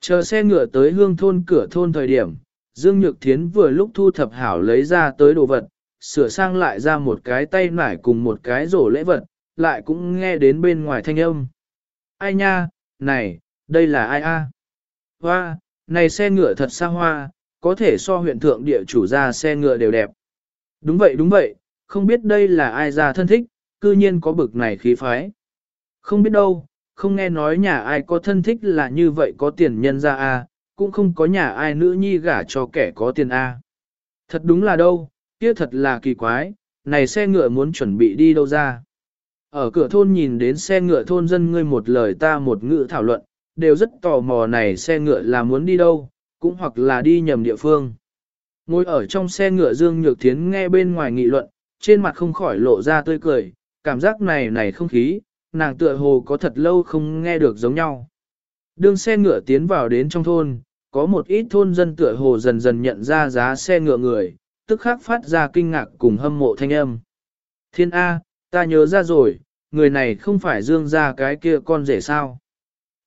A: Chờ xe ngựa tới hương thôn cửa thôn thời điểm, Dương Nhược Thiến vừa lúc thu thập hảo lấy ra tới đồ vật, sửa sang lại ra một cái tay nải cùng một cái rổ lễ vật, lại cũng nghe đến bên ngoài thanh âm. Ai nha, này, đây là ai a? Hoa, này xe ngựa thật xa hoa, có thể so huyện thượng địa chủ ra xe ngựa đều đẹp. Đúng vậy đúng vậy, không biết đây là ai ra thân thích, cư nhiên có bực này khí phái. Không biết đâu, không nghe nói nhà ai có thân thích là như vậy có tiền nhân ra a, cũng không có nhà ai nữ nhi gả cho kẻ có tiền a. Thật đúng là đâu, kia thật là kỳ quái, này xe ngựa muốn chuẩn bị đi đâu ra. Ở cửa thôn nhìn đến xe ngựa thôn dân ngươi một lời ta một ngữ thảo luận, đều rất tò mò này xe ngựa là muốn đi đâu, cũng hoặc là đi nhầm địa phương. Ngồi ở trong xe ngựa Dương Nhược Thiến nghe bên ngoài nghị luận, trên mặt không khỏi lộ ra tươi cười, cảm giác này này không khí, nàng tựa hồ có thật lâu không nghe được giống nhau. Đường xe ngựa tiến vào đến trong thôn, có một ít thôn dân tựa hồ dần dần nhận ra giá xe ngựa người, tức khắc phát ra kinh ngạc cùng hâm mộ thanh âm. Thiên A, ta nhớ ra rồi, người này không phải dương ra cái kia con rể sao.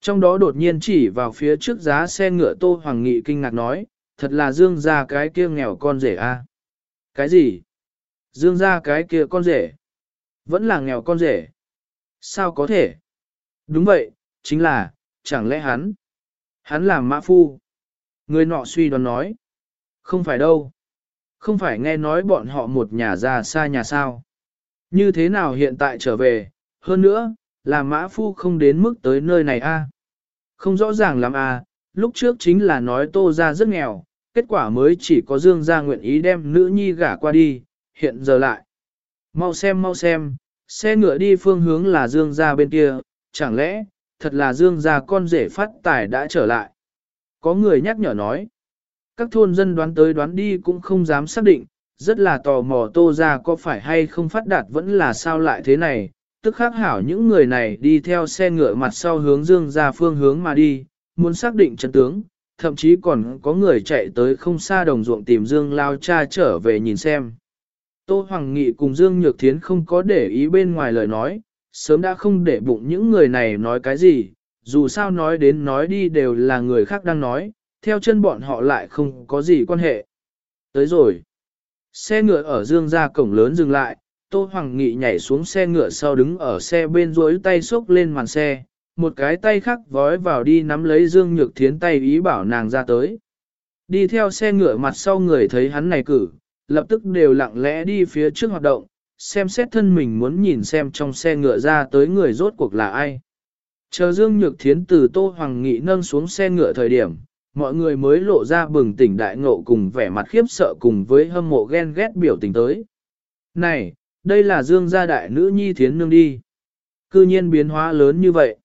A: Trong đó đột nhiên chỉ vào phía trước giá xe ngựa Tô Hoàng Nghị kinh ngạc nói, thật là dương ra cái kia nghèo con rể A. Cái gì? Dương ra cái kia con rể? Vẫn là nghèo con rể. Sao có thể? Đúng vậy, chính là, chẳng lẽ hắn? Hắn là mã phu. Người nọ suy đoán nói. Không phải đâu. Không phải nghe nói bọn họ một nhà ra xa nhà sao. Như thế nào hiện tại trở về, hơn nữa, là mã phu không đến mức tới nơi này a Không rõ ràng lắm a lúc trước chính là nói tô ra rất nghèo, kết quả mới chỉ có dương gia nguyện ý đem nữ nhi gả qua đi, hiện giờ lại. Mau xem mau xem, xe ngựa đi phương hướng là dương gia bên kia, chẳng lẽ, thật là dương gia con rể phát tài đã trở lại. Có người nhắc nhở nói, các thôn dân đoán tới đoán đi cũng không dám xác định, rất là tò mò tô ra có phải hay không phát đạt vẫn là sao lại thế này, tức khắc hảo những người này đi theo xe ngựa mặt sau hướng dương ra phương hướng mà đi, muốn xác định chân tướng, thậm chí còn có người chạy tới không xa đồng ruộng tìm dương lao cha trở về nhìn xem. Tô Hoàng Nghị cùng Dương Nhược Thiến không có để ý bên ngoài lời nói, sớm đã không để bụng những người này nói cái gì, dù sao nói đến nói đi đều là người khác đang nói, theo chân bọn họ lại không có gì quan hệ. Tới rồi. Xe ngựa ở dương ra cổng lớn dừng lại, Tô Hoàng Nghị nhảy xuống xe ngựa sau đứng ở xe bên rối tay xốc lên màn xe, một cái tay khác vói vào đi nắm lấy Dương Nhược Thiến tay ý bảo nàng ra tới. Đi theo xe ngựa mặt sau người thấy hắn này cử, lập tức đều lặng lẽ đi phía trước hoạt động, xem xét thân mình muốn nhìn xem trong xe ngựa ra tới người rốt cuộc là ai. Chờ Dương Nhược Thiến từ Tô Hoàng Nghị nâng xuống xe ngựa thời điểm, mọi người mới lộ ra bừng tỉnh đại ngộ cùng vẻ mặt khiếp sợ cùng với hâm mộ ghen ghét biểu tình tới. Này, đây là Dương gia đại nữ nhi thiến nương đi. Cư nhiên biến hóa lớn như vậy.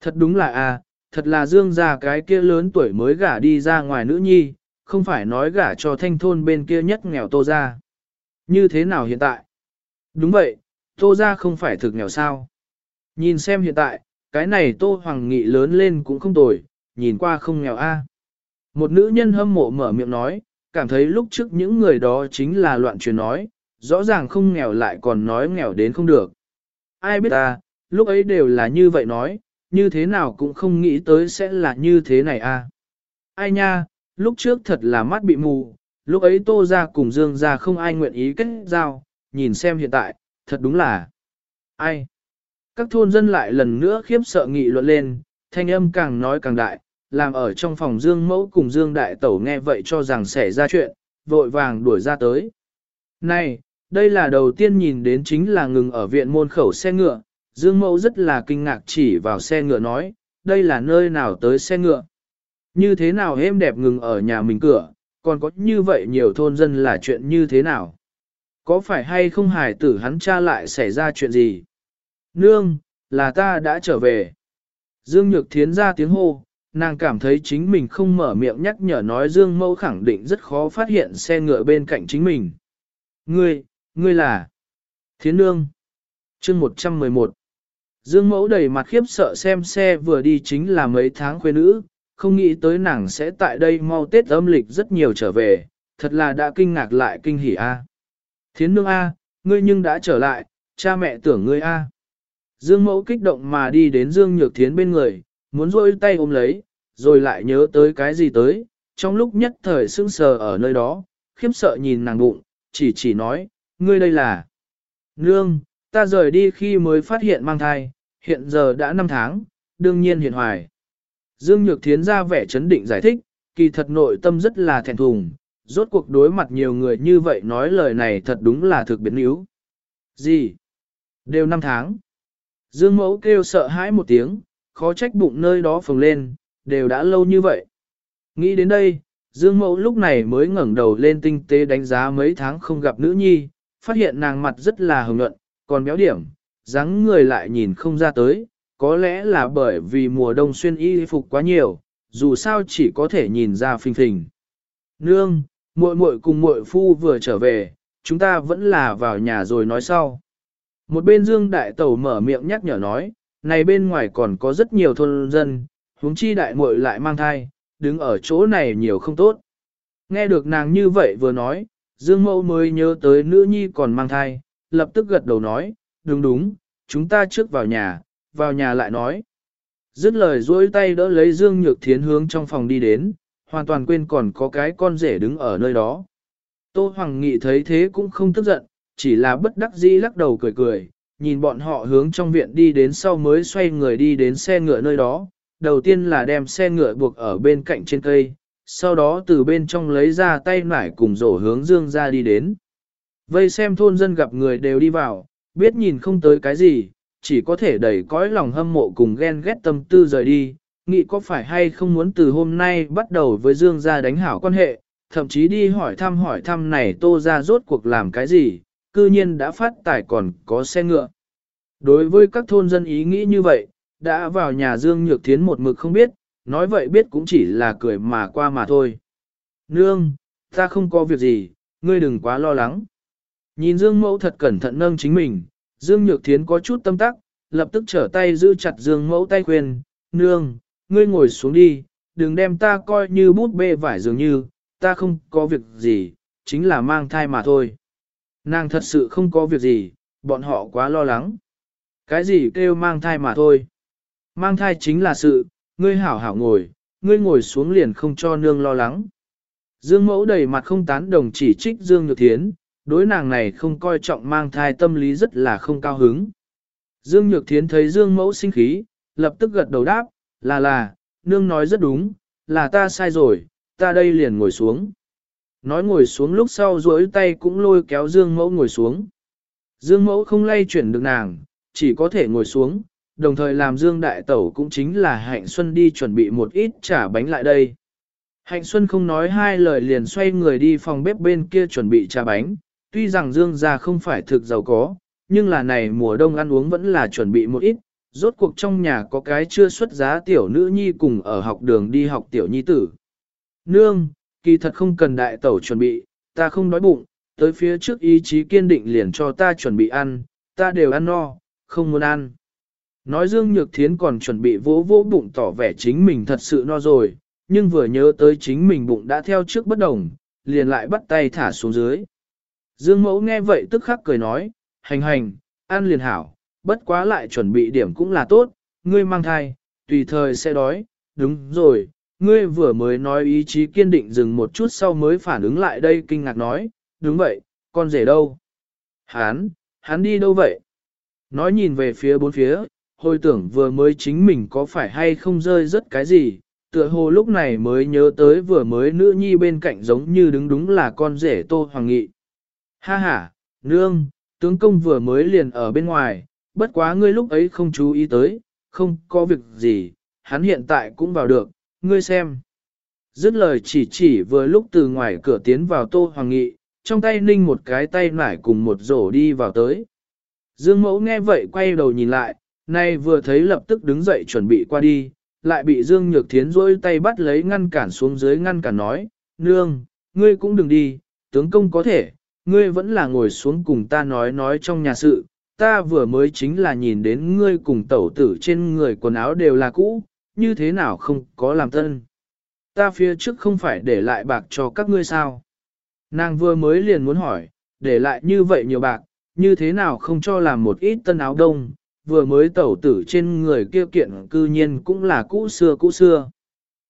A: Thật đúng là à, thật là Dương gia cái kia lớn tuổi mới gả đi ra ngoài nữ nhi, không phải nói gả cho thanh thôn bên kia nhất nghèo tô ra. Như thế nào hiện tại? Đúng vậy, tô ra không phải thực nghèo sao. Nhìn xem hiện tại, cái này tô hoàng nghị lớn lên cũng không tồi, nhìn qua không nghèo a. Một nữ nhân hâm mộ mở miệng nói, cảm thấy lúc trước những người đó chính là loạn truyền nói, rõ ràng không nghèo lại còn nói nghèo đến không được. Ai biết ta, lúc ấy đều là như vậy nói, như thế nào cũng không nghĩ tới sẽ là như thế này a. Ai nha, lúc trước thật là mắt bị mù, lúc ấy tô ra cùng dương ra không ai nguyện ý kết giao, nhìn xem hiện tại, thật đúng là ai. Các thôn dân lại lần nữa khiếp sợ nghị luận lên, thanh âm càng nói càng đại, làm ở trong phòng Dương Mẫu cùng Dương Đại Tẩu nghe vậy cho rằng xảy ra chuyện, vội vàng đuổi ra tới. Này, Đây là đầu tiên nhìn đến chính là ngừng ở viện môn khẩu xe ngựa, Dương Mẫu rất là kinh ngạc chỉ vào xe ngựa nói, đây là nơi nào tới xe ngựa. Như thế nào êm đẹp ngừng ở nhà mình cửa, còn có như vậy nhiều thôn dân là chuyện như thế nào? Có phải hay không hài tử hắn cha lại xảy ra chuyện gì? Nương, là ta đã trở về. Dương Nhược Thiến ra tiếng hô, nàng cảm thấy chính mình không mở miệng nhắc nhở nói Dương Mẫu khẳng định rất khó phát hiện xe ngựa bên cạnh chính mình. Ngươi, ngươi là Thiến Nương. chương 111 Dương Mẫu đầy mặt khiếp sợ xem xe vừa đi chính là mấy tháng khuê nữ, không nghĩ tới nàng sẽ tại đây mau Tết âm lịch rất nhiều trở về, thật là đã kinh ngạc lại kinh hỉ a. Thiến Nương A, ngươi nhưng đã trở lại, cha mẹ tưởng ngươi A. Dương Mẫu kích động mà đi đến Dương Nhược Thiến bên người, muốn rôi tay ôm lấy, rồi lại nhớ tới cái gì tới, trong lúc nhất thời sững sờ ở nơi đó, khiếp sợ nhìn nàng bụng, chỉ chỉ nói, ngươi đây là. Nương, ta rời đi khi mới phát hiện mang thai, hiện giờ đã 5 tháng, đương nhiên hiện hoài. Dương Nhược Thiến ra vẻ chấn định giải thích, kỳ thật nội tâm rất là thẹn thùng, rốt cuộc đối mặt nhiều người như vậy nói lời này thật đúng là thực biến yếu. Gì? Đều năm tháng. Dương Mẫu kêu sợ hãi một tiếng, khó trách bụng nơi đó phồng lên, đều đã lâu như vậy. Nghĩ đến đây, Dương Mẫu lúc này mới ngẩng đầu lên tinh tế đánh giá mấy tháng không gặp nữ nhi, phát hiện nàng mặt rất là hồng nhuận, còn béo điểm, dáng người lại nhìn không ra tới, có lẽ là bởi vì mùa đông xuyên y phục quá nhiều, dù sao chỉ có thể nhìn ra phình phình. Nương, muội muội cùng muội phu vừa trở về, chúng ta vẫn là vào nhà rồi nói sau. Một bên Dương Đại Tẩu mở miệng nhắc nhở nói, này bên ngoài còn có rất nhiều thôn dân, huống chi đại muội lại mang thai, đứng ở chỗ này nhiều không tốt. Nghe được nàng như vậy vừa nói, Dương Mẫu mới nhớ tới nữ nhi còn mang thai, lập tức gật đầu nói, đúng đúng, chúng ta trước vào nhà, vào nhà lại nói. Dứt lời duỗi tay đỡ lấy Dương Nhược Thiến hướng trong phòng đi đến, hoàn toàn quên còn có cái con rể đứng ở nơi đó. Tô Hoàng Nghị thấy thế cũng không tức giận, chỉ là bất đắc dĩ lắc đầu cười cười, nhìn bọn họ hướng trong viện đi đến sau mới xoay người đi đến xe ngựa nơi đó, đầu tiên là đem xe ngựa buộc ở bên cạnh trên cây, sau đó từ bên trong lấy ra tay nải cùng rổ hướng dương ra đi đến. Vây xem thôn dân gặp người đều đi vào, biết nhìn không tới cái gì, chỉ có thể đẩy cõi lòng hâm mộ cùng ghen ghét tâm tư rời đi, nghĩ có phải hay không muốn từ hôm nay bắt đầu với dương gia đánh hảo quan hệ, thậm chí đi hỏi thăm hỏi thăm này tô ra rốt cuộc làm cái gì, cư nhiên đã phát tài còn có xe ngựa. Đối với các thôn dân ý nghĩ như vậy, đã vào nhà Dương Nhược Thiến một mực không biết, nói vậy biết cũng chỉ là cười mà qua mà thôi. Nương, ta không có việc gì, ngươi đừng quá lo lắng. Nhìn Dương Mẫu thật cẩn thận nâng chính mình, Dương Nhược Thiến có chút tâm tắc, lập tức trở tay giữ chặt Dương Mẫu tay khuyên, nương, ngươi ngồi xuống đi, đừng đem ta coi như bút bê vải dường như, ta không có việc gì, chính là mang thai mà thôi. Nàng thật sự không có việc gì, bọn họ quá lo lắng. Cái gì kêu mang thai mà thôi. Mang thai chính là sự, ngươi hảo hảo ngồi, ngươi ngồi xuống liền không cho nương lo lắng. Dương mẫu đầy mặt không tán đồng chỉ trích Dương Nhược Thiến, đối nàng này không coi trọng mang thai tâm lý rất là không cao hứng. Dương Nhược Thiến thấy Dương mẫu sinh khí, lập tức gật đầu đáp, là là, nương nói rất đúng, là ta sai rồi, ta đây liền ngồi xuống. Nói ngồi xuống lúc sau duỗi tay cũng lôi kéo Dương mẫu ngồi xuống. Dương mẫu không lay chuyển được nàng, chỉ có thể ngồi xuống, đồng thời làm Dương Đại Tẩu cũng chính là Hạnh Xuân đi chuẩn bị một ít trả bánh lại đây. Hạnh Xuân không nói hai lời liền xoay người đi phòng bếp bên kia chuẩn bị trà bánh, tuy rằng Dương gia không phải thực giàu có, nhưng là này mùa đông ăn uống vẫn là chuẩn bị một ít, rốt cuộc trong nhà có cái chưa xuất giá tiểu nữ nhi cùng ở học đường đi học tiểu nhi tử. Nương, kỳ thật không cần đại tẩu chuẩn bị, ta không đói bụng, tới phía trước ý chí kiên định liền cho ta chuẩn bị ăn, ta đều ăn no, không muốn ăn. Nói Dương Nhược Thiến còn chuẩn bị vỗ vỗ bụng tỏ vẻ chính mình thật sự no rồi, nhưng vừa nhớ tới chính mình bụng đã theo trước bất đồng, liền lại bắt tay thả xuống dưới. Dương Mẫu nghe vậy tức khắc cười nói, hành hành, ăn liền hảo, bất quá lại chuẩn bị điểm cũng là tốt, ngươi mang thai, tùy thời sẽ đói, đúng rồi, ngươi vừa mới nói ý chí kiên định dừng một chút sau mới phản ứng lại đây kinh ngạc nói, đúng vậy, con rể đâu? Hán, hắn đi đâu vậy? Nói nhìn về phía bốn phía, hồi tưởng vừa mới chính mình có phải hay không rơi rất cái gì, tựa hồ lúc này mới nhớ tới vừa mới nữ nhi bên cạnh giống như đứng đúng là con rể Tô Hoàng Nghị. Ha ha, Nương, tướng công vừa mới liền ở bên ngoài, bất quá ngươi lúc ấy không chú ý tới, không có việc gì, hắn hiện tại cũng vào được, ngươi xem. Dứt lời chỉ chỉ vừa lúc từ ngoài cửa tiến vào Tô Hoàng Nghị, trong tay ninh một cái tay nải cùng một rổ đi vào tới. Dương mẫu nghe vậy quay đầu nhìn lại, nay vừa thấy lập tức đứng dậy chuẩn bị qua đi, lại bị Dương Nhược Thiến rôi tay bắt lấy ngăn cản xuống dưới ngăn cản nói, Nương, ngươi cũng đừng đi, tướng công có thể, ngươi vẫn là ngồi xuống cùng ta nói nói trong nhà sự, ta vừa mới chính là nhìn đến ngươi cùng tẩu tử trên người quần áo đều là cũ, như thế nào không có làm tân. Ta phía trước không phải để lại bạc cho các ngươi sao. Nàng vừa mới liền muốn hỏi, để lại như vậy nhiều bạc, như thế nào không cho làm một ít tân áo đông, vừa mới tẩu tử trên người kia kiện cư nhiên cũng là cũ xưa cũ xưa.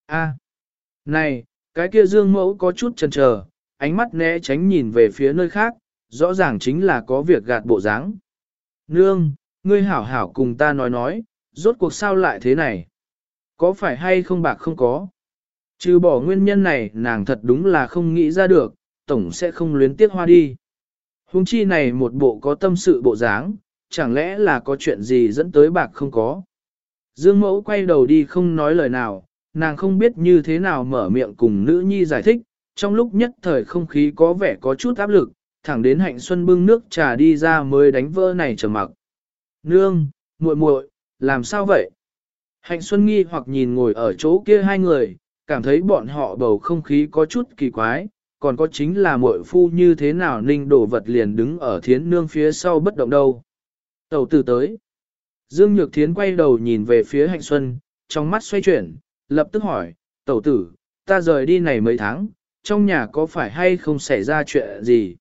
A: A, này, cái kia dương mẫu có chút chần chờ, ánh mắt né tránh nhìn về phía nơi khác, rõ ràng chính là có việc gạt bộ dáng. Nương, ngươi hảo hảo cùng ta nói nói, rốt cuộc sao lại thế này? Có phải hay không bạc không có? Trừ bỏ nguyên nhân này nàng thật đúng là không nghĩ ra được, tổng sẽ không luyến tiếc hoa đi. Hùng chi này một bộ có tâm sự bộ dáng, chẳng lẽ là có chuyện gì dẫn tới bạc không có? Dương mẫu quay đầu đi không nói lời nào, nàng không biết như thế nào mở miệng cùng nữ nhi giải thích, trong lúc nhất thời không khí có vẻ có chút áp lực, thẳng đến hạnh xuân bưng nước trà đi ra mới đánh vỡ này trầm mặc. Nương, muội muội, làm sao vậy? Hạnh xuân nghi hoặc nhìn ngồi ở chỗ kia hai người, cảm thấy bọn họ bầu không khí có chút kỳ quái, còn có chính là muội phu như thế nào ninh đổ vật liền đứng ở thiến nương phía sau bất động đâu. Tẩu tử tới. Dương Nhược Thiến quay đầu nhìn về phía Hạnh Xuân, trong mắt xoay chuyển, lập tức hỏi, tẩu tử, ta rời đi này mấy tháng, trong nhà có phải hay không xảy ra chuyện gì?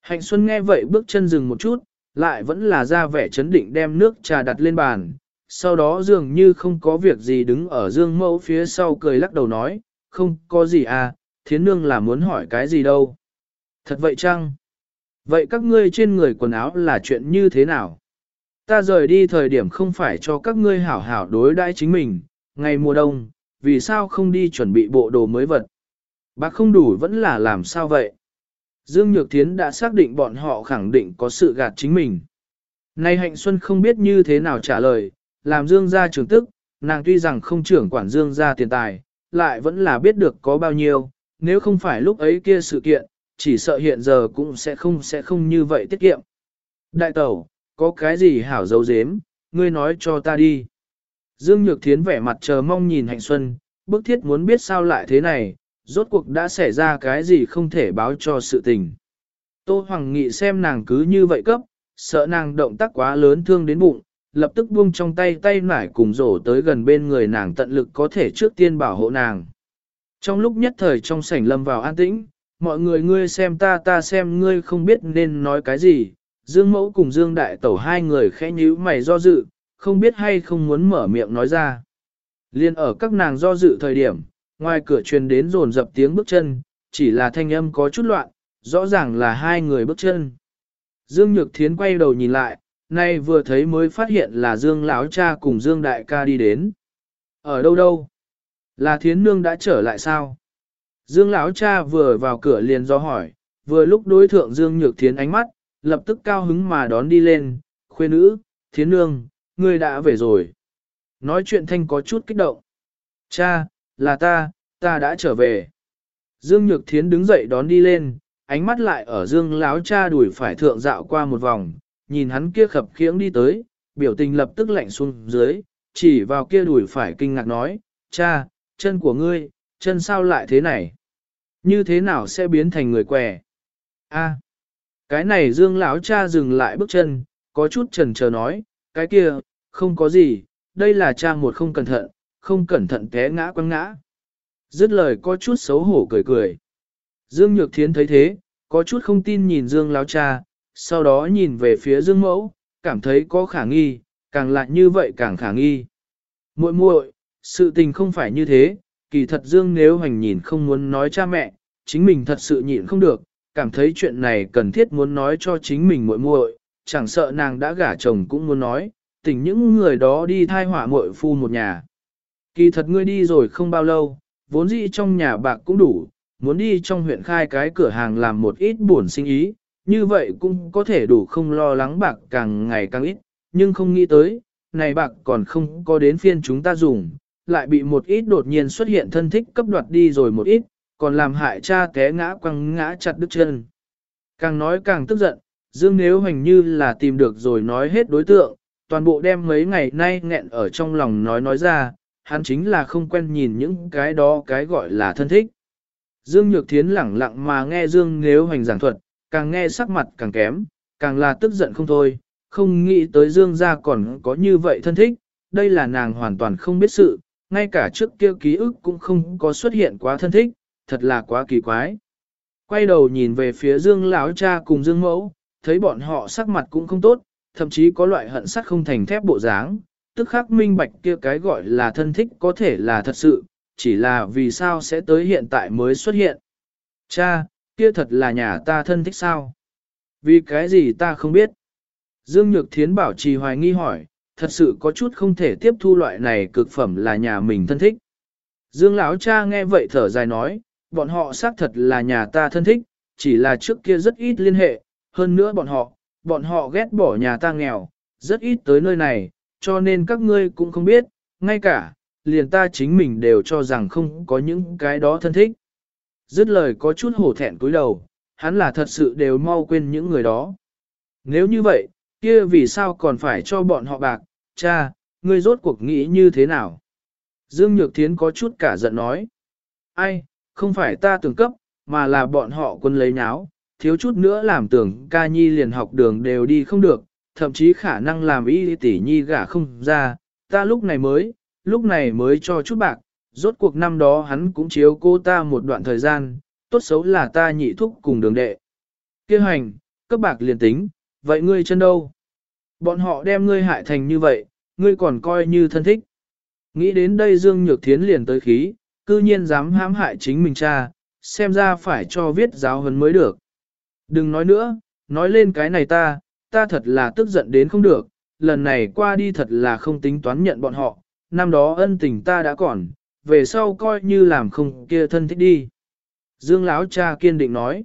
A: Hạnh Xuân nghe vậy bước chân dừng một chút, lại vẫn là ra vẻ chấn định đem nước trà đặt lên bàn, sau đó dường như không có việc gì đứng ở dương mẫu phía sau cười lắc đầu nói, không có gì à, thiến nương là muốn hỏi cái gì đâu. Thật vậy chăng? Vậy các ngươi trên người quần áo là chuyện như thế nào? Ta rời đi thời điểm không phải cho các ngươi hảo hảo đối đãi chính mình, ngày mùa đông, vì sao không đi chuẩn bị bộ đồ mới vật? Bác không đủ vẫn là làm sao vậy? Dương Nhược Thiến đã xác định bọn họ khẳng định có sự gạt chính mình. Nay Hạnh Xuân không biết như thế nào trả lời, làm Dương gia trưởng tức, nàng tuy rằng không trưởng quản Dương gia tiền tài, lại vẫn là biết được có bao nhiêu, nếu không phải lúc ấy kia sự kiện, chỉ sợ hiện giờ cũng sẽ không sẽ không như vậy tiết kiệm. Đại tẩu, có cái gì hảo dấu dếm, ngươi nói cho ta đi. Dương Nhược Thiến vẻ mặt chờ mong nhìn Hạnh Xuân, bức thiết muốn biết sao lại thế này, rốt cuộc đã xảy ra cái gì không thể báo cho sự tình. Tô Hoàng Nghị xem nàng cứ như vậy cấp, sợ nàng động tác quá lớn thương đến bụng, lập tức buông trong tay tay nải cùng rổ tới gần bên người nàng tận lực có thể trước tiên bảo hộ nàng. Trong lúc nhất thời trong sảnh lâm vào an tĩnh, mọi người ngươi xem ta ta xem ngươi không biết nên nói cái gì, Dương Mẫu cùng Dương Đại Tẩu hai người khẽ nhíu mày do dự, không biết hay không muốn mở miệng nói ra. Liên ở các nàng do dự thời điểm, ngoài cửa truyền đến rồn dập tiếng bước chân, chỉ là thanh âm có chút loạn, rõ ràng là hai người bước chân. Dương Nhược Thiến quay đầu nhìn lại, nay vừa thấy mới phát hiện là Dương lão cha cùng Dương đại ca đi đến. Ở đâu đâu? Là Thiến nương đã trở lại sao? Dương lão cha vừa vào cửa liền do hỏi, vừa lúc đối thượng Dương Nhược Thiến ánh mắt, lập tức cao hứng mà đón đi lên, khuê nữ, Thiến nương, ngươi đã về rồi. Nói chuyện thanh có chút kích động. Cha, là ta, ta đã trở về. Dương Nhược Thiến đứng dậy đón đi lên, ánh mắt lại ở Dương láo cha đuổi phải thượng dạo qua một vòng, nhìn hắn kia khập khiễng đi tới, biểu tình lập tức lạnh xuống dưới, chỉ vào kia đuổi phải kinh ngạc nói, cha, chân của ngươi, chân sao lại thế này? Như thế nào sẽ biến thành người què? A, cái này Dương lão cha dừng lại bước chân, có chút chần chờ nói, cái kia, không có gì, đây là cha một không cẩn thận, không cẩn thận té ngã quăng ngã. Dứt lời có chút xấu hổ cười cười. Dương Nhược Thiến thấy thế, có chút không tin nhìn Dương lão cha, sau đó nhìn về phía Dương Mẫu, cảm thấy có khả nghi, càng lại như vậy càng khả nghi. Muội muội, sự tình không phải như thế, kỳ thật Dương nếu hành nhìn không muốn nói cha mẹ, chính mình thật sự nhịn không được, cảm thấy chuyện này cần thiết muốn nói cho chính mình muội muội, chẳng sợ nàng đã gả chồng cũng muốn nói, tình những người đó đi thai họa muội phu một nhà. Kỳ thật ngươi đi rồi không bao lâu, vốn dĩ trong nhà bạc cũng đủ, muốn đi trong huyện khai cái cửa hàng làm một ít buồn sinh ý, như vậy cũng có thể đủ không lo lắng bạc càng ngày càng ít, nhưng không nghĩ tới, này bạc còn không có đến phiên chúng ta dùng, lại bị một ít đột nhiên xuất hiện thân thích cấp đoạt đi rồi một ít, còn làm hại cha té ngã quăng ngã chặt đứt chân. Càng nói càng tức giận, Dương Nếu Hoành như là tìm được rồi nói hết đối tượng, toàn bộ đem mấy ngày nay nghẹn ở trong lòng nói nói ra, hắn chính là không quen nhìn những cái đó cái gọi là thân thích. Dương Nhược Thiến lẳng lặng mà nghe Dương Nếu Hoành giảng thuật, càng nghe sắc mặt càng kém, càng là tức giận không thôi, không nghĩ tới Dương gia còn có như vậy thân thích, đây là nàng hoàn toàn không biết sự, ngay cả trước kia ký ức cũng không có xuất hiện quá thân thích, thật là quá kỳ quái. Quay đầu nhìn về phía Dương lão cha cùng Dương mẫu, thấy bọn họ sắc mặt cũng không tốt, thậm chí có loại hận sắt không thành thép bộ dáng, tức khắc minh bạch kia cái gọi là thân thích có thể là thật sự, chỉ là vì sao sẽ tới hiện tại mới xuất hiện. Cha, kia thật là nhà ta thân thích sao? Vì cái gì ta không biết? Dương Nhược Thiến bảo trì hoài nghi hỏi, thật sự có chút không thể tiếp thu loại này cực phẩm là nhà mình thân thích. Dương lão cha nghe vậy thở dài nói, bọn họ xác thật là nhà ta thân thích, chỉ là trước kia rất ít liên hệ, hơn nữa bọn họ, bọn họ ghét bỏ nhà ta nghèo, rất ít tới nơi này, cho nên các ngươi cũng không biết, ngay cả, liền ta chính mình đều cho rằng không có những cái đó thân thích. Dứt lời có chút hổ thẹn cúi đầu, hắn là thật sự đều mau quên những người đó. Nếu như vậy, kia vì sao còn phải cho bọn họ bạc, cha, ngươi rốt cuộc nghĩ như thế nào? Dương Nhược Thiến có chút cả giận nói. Ai, không phải ta tưởng cấp, mà là bọn họ quân lấy nháo, thiếu chút nữa làm tưởng ca nhi liền học đường đều đi không được, thậm chí khả năng làm y tỷ nhi gả không ra, ta lúc này mới, lúc này mới cho chút bạc, rốt cuộc năm đó hắn cũng chiếu cô ta một đoạn thời gian, tốt xấu là ta nhị thúc cùng đường đệ. Kêu hành, cấp bạc liền tính, vậy ngươi chân đâu? Bọn họ đem ngươi hại thành như vậy, ngươi còn coi như thân thích. Nghĩ đến đây Dương Nhược Thiến liền tới khí, cư nhiên dám hãm hại chính mình cha, xem ra phải cho viết giáo huấn mới được. Đừng nói nữa, nói lên cái này ta, ta thật là tức giận đến không được, lần này qua đi thật là không tính toán nhận bọn họ, năm đó ân tình ta đã còn, về sau coi như làm không kia thân thích đi. Dương Lão cha kiên định nói.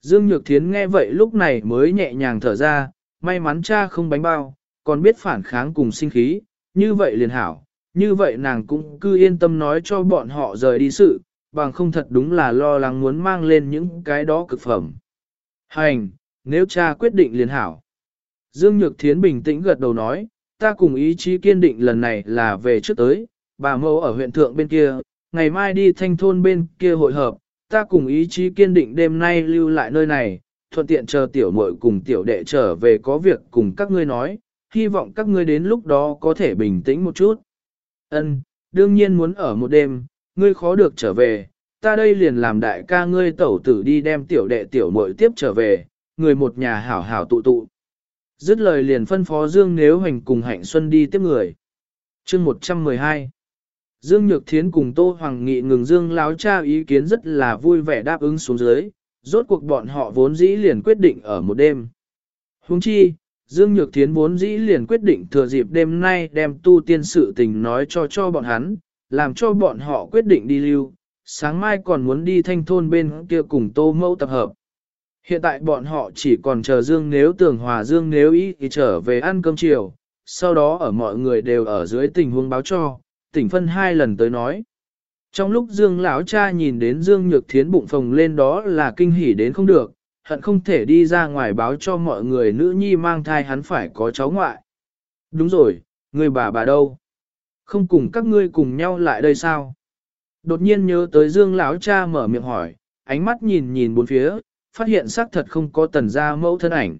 A: Dương Nhược Thiến nghe vậy lúc này mới nhẹ nhàng thở ra, may mắn cha không bánh bao, còn biết phản kháng cùng sinh khí, như vậy liền hảo, như vậy nàng cũng cứ yên tâm nói cho bọn họ rời đi sự, bằng không thật đúng là lo lắng muốn mang lên những cái đó cực phẩm. Hành, nếu cha quyết định liền hảo. Dương Nhược Thiến bình tĩnh gật đầu nói, ta cùng ý chí kiên định lần này là về trước tới, bà mẫu ở huyện thượng bên kia, ngày mai đi thanh thôn bên kia hội hợp, ta cùng ý chí kiên định đêm nay lưu lại nơi này, thuận tiện chờ tiểu muội cùng tiểu đệ trở về có việc cùng các ngươi nói, hy vọng các ngươi đến lúc đó có thể bình tĩnh một chút. Ân, đương nhiên muốn ở một đêm, ngươi khó được trở về, ta đây liền làm đại ca ngươi tẩu tử đi đem tiểu đệ tiểu muội tiếp trở về, người một nhà hảo hảo tụ tụ. Dứt lời liền phân phó Dương Nếu Hành cùng Hạnh Xuân đi tiếp người. chương 112 Dương Nhược Thiến cùng Tô Hoàng Nghị ngừng Dương láo cha ý kiến rất là vui vẻ đáp ứng xuống dưới, rốt cuộc bọn họ vốn dĩ liền quyết định ở một đêm. Huống chi, Dương Nhược Thiến vốn dĩ liền quyết định thừa dịp đêm nay đem tu tiên sự tình nói cho cho bọn hắn, làm cho bọn họ quyết định đi lưu, sáng mai còn muốn đi thanh thôn bên kia cùng tô mẫu tập hợp. Hiện tại bọn họ chỉ còn chờ Dương nếu tưởng hòa Dương nếu ý thì trở về ăn cơm chiều, sau đó ở mọi người đều ở dưới tình huống báo cho, tỉnh phân hai lần tới nói. Trong lúc Dương lão cha nhìn đến Dương Nhược Thiến bụng phồng lên đó là kinh hỉ đến không được, hận không thể đi ra ngoài báo cho mọi người nữ nhi mang thai hắn phải có cháu ngoại. Đúng rồi, người bà bà đâu? Không cùng các ngươi cùng nhau lại đây sao? Đột nhiên nhớ tới Dương lão cha mở miệng hỏi, ánh mắt nhìn nhìn bốn phía, phát hiện xác thật không có tần gia mẫu thân ảnh.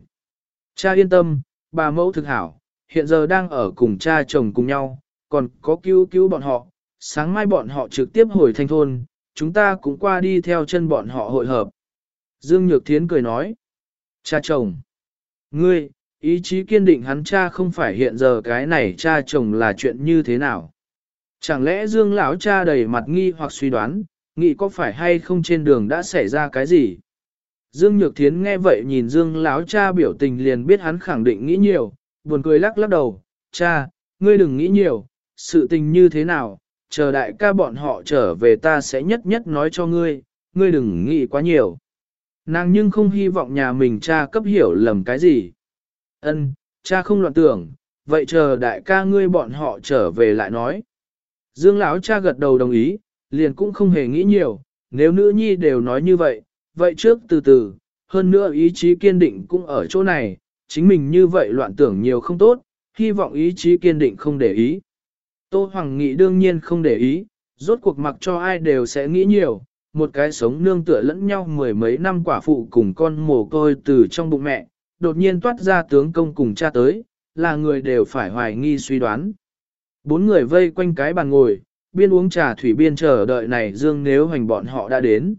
A: Cha yên tâm, bà mẫu thực hảo, hiện giờ đang ở cùng cha chồng cùng nhau, còn có cứu cứu bọn họ, sáng mai bọn họ trực tiếp hồi thanh thôn, chúng ta cũng qua đi theo chân bọn họ hội hợp. Dương Nhược Thiến cười nói, cha chồng, ngươi, ý chí kiên định hắn cha không phải hiện giờ cái này cha chồng là chuyện như thế nào. Chẳng lẽ Dương lão cha đầy mặt nghi hoặc suy đoán, nghĩ có phải hay không trên đường đã xảy ra cái gì? Dương Nhược Thiến nghe vậy nhìn Dương lão cha biểu tình liền biết hắn khẳng định nghĩ nhiều, buồn cười lắc lắc đầu, cha, ngươi đừng nghĩ nhiều, sự tình như thế nào, chờ đại ca bọn họ trở về ta sẽ nhất nhất nói cho ngươi, ngươi đừng nghĩ quá nhiều. Nàng nhưng không hy vọng nhà mình cha cấp hiểu lầm cái gì. Ân, cha không loạn tưởng, vậy chờ đại ca ngươi bọn họ trở về lại nói. Dương lão cha gật đầu đồng ý, liền cũng không hề nghĩ nhiều, nếu nữ nhi đều nói như vậy, vậy trước từ từ, hơn nữa ý chí kiên định cũng ở chỗ này, chính mình như vậy loạn tưởng nhiều không tốt, hy vọng ý chí kiên định không để ý. Tô Hoàng Nghị đương nhiên không để ý, rốt cuộc mặc cho ai đều sẽ nghĩ nhiều, một cái sống nương tựa lẫn nhau mười mấy năm quả phụ cùng con mồ côi từ trong bụng mẹ, đột nhiên toát ra tướng công cùng cha tới, là người đều phải hoài nghi suy đoán. Bốn người vây quanh cái bàn ngồi, biên uống trà thủy biên chờ đợi này dương nếu hành bọn họ đã đến.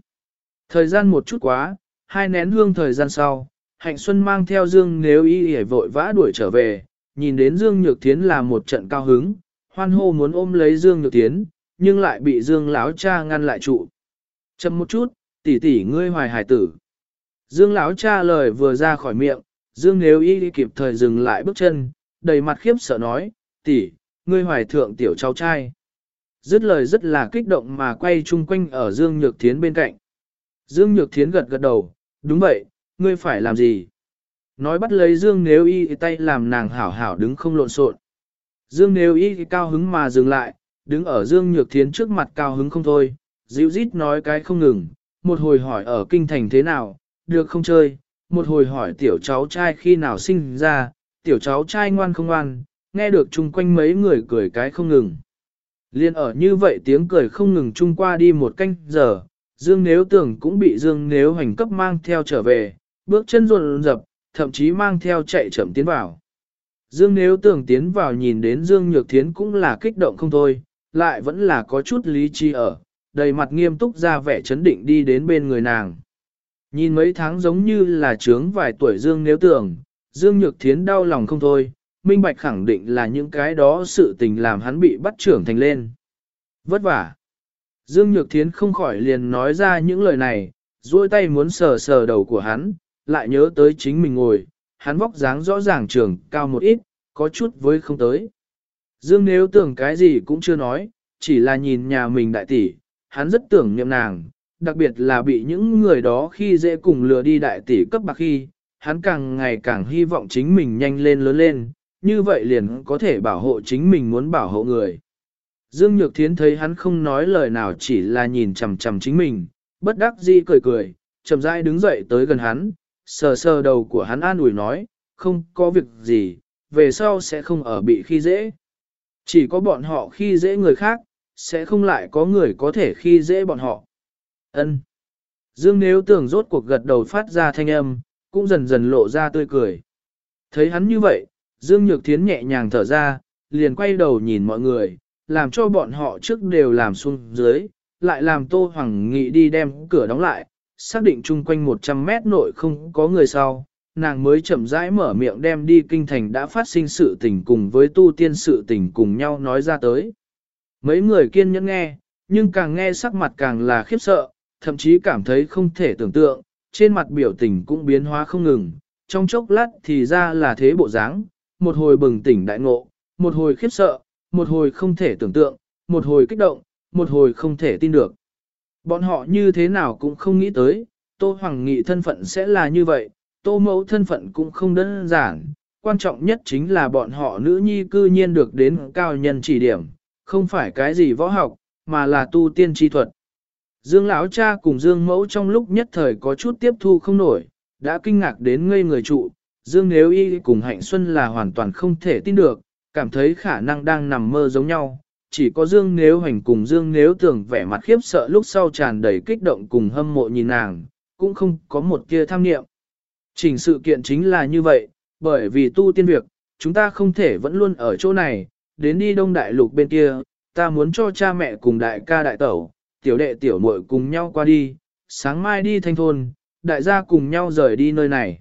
A: Thời gian một chút quá, hai nén hương thời gian sau, Hạnh Xuân mang theo Dương nếu y hề vội vã đuổi trở về, nhìn đến Dương Nhược Thiến là một trận cao hứng, hoan hô muốn ôm lấy Dương Nhược Thiến, nhưng lại bị Dương lão cha ngăn lại trụ. Chậm một chút, tỷ tỷ ngươi hoài hải tử. Dương lão cha lời vừa ra khỏi miệng, Dương nếu y kịp thời dừng lại bước chân, đầy mặt khiếp sợ nói, tỷ, ngươi hoài thượng tiểu cháu trai. Dứt lời rất là kích động mà quay chung quanh ở Dương Nhược Thiến bên cạnh. Dương Nhược Thiến gật gật đầu, đúng vậy, ngươi phải làm gì? Nói bắt lấy Dương Nếu Y tay làm nàng hảo hảo đứng không lộn xộn. Dương Nếu Y cao hứng mà dừng lại, đứng ở Dương Nhược Thiến trước mặt cao hứng không thôi, dịu rít nói cái không ngừng, một hồi hỏi ở kinh thành thế nào, được không chơi, một hồi hỏi tiểu cháu trai khi nào sinh ra, tiểu cháu trai ngoan không ngoan, nghe được chung quanh mấy người cười cái không ngừng. Liên ở như vậy tiếng cười không ngừng chung qua đi một canh giờ, Dương Nếu Tưởng cũng bị Dương Nếu Hoành cấp mang theo trở về, bước chân run rập, thậm chí mang theo chạy chậm tiến vào. Dương Nếu Tưởng tiến vào nhìn đến Dương Nhược Thiến cũng là kích động không thôi, lại vẫn là có chút lý trí ở, đầy mặt nghiêm túc ra vẻ chấn định đi đến bên người nàng. Nhìn mấy tháng giống như là trướng vài tuổi Dương Nếu Tưởng, Dương Nhược Thiến đau lòng không thôi, minh bạch khẳng định là những cái đó sự tình làm hắn bị bắt trưởng thành lên. Vất vả. Dương Nhược Thiến không khỏi liền nói ra những lời này, duỗi tay muốn sờ sờ đầu của hắn, lại nhớ tới chính mình ngồi, hắn vóc dáng rõ ràng trường cao một ít, có chút với không tới. Dương nếu tưởng cái gì cũng chưa nói, chỉ là nhìn nhà mình đại tỷ, hắn rất tưởng niệm nàng, đặc biệt là bị những người đó khi dễ cùng lừa đi đại tỷ cấp bạc khi, hắn càng ngày càng hy vọng chính mình nhanh lên lớn lên, như vậy liền có thể bảo hộ chính mình muốn bảo hộ người. Dương Nhược Thiến thấy hắn không nói lời nào chỉ là nhìn chằm chằm chính mình, bất đắc dĩ cười cười, chậm rãi đứng dậy tới gần hắn, sờ sờ đầu của hắn an ủi nói, không có việc gì, về sau sẽ không ở bị khi dễ. Chỉ có bọn họ khi dễ người khác, sẽ không lại có người có thể khi dễ bọn họ. Ân. Dương nếu tưởng rốt cuộc gật đầu phát ra thanh âm, cũng dần dần lộ ra tươi cười. Thấy hắn như vậy, Dương Nhược Thiến nhẹ nhàng thở ra, liền quay đầu nhìn mọi người, làm cho bọn họ trước đều làm xuống dưới, lại làm Tô Hoàng Nghị đi đem cửa đóng lại, xác định chung quanh 100 mét nội không có người sau, nàng mới chậm rãi mở miệng đem đi kinh thành đã phát sinh sự tình cùng với tu tiên sự tình cùng nhau nói ra tới. Mấy người kiên nhẫn nghe, nhưng càng nghe sắc mặt càng là khiếp sợ, thậm chí cảm thấy không thể tưởng tượng, trên mặt biểu tình cũng biến hóa không ngừng, trong chốc lát thì ra là thế bộ dáng, một hồi bừng tỉnh đại ngộ, một hồi khiếp sợ, một hồi không thể tưởng tượng, một hồi kích động, một hồi không thể tin được. Bọn họ như thế nào cũng không nghĩ tới, Tô Hoàng Nghị thân phận sẽ là như vậy, Tô Mẫu thân phận cũng không đơn giản, quan trọng nhất chính là bọn họ nữ nhi cư nhiên được đến cao nhân chỉ điểm, không phải cái gì võ học, mà là tu tiên chi thuật. Dương lão cha cùng Dương Mẫu trong lúc nhất thời có chút tiếp thu không nổi, đã kinh ngạc đến ngây người trụ, Dương Nếu Y cùng Hạnh Xuân là hoàn toàn không thể tin được, cảm thấy khả năng đang nằm mơ giống nhau. Chỉ có Dương Nếu Hành cùng Dương Nếu tưởng vẻ mặt khiếp sợ lúc sau tràn đầy kích động cùng hâm mộ nhìn nàng, cũng không có một kia tham niệm. Trình sự kiện chính là như vậy, bởi vì tu tiên việc, chúng ta không thể vẫn luôn ở chỗ này, đến đi đông đại lục bên kia, ta muốn cho cha mẹ cùng đại ca đại tẩu, tiểu đệ tiểu muội cùng nhau qua đi, sáng mai đi thanh thôn, đại gia cùng nhau rời đi nơi này.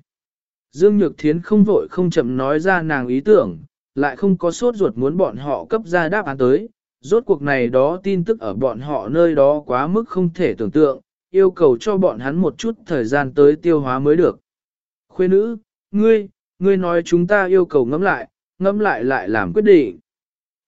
A: Dương Nhược Thiến không vội không chậm nói ra nàng ý tưởng, lại không có sốt ruột muốn bọn họ cấp ra đáp án tới. Rốt cuộc này đó tin tức ở bọn họ nơi đó quá mức không thể tưởng tượng, yêu cầu cho bọn hắn một chút thời gian tới tiêu hóa mới được. Khuê nữ, ngươi, ngươi nói chúng ta yêu cầu ngẫm lại, ngẫm lại lại làm quyết định.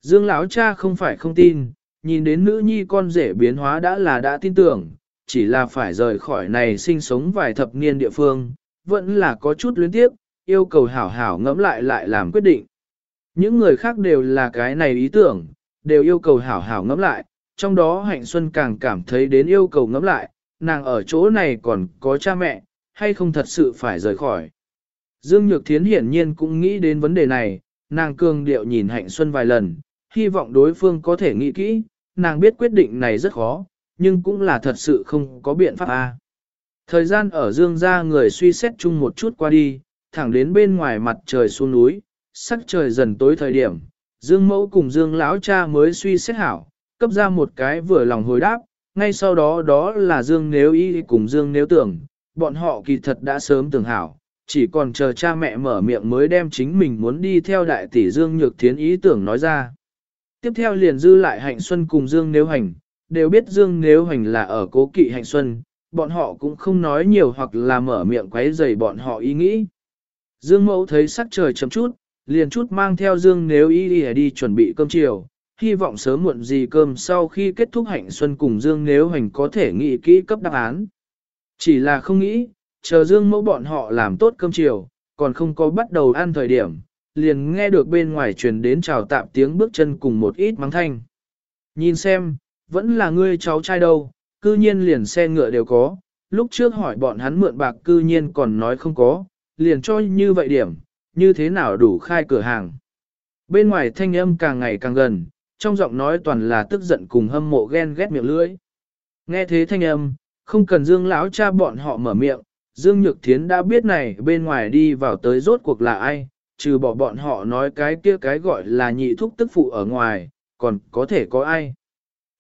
A: Dương lão cha không phải không tin, nhìn đến nữ nhi con rể biến hóa đã là đã tin tưởng, chỉ là phải rời khỏi này sinh sống vài thập niên địa phương, vẫn là có chút luyến tiếp, yêu cầu hảo hảo ngẫm lại lại làm quyết định. Những người khác đều là cái này ý tưởng, đều yêu cầu hảo hảo ngẫm lại, trong đó Hạnh Xuân càng cảm thấy đến yêu cầu ngẫm lại, nàng ở chỗ này còn có cha mẹ, hay không thật sự phải rời khỏi. Dương Nhược Thiến hiển nhiên cũng nghĩ đến vấn đề này, nàng cương điệu nhìn Hạnh Xuân vài lần, hy vọng đối phương có thể nghĩ kỹ, nàng biết quyết định này rất khó, nhưng cũng là thật sự không có biện pháp a. Thời gian ở Dương gia người suy xét chung một chút qua đi, thẳng đến bên ngoài mặt trời xuống núi, sắc trời dần tối thời điểm, Dương mẫu cùng Dương lão cha mới suy xét hảo, cấp ra một cái vừa lòng hồi đáp, ngay sau đó đó là Dương nếu y cùng Dương nếu tưởng, bọn họ kỳ thật đã sớm tưởng hảo, chỉ còn chờ cha mẹ mở miệng mới đem chính mình muốn đi theo đại tỷ Dương Nhược Thiến ý tưởng nói ra. Tiếp theo liền dư lại Hạnh Xuân cùng Dương Nếu Hành, đều biết Dương Nếu Hành là ở cố kỵ Hạnh Xuân, bọn họ cũng không nói nhiều hoặc là mở miệng quấy rầy bọn họ ý nghĩ. Dương Mẫu thấy sắc trời chấm chút, liền chút mang theo Dương Nếu y đi, đi chuẩn bị cơm chiều, hy vọng sớm muộn gì cơm sau khi kết thúc Hạnh Xuân cùng Dương Nếu Hành có thể nghĩ kỹ cấp đáp án. Chỉ là không nghĩ, chờ Dương Mẫu bọn họ làm tốt cơm chiều, còn không có bắt đầu ăn thời điểm, liền nghe được bên ngoài truyền đến chào tạm tiếng bước chân cùng một ít mắng thanh. Nhìn xem, vẫn là ngươi cháu trai đâu, cư nhiên liền xe ngựa đều có, lúc trước hỏi bọn hắn mượn bạc cư nhiên còn nói không có, liền cho như vậy điểm, như thế nào đủ khai cửa hàng. Bên ngoài thanh âm càng ngày càng gần, trong giọng nói toàn là tức giận cùng hâm mộ ghen ghét miệng lưỡi. Nghe thế thanh âm, không cần Dương lão cha bọn họ mở miệng, Dương Nhược Thiến đã biết này bên ngoài đi vào tới rốt cuộc là ai, trừ bỏ bọn họ nói cái kia cái gọi là nhị thúc tức phụ ở ngoài, còn có thể có ai.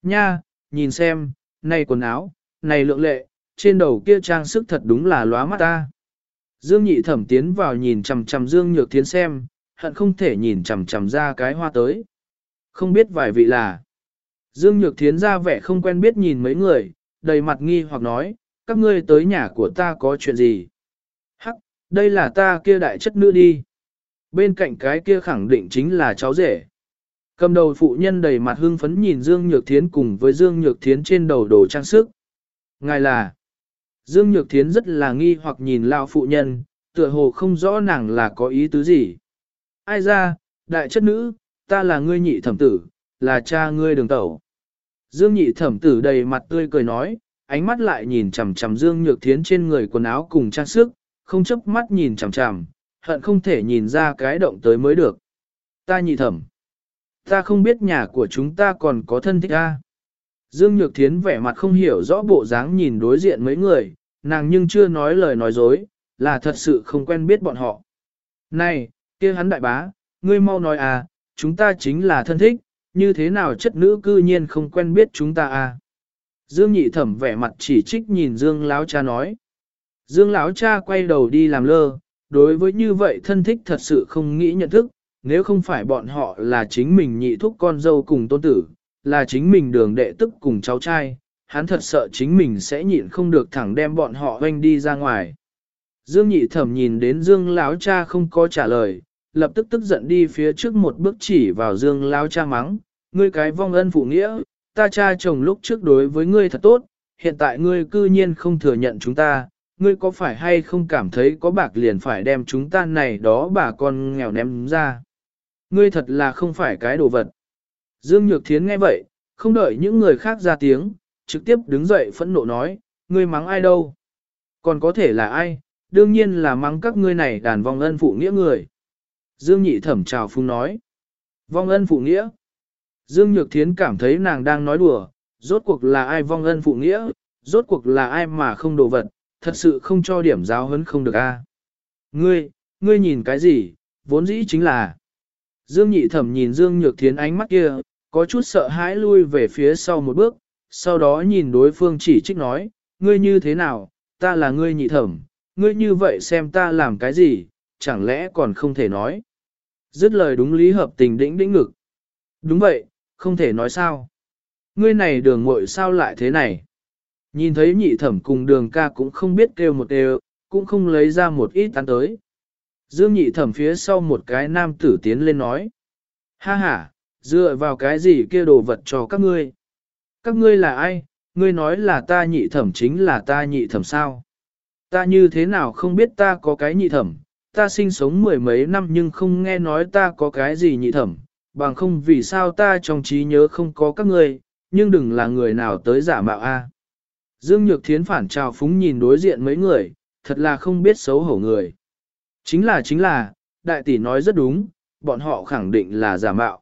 A: Nha, nhìn xem, này quần áo, này lượng lệ, trên đầu kia trang sức thật đúng là lóa mắt ta. Dương nhị thẩm tiến vào nhìn chằm chằm Dương Nhược Thiến xem, hận không thể nhìn chằm chằm ra cái hoa tới. Không biết vài vị là. Dương Nhược Thiến ra vẻ không quen biết nhìn mấy người, đầy mặt nghi hoặc nói, các ngươi tới nhà của ta có chuyện gì? Hắc, đây là ta kia đại chất nữ đi. Bên cạnh cái kia khẳng định chính là cháu rể. Cầm đầu phụ nhân đầy mặt hưng phấn nhìn Dương Nhược Thiến cùng với Dương Nhược Thiến trên đầu đồ trang sức. Ngài là, Dương Nhược Thiến rất là nghi hoặc nhìn lao phụ nhân, tựa hồ không rõ nàng là có ý tứ gì. Ai ra, đại chất nữ, ta là ngươi nhị thẩm tử, là cha ngươi đường tẩu. Dương nhị thẩm tử đầy mặt tươi cười nói, ánh mắt lại nhìn chằm chằm Dương Nhược Thiến trên người quần áo cùng trang sức, không chấp mắt nhìn chằm chằm, hận không thể nhìn ra cái động tới mới được. Ta nhị thẩm. Ta không biết nhà của chúng ta còn có thân thích a. Dương Nhược Thiến vẻ mặt không hiểu rõ bộ dáng nhìn đối diện mấy người, nàng nhưng chưa nói lời nói dối, là thật sự không quen biết bọn họ. Này, kia hắn đại bá, ngươi mau nói à, chúng ta chính là thân thích, như thế nào chất nữ cư nhiên không quen biết chúng ta à. Dương nhị thẩm vẻ mặt chỉ trích nhìn Dương Lão cha nói. Dương Lão cha quay đầu đi làm lơ, đối với như vậy thân thích thật sự không nghĩ nhận thức, nếu không phải bọn họ là chính mình nhị thúc con dâu cùng tôn tử, là chính mình đường đệ tức cùng cháu trai, hắn thật sợ chính mình sẽ nhịn không được thẳng đem bọn họ hoanh đi ra ngoài. Dương nhị thẩm nhìn đến Dương Lão cha không có trả lời, lập tức tức giận đi phía trước một bước chỉ vào Dương Lão cha mắng, ngươi cái vong ân phụ nghĩa, ta cha chồng lúc trước đối với ngươi thật tốt, hiện tại ngươi cư nhiên không thừa nhận chúng ta, ngươi có phải hay không cảm thấy có bạc liền phải đem chúng ta này đó bà con nghèo ném ra. Ngươi thật là không phải cái đồ vật. Dương Nhược Thiến nghe vậy, không đợi những người khác ra tiếng, trực tiếp đứng dậy phẫn nộ nói, ngươi mắng ai đâu? Còn có thể là ai? Đương nhiên là mắng các ngươi này đàn vong ân phụ nghĩa người. Dương Nhị Thẩm chào phung nói. Vong ân phụ nghĩa. Dương Nhược Thiến cảm thấy nàng đang nói đùa, rốt cuộc là ai vong ân phụ nghĩa, rốt cuộc là ai mà không đồ vật, thật sự không cho điểm giáo hấn không được a. Ngươi, ngươi nhìn cái gì, vốn dĩ chính là. Dương nhị thẩm nhìn Dương Nhược Thiến ánh mắt kia, có chút sợ hãi lui về phía sau một bước, sau đó nhìn đối phương chỉ trích nói, ngươi như thế nào, ta là ngươi nhị thẩm, ngươi như vậy xem ta làm cái gì, chẳng lẽ còn không thể nói. Dứt lời đúng lý hợp tình đĩnh đĩnh ngực. Đúng vậy, không thể nói sao. Ngươi này đường muội sao lại thế này. Nhìn thấy nhị thẩm cùng đường ca cũng không biết kêu một đều, cũng không lấy ra một ít tán tới. Dương nhị thẩm phía sau một cái nam tử tiến lên nói. Ha ha, dựa vào cái gì kia đồ vật cho các ngươi? Các ngươi là ai? ngươi nói là ta nhị thẩm chính là ta nhị thẩm sao. Ta như thế nào không biết ta có cái nhị thẩm, ta sinh sống mười mấy năm nhưng không nghe nói ta có cái gì nhị thẩm, bằng không vì sao ta trong trí nhớ không có các ngươi, nhưng đừng là người nào tới giả mạo a. Dương Nhược Thiến phản trào phúng nhìn đối diện mấy người, thật là không biết xấu hổ người. Chính là chính là, đại tỷ nói rất đúng, bọn họ khẳng định là giả mạo.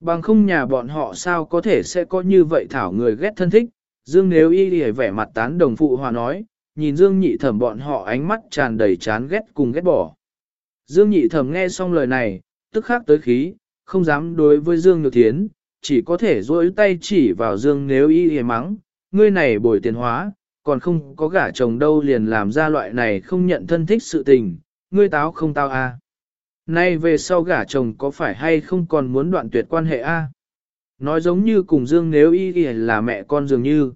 A: Bằng không nhà bọn họ sao có thể sẽ có như vậy thảo người ghét thân thích, Dương nếu y lì vẻ mặt tán đồng phụ hòa nói, nhìn Dương nhị thẩm bọn họ ánh mắt tràn đầy chán ghét cùng ghét bỏ. Dương nhị thẩm nghe xong lời này, tức khắc tới khí, không dám đối với Dương Nhược Thiến, chỉ có thể duỗi tay chỉ vào Dương nếu y lì mắng, ngươi này bồi tiền hóa, còn không có gả chồng đâu liền làm ra loại này không nhận thân thích sự tình, ngươi táo không tao. À. Nay về sau gả chồng có phải hay không còn muốn đoạn tuyệt quan hệ a? Nói giống như cùng Dương nếu y thì là mẹ con dường như.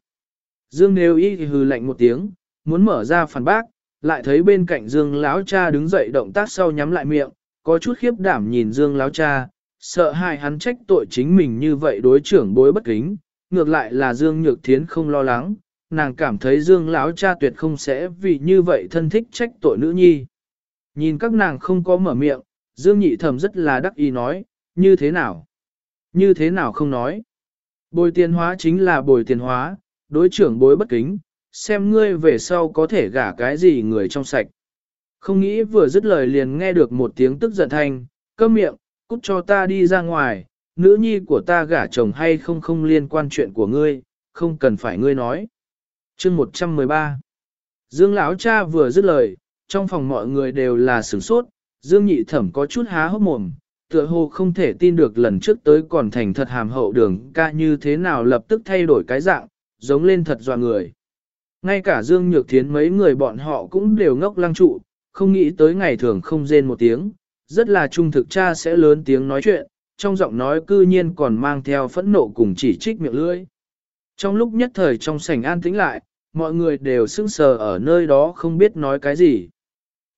A: Dương nếu y hừ lạnh một tiếng, muốn mở ra phản bác, lại thấy bên cạnh Dương láo cha đứng dậy động tác sau nhắm lại miệng, có chút khiếp đảm nhìn Dương láo cha, sợ hại hắn trách tội chính mình như vậy đối trưởng bối bất kính, ngược lại là Dương Nhược Thiến không lo lắng, nàng cảm thấy Dương lão cha tuyệt không sẽ vì như vậy thân thích trách tội nữ nhi. Nhìn các nàng không có mở miệng, Dương Nhị Thẩm rất là đắc ý nói, như thế nào? Như thế nào không nói? Bồi tiền hóa chính là bồi tiền hóa, đối trưởng bối bất kính, xem ngươi về sau có thể gả cái gì người trong sạch. Không nghĩ vừa dứt lời liền nghe được một tiếng tức giận thanh, câm miệng, cút cho ta đi ra ngoài, nữ nhi của ta gả chồng hay không không liên quan chuyện của ngươi, không cần phải ngươi nói. Chương 113 Dương lão cha vừa dứt lời, trong phòng mọi người đều là sửng sốt, Dương nhị thẩm có chút há hốc mồm, tựa hồ không thể tin được lần trước tới còn thành thật hàm hậu đường ca như thế nào lập tức thay đổi cái dạng, giống lên thật dọa người. Ngay cả Dương Nhược Thiến mấy người bọn họ cũng đều ngốc lăng trụ, không nghĩ tới ngày thường không rên một tiếng, rất là trung thực cha sẽ lớn tiếng nói chuyện, trong giọng nói cư nhiên còn mang theo phẫn nộ cùng chỉ trích miệng lưỡi. Trong lúc nhất thời trong sảnh an tĩnh lại, mọi người đều sững sờ ở nơi đó không biết nói cái gì.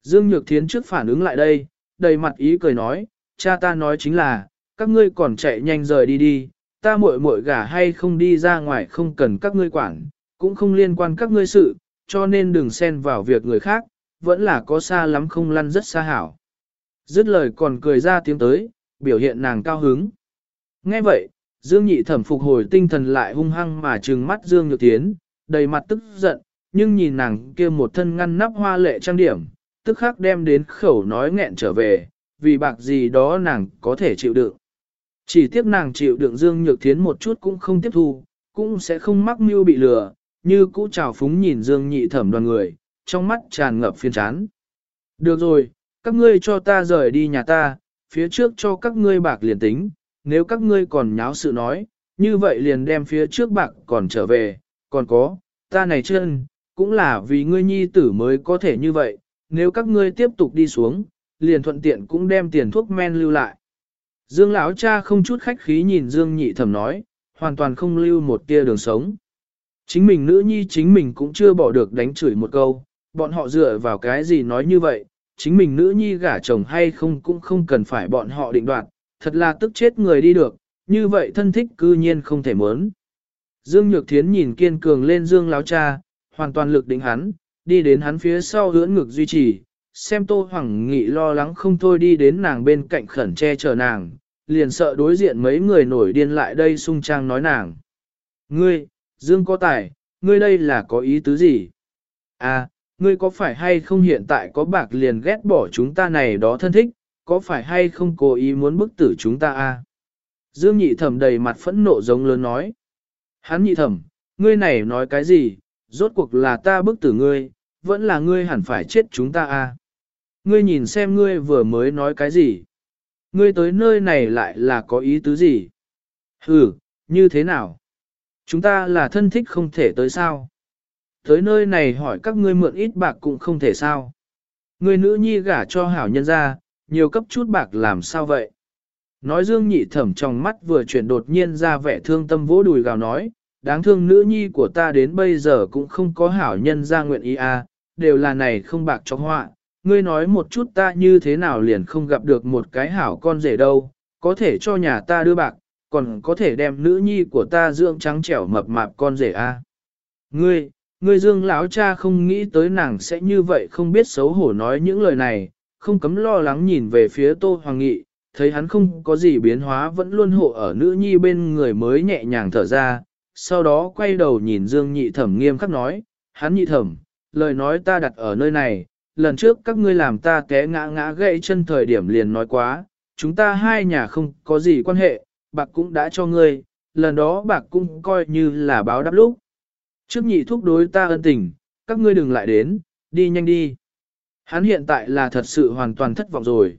A: Dương Nhược Thiến trước phản ứng lại đây, đầy mặt ý cười nói, cha ta nói chính là, các ngươi còn chạy nhanh rời đi đi, ta muội muội gả hay không đi ra ngoài không cần các ngươi quản, cũng không liên quan các ngươi sự, cho nên đừng xen vào việc người khác, vẫn là có xa lắm không lăn rất xa hảo. Dứt lời còn cười ra tiếng tới, biểu hiện nàng cao hứng. Nghe vậy, Dương Nhị Thẩm phục hồi tinh thần lại hung hăng mà trừng mắt Dương Nhược Thiến đầy mặt tức giận, nhưng nhìn nàng kia một thân ngăn nắp hoa lệ trang điểm, tức khắc đem đến khẩu nói nghẹn trở về, vì bạc gì đó nàng có thể chịu đựng. Chỉ tiếc nàng chịu đựng Dương Nhược Thiến một chút cũng không tiếp thu, cũng sẽ không mắc mưu bị lừa, như cũ trào phúng nhìn Dương Nhị Thẩm đoàn người, trong mắt tràn ngập phiền chán. Được rồi, các ngươi cho ta rời đi nhà ta, phía trước cho các ngươi bạc liền tính, nếu các ngươi còn nháo sự nói, như vậy liền đem phía trước bạc còn trở về, còn có, ta này chân, cũng là vì ngươi nhi tử mới có thể như vậy, nếu các ngươi tiếp tục đi xuống, liền thuận tiện cũng đem tiền thuốc men lưu lại. Dương lão cha không chút khách khí nhìn Dương nhị thẩm nói, hoàn toàn không lưu một tia đường sống. Chính mình nữ nhi chính mình cũng chưa bỏ được đánh chửi một câu, bọn họ dựa vào cái gì nói như vậy, chính mình nữ nhi gả chồng hay không cũng không cần phải bọn họ định đoạt, thật là tức chết người đi được, như vậy thân thích cư nhiên không thể muốn. Dương Nhược Thiến nhìn kiên cường lên Dương lão Cha, hoàn toàn lực định hắn, đi đến hắn phía sau hưỡng ngực duy trì, xem Tô Hoàng Nghị lo lắng không thôi đi đến nàng bên cạnh khẩn che chở nàng, liền sợ đối diện mấy người nổi điên lại đây sung trang nói nàng. Ngươi, Dương có tài, ngươi đây là có ý tứ gì? À, ngươi có phải hay không hiện tại có bạc liền ghét bỏ chúng ta này đó thân thích, có phải hay không cố ý muốn bức tử chúng ta a? À? Dương nhị thẩm đầy mặt phẫn nộ giống lớn nói. Hắn nhị thẩm, ngươi này nói cái gì, rốt cuộc là ta bức tử ngươi, vẫn là ngươi hẳn phải chết chúng ta a. À? Ngươi nhìn xem ngươi vừa mới nói cái gì. Ngươi tới nơi này lại là có ý tứ gì? Ừ, như thế nào? Chúng ta là thân thích không thể tới sao? Tới nơi này hỏi các ngươi mượn ít bạc cũng không thể sao? Người nữ nhi gả cho hảo nhân ra, nhiều cấp chút bạc làm sao vậy? Nói dương nhị thẩm trong mắt vừa chuyển đột nhiên ra vẻ thương tâm vỗ đùi gào nói, đáng thương nữ nhi của ta đến bây giờ cũng không có hảo nhân ra nguyện ý à, đều là này không bạc cho họa. Ngươi nói một chút ta như thế nào liền không gặp được một cái hảo con rể đâu, có thể cho nhà ta đưa bạc, còn có thể đem nữ nhi của ta dưỡng trắng trẻo mập mạp con rể a. À. Ngươi, ngươi dương lão cha không nghĩ tới nàng sẽ như vậy không biết xấu hổ nói những lời này, không cấm lo lắng nhìn về phía Tô Hoàng Nghị, thấy hắn không có gì biến hóa vẫn luôn hộ ở nữ nhi bên người mới nhẹ nhàng thở ra, sau đó quay đầu nhìn Dương Nhị Thẩm nghiêm khắc nói, hắn nhị thẩm, lời nói ta đặt ở nơi này, lần trước các ngươi làm ta té ngã ngã gãy chân thời điểm liền nói quá, chúng ta hai nhà không có gì quan hệ, bạc cũng đã cho ngươi, lần đó bạc cũng coi như là báo đáp lúc. Trước nhị thúc đối ta ân tình, các ngươi đừng lại đến, đi nhanh đi. Hắn hiện tại là thật sự hoàn toàn thất vọng rồi.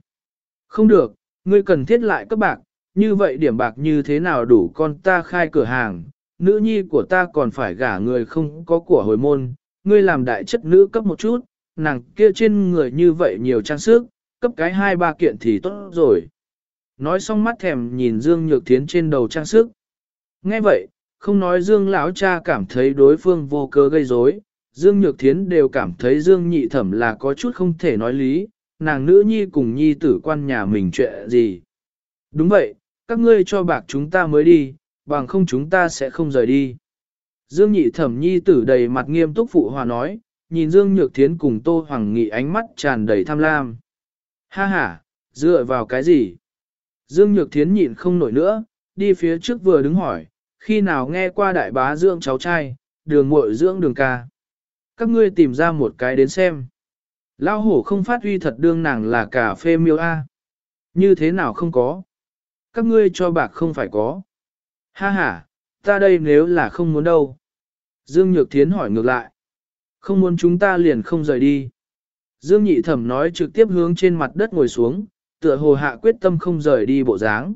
A: Không được, ngươi cần thiết lại các bạc, như vậy điểm bạc như thế nào đủ con ta khai cửa hàng, nữ nhi của ta còn phải gả người không có của hồi môn, ngươi làm đại chất nữ cấp một chút, nàng kia trên người như vậy nhiều trang sức, cấp cái hai ba kiện thì tốt rồi. Nói xong mắt thèm nhìn Dương Nhược Thiến trên đầu trang sức. Nghe vậy, không nói Dương lão cha cảm thấy đối phương vô cớ gây rối, Dương Nhược Thiến đều cảm thấy Dương Nhị Thẩm là có chút không thể nói lý, nàng nữ nhi cùng nhi tử quan nhà mình chuyện gì. Đúng vậy, các ngươi cho bạc chúng ta mới đi, bằng không chúng ta sẽ không rời đi. Dương Nhị Thẩm nhi tử đầy mặt nghiêm túc phụ hòa nói, nhìn Dương Nhược Thiến cùng Tô Hoàng Nghị ánh mắt tràn đầy tham lam. Ha ha, dựa vào cái gì? Dương Nhược Thiến nhịn không nổi nữa, đi phía trước vừa đứng hỏi, khi nào nghe qua đại bá dưỡng cháu trai, đường muội dưỡng đường ca. Các ngươi tìm ra một cái đến xem. Lao hổ không phát huy thật đương nàng là cà phê miêu A. Như thế nào không có? Các ngươi cho bạc không phải có. Ha ha, ta đây nếu là không muốn đâu. Dương Nhược Thiến hỏi ngược lại. Không muốn chúng ta liền không rời đi. Dương Nhị Thẩm nói trực tiếp hướng trên mặt đất ngồi xuống, tựa hồ hạ quyết tâm không rời đi bộ dáng.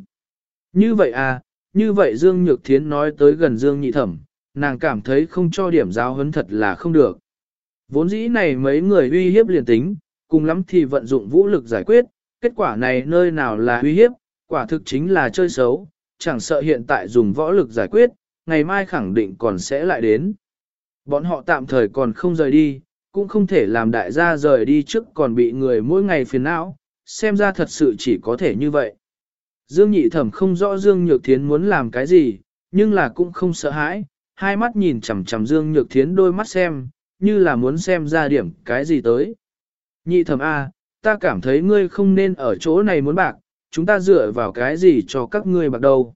A: Như vậy à, như vậy Dương Nhược Thiến nói tới gần Dương Nhị Thẩm, nàng cảm thấy không cho điểm giáo huấn thật là không được. Vốn dĩ này mấy người uy hiếp liền tính, cùng lắm thì vận dụng vũ lực giải quyết, kết quả này nơi nào là uy hiếp, quả thực chính là chơi xấu, chẳng sợ hiện tại dùng võ lực giải quyết, ngày mai khẳng định còn sẽ lại đến. Bọn họ tạm thời còn không rời đi, cũng không thể làm đại gia rời đi trước còn bị người mỗi ngày phiền não, xem ra thật sự chỉ có thể như vậy. Dương nhị thẩm không rõ Dương Nhược Thiến muốn làm cái gì, nhưng là cũng không sợ hãi, hai mắt nhìn chằm chằm Dương Nhược Thiến đôi mắt xem, như là muốn xem ra điểm cái gì tới. Nhị thẩm A, ta cảm thấy ngươi không nên ở chỗ này muốn bạc, chúng ta dựa vào cái gì cho các ngươi bạc đâu.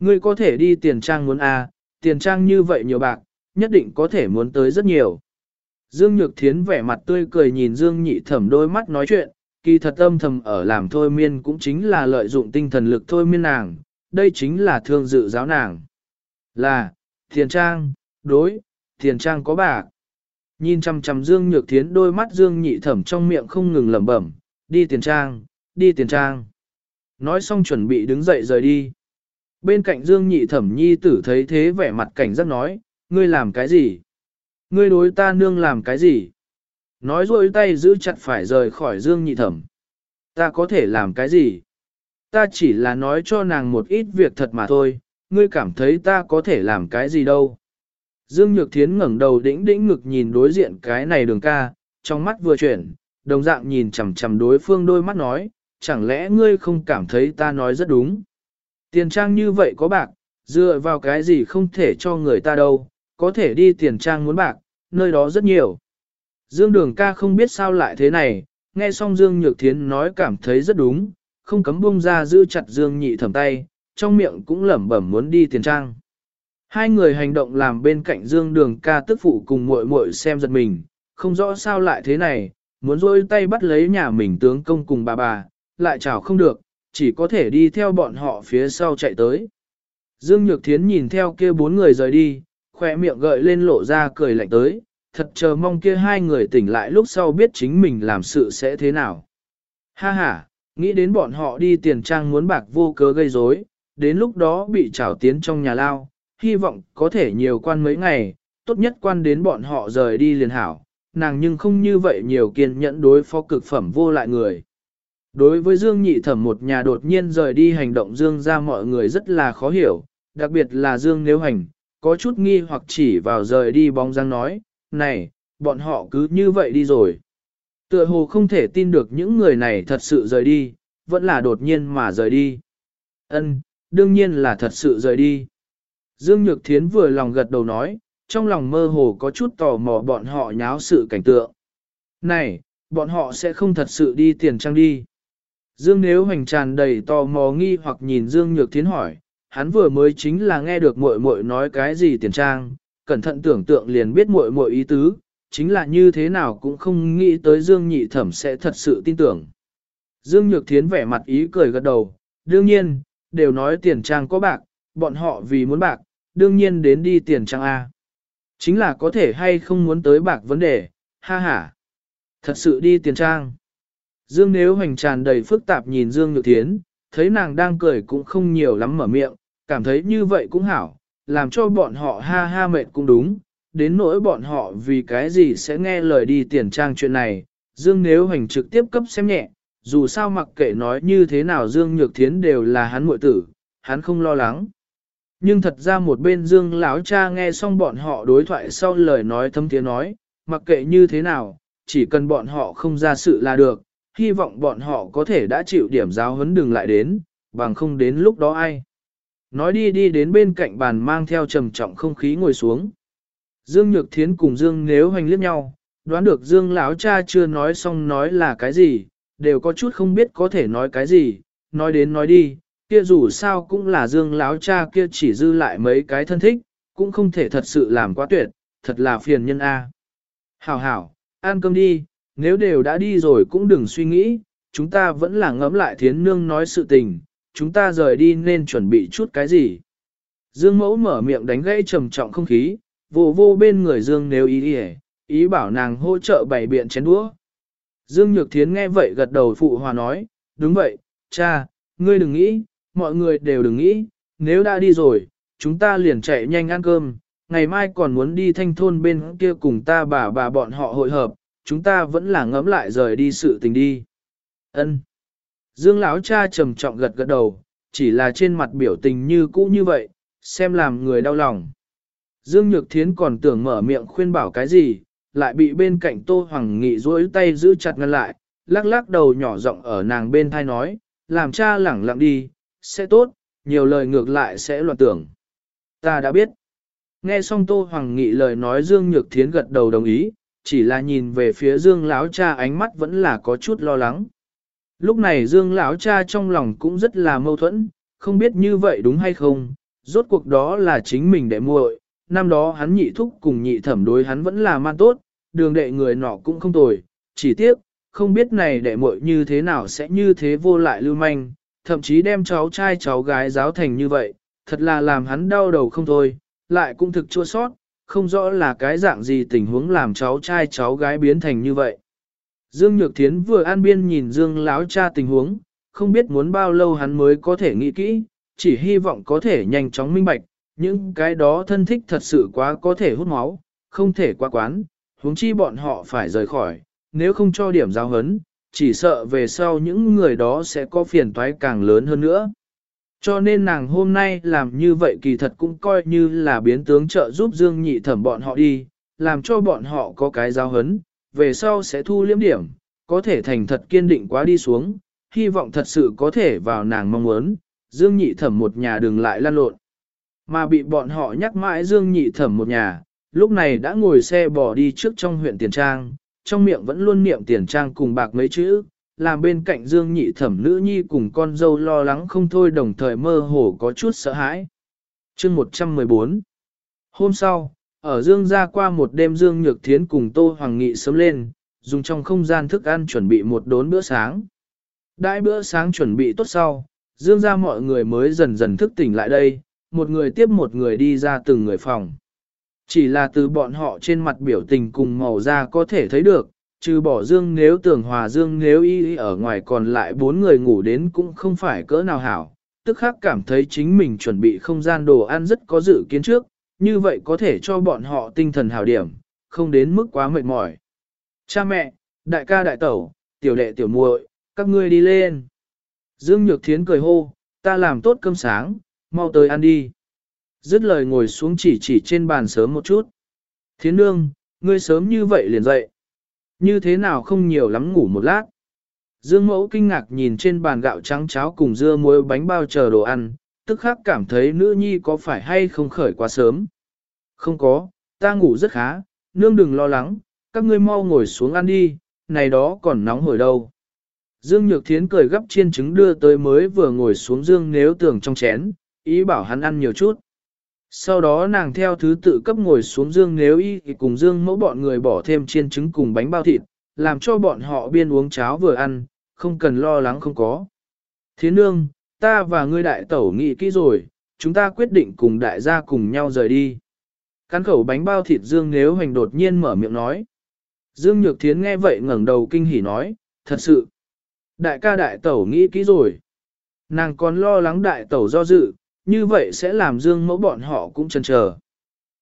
A: Ngươi có thể đi tiền trang muốn A, tiền trang như vậy nhiều bạc, nhất định có thể muốn tới rất nhiều. Dương Nhược Thiến vẻ mặt tươi cười nhìn Dương Nhị Thẩm đôi mắt nói chuyện, kỳ thật âm thầm ở làm thôi miên cũng chính là lợi dụng tinh thần lực thôi miên nàng, đây chính là thương dự giáo nàng. Là, thiền trang, đối, thiền trang có bạc. Nhìn chăm chăm Dương Nhược Thiến đôi mắt Dương Nhị Thẩm trong miệng không ngừng lẩm bẩm, đi tiền trang, đi tiền trang. Nói xong chuẩn bị đứng dậy rời đi. Bên cạnh Dương Nhị Thẩm Nhi tử thấy thế vẻ mặt cảnh giác nói, ngươi làm cái gì? Ngươi đối ta nương làm cái gì? Nói rồi tay giữ chặt phải rời khỏi Dương Nhị Thẩm. Ta có thể làm cái gì? Ta chỉ là nói cho nàng một ít việc thật mà thôi, ngươi cảm thấy ta có thể làm cái gì đâu. Dương Nhược Thiến ngẩng đầu đĩnh đĩnh ngực nhìn đối diện cái này đường ca, trong mắt vừa chuyển, đồng dạng nhìn chằm chằm đối phương đôi mắt nói, chẳng lẽ ngươi không cảm thấy ta nói rất đúng. Tiền trang như vậy có bạc, dựa vào cái gì không thể cho người ta đâu, có thể đi tiền trang muốn bạc, nơi đó rất nhiều. Dương Đường ca không biết sao lại thế này, nghe xong Dương Nhược Thiến nói cảm thấy rất đúng, không cấm bông ra giữ chặt Dương Nhị thầm tay, trong miệng cũng lẩm bẩm muốn đi tiền trang. Hai người hành động làm bên cạnh Dương Đường ca tức phụ cùng muội muội xem giật mình, không rõ sao lại thế này, muốn rôi tay bắt lấy nhà mình tướng công cùng bà bà, lại chào không được, chỉ có thể đi theo bọn họ phía sau chạy tới. Dương Nhược Thiến nhìn theo kia bốn người rời đi, khỏe miệng gợi lên lộ ra cười lạnh tới, thật chờ mong kia hai người tỉnh lại lúc sau biết chính mình làm sự sẽ thế nào. Ha ha, nghĩ đến bọn họ đi tiền trang muốn bạc vô cớ gây rối, đến lúc đó bị trảo tiến trong nhà lao, hy vọng có thể nhiều quan mấy ngày, tốt nhất quan đến bọn họ rời đi liền hảo, nàng nhưng không như vậy nhiều kiên nhẫn đối phó cực phẩm vô lại người. Đối với Dương Nhị Thẩm một nhà đột nhiên rời đi hành động Dương ra mọi người rất là khó hiểu, đặc biệt là Dương nếu hành, có chút nghi hoặc chỉ vào rời đi bóng dáng nói, này, bọn họ cứ như vậy đi rồi. Tựa hồ không thể tin được những người này thật sự rời đi, vẫn là đột nhiên mà rời đi. Ân, đương nhiên là thật sự rời đi. Dương Nhược Thiến vừa lòng gật đầu nói, trong lòng mơ hồ có chút tò mò bọn họ nháo sự cảnh tượng. Này, bọn họ sẽ không thật sự đi tiền trang đi. Dương Nếu Hoành tràn đầy tò mò nghi hoặc nhìn Dương Nhược Thiến hỏi, hắn vừa mới chính là nghe được muội muội nói cái gì tiền trang, cẩn thận tưởng tượng liền biết muội muội ý tứ, chính là như thế nào cũng không nghĩ tới Dương Nhị Thẩm sẽ thật sự tin tưởng. Dương Nhược Thiến vẻ mặt ý cười gật đầu, đương nhiên, đều nói tiền trang có bạc, bọn họ vì muốn bạc, đương nhiên đến đi tiền trang A. Chính là có thể hay không muốn tới bạc vấn đề, ha ha. Thật sự đi tiền trang. Dương Nếu Hoành tràn đầy phức tạp nhìn Dương Nhược Thiến, thấy nàng đang cười cũng không nhiều lắm mở miệng, cảm thấy như vậy cũng hảo, làm cho bọn họ ha ha mệt cũng đúng, đến nỗi bọn họ vì cái gì sẽ nghe lời đi tiền trang chuyện này, Dương Nếu Hoành trực tiếp cấp xem nhẹ, dù sao mặc kệ nói như thế nào Dương Nhược Thiến đều là hắn muội tử, hắn không lo lắng. Nhưng thật ra một bên Dương lão cha nghe xong bọn họ đối thoại sau lời nói thâm tiếng nói, mặc kệ như thế nào, chỉ cần bọn họ không ra sự là được, hy vọng bọn họ có thể đã chịu điểm giáo huấn đừng lại đến, bằng không đến lúc đó ai. Nói đi đi đến bên cạnh bàn mang theo trầm trọng không khí ngồi xuống. Dương Nhược Thiến cùng Dương nếu hoành liếc nhau, đoán được Dương lão cha chưa nói xong nói là cái gì, đều có chút không biết có thể nói cái gì, nói đến nói đi, kia dù sao cũng là Dương lão cha kia chỉ dư lại mấy cái thân thích, cũng không thể thật sự làm quá tuyệt, thật là phiền nhân a. Hảo hảo, ăn cơm đi, nếu đều đã đi rồi cũng đừng suy nghĩ, chúng ta vẫn là ngẫm lại thiến nương nói sự tình, chúng ta rời đi nên chuẩn bị chút cái gì. Dương mẫu mở miệng đánh gãy trầm trọng không khí, vô vô bên người Dương nếu ý ý, ý bảo nàng hỗ trợ bày biện chén đũa. Dương Nhược Thiến nghe vậy gật đầu phụ hòa nói, đúng vậy, cha, ngươi đừng nghĩ, mọi người đều đừng nghĩ, nếu đã đi rồi, chúng ta liền chạy nhanh ăn cơm, ngày mai còn muốn đi thanh thôn bên kia cùng ta bà bà bọn họ hội hợp, chúng ta vẫn là ngẫm lại rời đi sự tình đi. Ân. Dương lão cha trầm trọng gật gật đầu, chỉ là trên mặt biểu tình như cũ như vậy, xem làm người đau lòng. Dương Nhược Thiến còn tưởng mở miệng khuyên bảo cái gì, lại bị bên cạnh Tô Hoàng Nghị duỗi tay giữ chặt ngăn lại, lắc lắc đầu nhỏ giọng ở nàng bên thai nói, làm cha lẳng lặng đi, sẽ tốt, nhiều lời ngược lại sẽ loạn tưởng. Ta đã biết. Nghe xong Tô Hoàng Nghị lời nói Dương Nhược Thiến gật đầu đồng ý, chỉ là nhìn về phía Dương lão cha ánh mắt vẫn là có chút lo lắng. Lúc này Dương lão cha trong lòng cũng rất là mâu thuẫn, không biết như vậy đúng hay không, rốt cuộc đó là chính mình đệ muội, năm đó hắn nhị thúc cùng nhị thẩm đối hắn vẫn là man tốt, đường đệ người nọ cũng không tồi, chỉ tiếc, không biết này đệ muội như thế nào sẽ như thế vô lại lưu manh, thậm chí đem cháu trai cháu gái giáo thành như vậy, thật là làm hắn đau đầu không thôi, lại cũng thực chua sót, không rõ là cái dạng gì tình huống làm cháu trai cháu gái biến thành như vậy. Dương Nhược Thiến vừa an biên nhìn Dương Lão cha tình huống, không biết muốn bao lâu hắn mới có thể nghĩ kỹ, chỉ hy vọng có thể nhanh chóng minh bạch, những cái đó thân thích thật sự quá có thể hút máu, không thể quá quán, huống chi bọn họ phải rời khỏi, nếu không cho điểm giáo hấn, chỉ sợ về sau những người đó sẽ có phiền toái càng lớn hơn nữa. Cho nên nàng hôm nay làm như vậy kỳ thật cũng coi như là biến tướng trợ giúp Dương Nhị thẩm bọn họ đi, làm cho bọn họ có cái giáo hấn, về sau sẽ thu liếm điểm, có thể thành thật kiên định quá đi xuống, hy vọng thật sự có thể vào nàng mong muốn, Dương Nhị thẩm một nhà đừng lại lan lộn. Mà bị bọn họ nhắc mãi Dương Nhị thẩm một nhà, lúc này đã ngồi xe bỏ đi trước trong huyện Tiền Trang, trong miệng vẫn luôn niệm Tiền Trang cùng bạc mấy chữ, làm bên cạnh Dương Nhị thẩm nữ nhi cùng con dâu lo lắng không thôi đồng thời mơ hồ có chút sợ hãi. Chương 114 Hôm sau, ở Dương ra qua một đêm Dương Nhược Thiến cùng Tô Hoàng Nghị sớm lên, dùng trong không gian thức ăn chuẩn bị một đốn bữa sáng. Đãi bữa sáng chuẩn bị tốt sau, Dương ra mọi người mới dần dần thức tỉnh lại đây, một người tiếp một người đi ra từng người phòng. Chỉ là từ bọn họ trên mặt biểu tình cùng màu da có thể thấy được, trừ bỏ Dương nếu tưởng hòa Dương nếu y ở ngoài còn lại bốn người ngủ đến cũng không phải cỡ nào hảo, tức khắc cảm thấy chính mình chuẩn bị không gian đồ ăn rất có dự kiến trước, như vậy có thể cho bọn họ tinh thần hảo điểm, không đến mức quá mệt mỏi. Cha mẹ, đại ca đại tẩu, tiểu đệ tiểu muội, các ngươi đi lên. Dương Nhược Thiến cười hô, ta làm tốt cơm sáng, mau tới ăn đi. Dứt lời ngồi xuống chỉ chỉ trên bàn sớm một chút. Thiến nương, ngươi sớm như vậy liền dậy. Như thế nào không nhiều lắm ngủ một lát. Dương mẫu kinh ngạc nhìn trên bàn gạo trắng cháo cùng dưa muối bánh bao chờ đồ ăn, tức khắc cảm thấy nữ nhi có phải hay không khởi quá sớm. Không có, ta ngủ rất khá, nương đừng lo lắng, các ngươi mau ngồi xuống ăn đi, này đó còn nóng hổi đâu. Dương Nhược Thiến cười gấp chiên trứng đưa tới mới vừa ngồi xuống Dương nếu tưởng trong chén, ý bảo hắn ăn nhiều chút. Sau đó nàng theo thứ tự cấp ngồi xuống Dương nếu y thì cùng Dương mẫu bọn người bỏ thêm chiên trứng cùng bánh bao thịt, làm cho bọn họ biên uống cháo vừa ăn, không cần lo lắng không có. thiên nương, ta và ngươi đại tẩu nghị kỹ rồi, chúng ta quyết định cùng đại gia cùng nhau rời đi. Cắn khẩu bánh bao thịt Dương nếu hành đột nhiên mở miệng nói. Dương Nhược Thiến nghe vậy ngẩng đầu kinh hỉ nói, thật sự. Đại ca đại tẩu nghĩ kỹ rồi. Nàng còn lo lắng đại tẩu do dự, như vậy sẽ làm Dương mẫu bọn họ cũng chần chờ.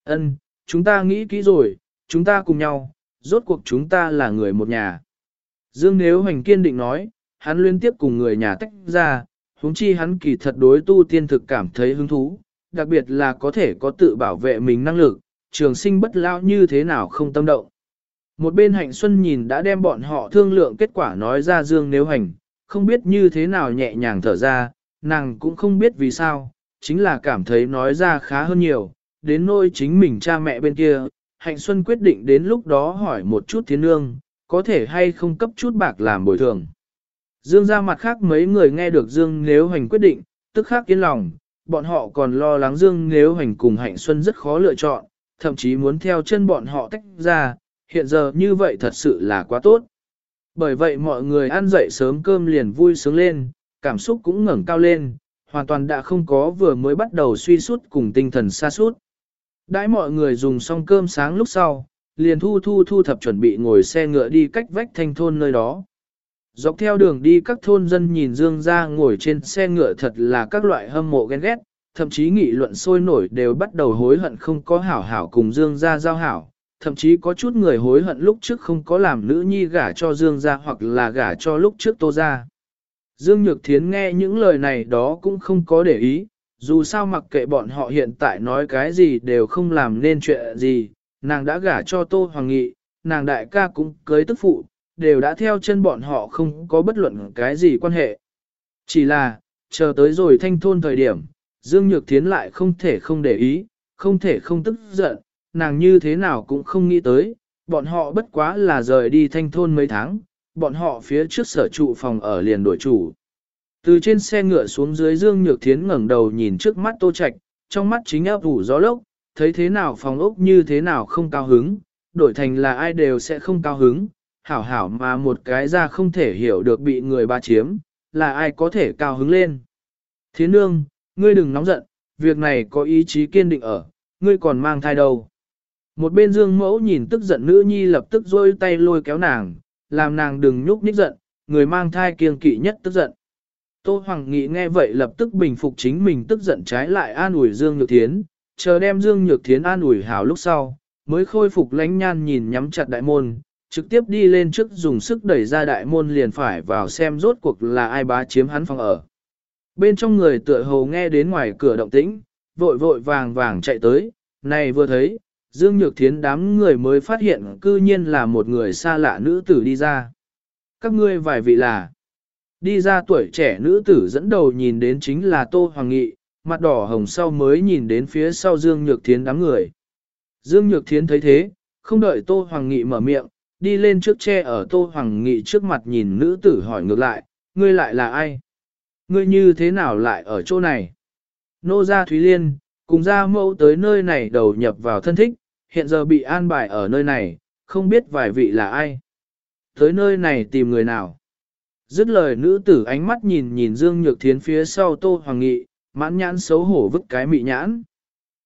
A: Ân, chúng ta nghĩ kỹ rồi, chúng ta cùng nhau, rốt cuộc chúng ta là người một nhà. Dương nếu Hoành kiên định nói, hắn liên tiếp cùng người nhà tách ra, huống chi hắn kỳ thật đối tu tiên thực cảm thấy hứng thú, đặc biệt là có thể có tự bảo vệ mình năng lực, trường sinh bất lao như thế nào không tâm động. Một bên hạnh xuân nhìn đã đem bọn họ thương lượng kết quả nói ra dương nếu hành, không biết như thế nào nhẹ nhàng thở ra, nàng cũng không biết vì sao, chính là cảm thấy nói ra khá hơn nhiều, đến nỗi chính mình cha mẹ bên kia, hạnh xuân quyết định đến lúc đó hỏi một chút thiên nương, có thể hay không cấp chút bạc làm bồi thường. Dương ra mặt khác mấy người nghe được Dương nếu hành quyết định, tức khắc yên lòng, bọn họ còn lo lắng Dương nếu hành cùng hạnh xuân rất khó lựa chọn, thậm chí muốn theo chân bọn họ tách ra, hiện giờ như vậy thật sự là quá tốt. Bởi vậy mọi người ăn dậy sớm cơm liền vui sướng lên, cảm xúc cũng ngẩng cao lên, hoàn toàn đã không có vừa mới bắt đầu suy sút cùng tinh thần xa sút Đãi mọi người dùng xong cơm sáng lúc sau, liền thu thu thu thập chuẩn bị ngồi xe ngựa đi cách vách thanh thôn nơi đó. Dọc theo đường đi các thôn dân nhìn Dương ra ngồi trên xe ngựa thật là các loại hâm mộ ghen ghét, thậm chí nghị luận sôi nổi đều bắt đầu hối hận không có hảo hảo cùng Dương ra giao hảo, thậm chí có chút người hối hận lúc trước không có làm nữ nhi gả cho Dương ra hoặc là gả cho lúc trước Tô ra. Dương Nhược Thiến nghe những lời này đó cũng không có để ý, dù sao mặc kệ bọn họ hiện tại nói cái gì đều không làm nên chuyện gì, nàng đã gả cho Tô Hoàng Nghị, nàng đại ca cũng cưới tức phụ, đều đã theo chân bọn họ không có bất luận cái gì quan hệ. Chỉ là, chờ tới rồi thanh thôn thời điểm, Dương Nhược Thiến lại không thể không để ý, không thể không tức giận, nàng như thế nào cũng không nghĩ tới, bọn họ bất quá là rời đi thanh thôn mấy tháng, bọn họ phía trước sở trụ phòng ở liền đổi chủ. Từ trên xe ngựa xuống dưới Dương Nhược Thiến ngẩng đầu nhìn trước mắt Tô Trạch, trong mắt chính áp ủ gió lốc, thấy thế nào phòng ốc như thế nào không cao hứng, đổi thành là ai đều sẽ không cao hứng, hảo hảo mà một cái ra không thể hiểu được bị người ba chiếm, là ai có thể cao hứng lên. Thiến nương, ngươi đừng nóng giận, việc này có ý chí kiên định ở, ngươi còn mang thai đâu. Một bên dương mẫu nhìn tức giận nữ nhi lập tức rôi tay lôi kéo nàng, làm nàng đừng nhúc nhích giận, người mang thai kiêng kỵ nhất tức giận. Tô Hoàng Nghị nghe vậy lập tức bình phục chính mình tức giận trái lại an ủi Dương Nhược Thiến, chờ đem Dương Nhược Thiến an ủi hảo lúc sau, mới khôi phục lánh nhan nhìn nhắm chặt đại môn, trực tiếp đi lên trước dùng sức đẩy ra đại môn liền phải vào xem rốt cuộc là ai bá chiếm hắn phòng ở. Bên trong người tựa hồ nghe đến ngoài cửa động tĩnh, vội vội vàng vàng chạy tới, này vừa thấy, Dương Nhược Thiến đám người mới phát hiện cư nhiên là một người xa lạ nữ tử đi ra. Các ngươi vài vị là, đi ra tuổi trẻ nữ tử dẫn đầu nhìn đến chính là Tô Hoàng Nghị, mặt đỏ hồng sau mới nhìn đến phía sau Dương Nhược Thiến đám người. Dương Nhược Thiến thấy thế, không đợi Tô Hoàng Nghị mở miệng, đi lên trước che ở Tô Hoàng Nghị trước mặt nhìn nữ tử hỏi ngược lại, ngươi lại là ai? Ngươi như thế nào lại ở chỗ này? Nô gia Thúy Liên, cùng gia mẫu tới nơi này đầu nhập vào thân thích, hiện giờ bị an bài ở nơi này, không biết vài vị là ai. Tới nơi này tìm người nào? Dứt lời nữ tử ánh mắt nhìn nhìn Dương Nhược Thiến phía sau Tô Hoàng Nghị, mãn nhãn xấu hổ vứt cái mị nhãn.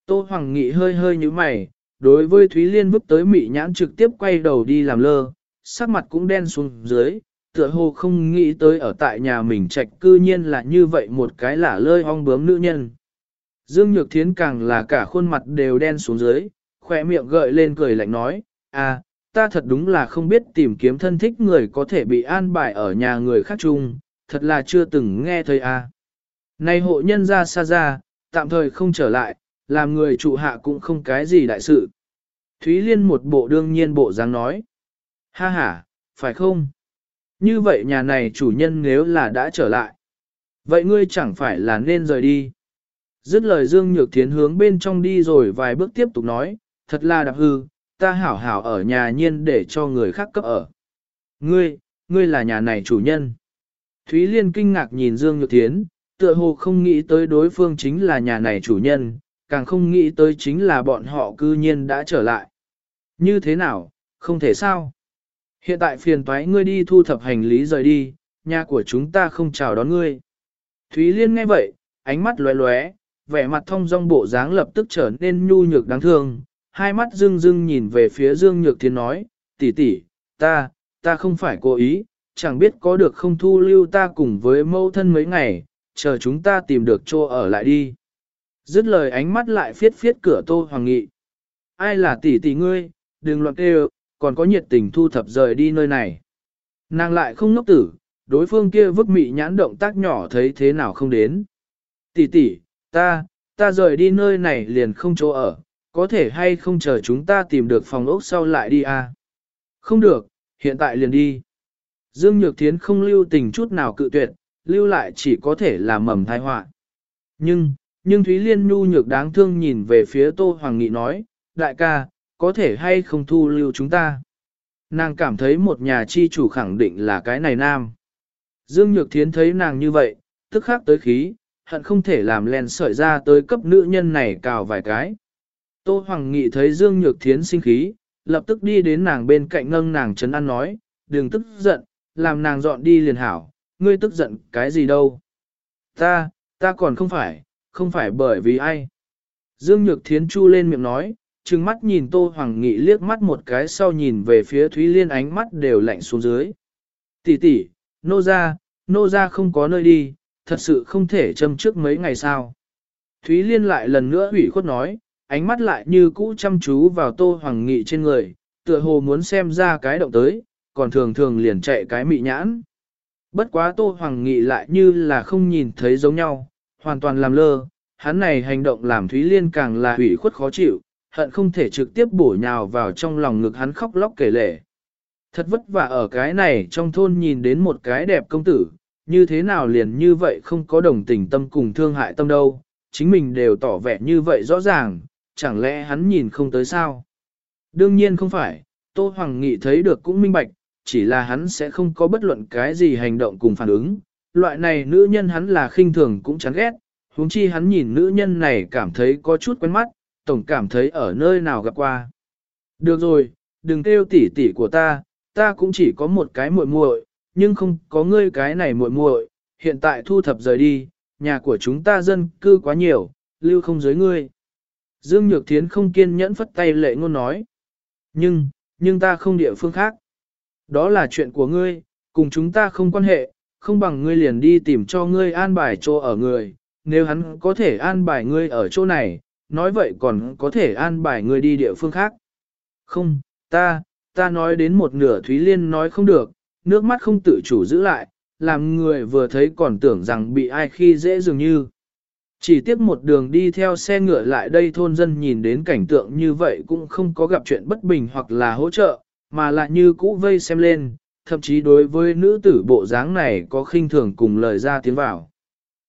A: Tô Hoàng Nghị hơi hơi như mày, đối với Thúy Liên vứt tới mị nhãn trực tiếp quay đầu đi làm lơ, sắc mặt cũng đen xuống dưới, tựa hồ không nghĩ tới ở tại nhà mình trạch cư nhiên là như vậy một cái lả lơi ong bướm nữ nhân. Dương Nhược Thiến càng là cả khuôn mặt đều đen xuống dưới, khỏe miệng gợi lên cười lạnh nói, à, ta thật đúng là không biết tìm kiếm thân thích người có thể bị an bài ở nhà người khác chung, thật là chưa từng nghe thấy à. Này hộ nhân ra xa ra, tạm thời không trở lại, làm người trụ hạ cũng không cái gì đại sự. Thúy Liên một bộ đương nhiên bộ dáng nói. Ha ha, phải không? Như vậy nhà này chủ nhân nếu là đã trở lại. Vậy ngươi chẳng phải là nên rời đi. Dứt lời Dương Nhược Thiến hướng bên trong đi rồi vài bước tiếp tục nói, thật là đạp hư, ta hảo hảo ở nhà nhiên để cho người khác cấp ở. Ngươi, ngươi là nhà này chủ nhân. Thúy Liên kinh ngạc nhìn Dương Nhược Thiến, tựa hồ không nghĩ tới đối phương chính là nhà này chủ nhân, càng không nghĩ tới chính là bọn họ cư nhiên đã trở lại. Như thế nào, không thể sao. Hiện tại phiền toái ngươi đi thu thập hành lý rời đi, nhà của chúng ta không chào đón ngươi. Thúy Liên nghe vậy, ánh mắt lóe lóe, vẻ mặt thông dong bộ dáng lập tức trở nên nhu nhược đáng thương, hai mắt dưng dưng nhìn về phía Dương Nhược Thiên nói, tỷ tỷ, ta, ta không phải cố ý, chẳng biết có được không thu lưu ta cùng với mâu thân mấy ngày, chờ chúng ta tìm được chỗ ở lại đi. Dứt lời ánh mắt lại phiết phiết cửa Tô Hoàng Nghị. Ai là tỷ tỷ ngươi, đừng loạn kêu, còn có nhiệt tình thu thập rời đi nơi này. Nàng lại không ngốc tử, đối phương kia vứt mị nhãn động tác nhỏ thấy thế nào không đến. Tỷ tỷ, ta, ta rời đi nơi này liền không chỗ ở, có thể hay không chờ chúng ta tìm được phòng ốc sau lại đi à? Không được, hiện tại liền đi. Dương Nhược Thiến không lưu tình chút nào cự tuyệt, lưu lại chỉ có thể là mầm thai họa. Nhưng, nhưng Thúy Liên nhu nhược đáng thương nhìn về phía Tô Hoàng Nghị nói, đại ca, có thể hay không thu lưu chúng ta. Nàng cảm thấy một nhà chi chủ khẳng định là cái này nam. Dương Nhược Thiến thấy nàng như vậy, tức khắc tới khí, hận không thể làm len sợi ra tới cấp nữ nhân này cào vài cái. Tô Hoàng Nghị thấy Dương Nhược Thiến sinh khí, lập tức đi đến nàng bên cạnh ngâng nàng chấn an nói, đừng tức giận, làm nàng dọn đi liền hảo, ngươi tức giận cái gì đâu. Ta, ta còn không phải, không phải bởi vì ai. Dương Nhược Thiến chu lên miệng nói, trừng mắt nhìn Tô Hoàng Nghị liếc mắt một cái sau nhìn về phía Thúy Liên ánh mắt đều lạnh xuống dưới. Tỷ tỷ, nô ra, nô ra không có nơi đi, thật sự không thể châm trước mấy ngày sao. Thúy Liên lại lần nữa ủy khuất nói, ánh mắt lại như cũ chăm chú vào Tô Hoàng Nghị trên người, tựa hồ muốn xem ra cái động tới, còn thường thường liền chạy cái mị nhãn. Bất quá Tô Hoàng Nghị lại như là không nhìn thấy giống nhau, hoàn toàn làm lơ, hắn này hành động làm Thúy Liên càng là ủy khuất khó chịu, hận không thể trực tiếp bổ nhào vào trong lòng ngực hắn khóc lóc kể lể. Thật vất vả ở cái này trong thôn nhìn đến một cái đẹp công tử, như thế nào liền như vậy không có đồng tình tâm cùng thương hại tâm đâu, chính mình đều tỏ vẻ như vậy rõ ràng, chẳng lẽ hắn nhìn không tới sao? Đương nhiên không phải, Tô Hoàng Nghị thấy được cũng minh bạch, chỉ là hắn sẽ không có bất luận cái gì hành động cùng phản ứng. Loại này nữ nhân hắn là khinh thường cũng chán ghét, huống chi hắn nhìn nữ nhân này cảm thấy có chút quen mắt, tổng cảm thấy ở nơi nào gặp qua. Được rồi, đừng kêu tỉ tỉ của ta, ta cũng chỉ có một cái muội muội, nhưng không có ngươi cái này muội muội, hiện tại thu thập rời đi, nhà của chúng ta dân cư quá nhiều, lưu không dưới ngươi. Dương Nhược Thiến không kiên nhẫn phất tay lệ ngôn nói. Nhưng, nhưng ta không địa phương khác. Đó là chuyện của ngươi, cùng chúng ta không quan hệ, không bằng ngươi liền đi tìm cho ngươi an bài chỗ ở người. Nếu hắn có thể an bài ngươi ở chỗ này, nói vậy còn có thể an bài ngươi đi địa phương khác. Không, ta, ta nói đến một nửa Thúy Liên nói không được, nước mắt không tự chủ giữ lại, làm người vừa thấy còn tưởng rằng bị ai khi dễ dường như. Chỉ tiếc một đường đi theo xe ngựa lại đây thôn dân nhìn đến cảnh tượng như vậy cũng không có gặp chuyện bất bình hoặc là hỗ trợ, mà lại như cũ vây xem lên, thậm chí đối với nữ tử bộ dáng này có khinh thường cùng lời ra tiếng vào.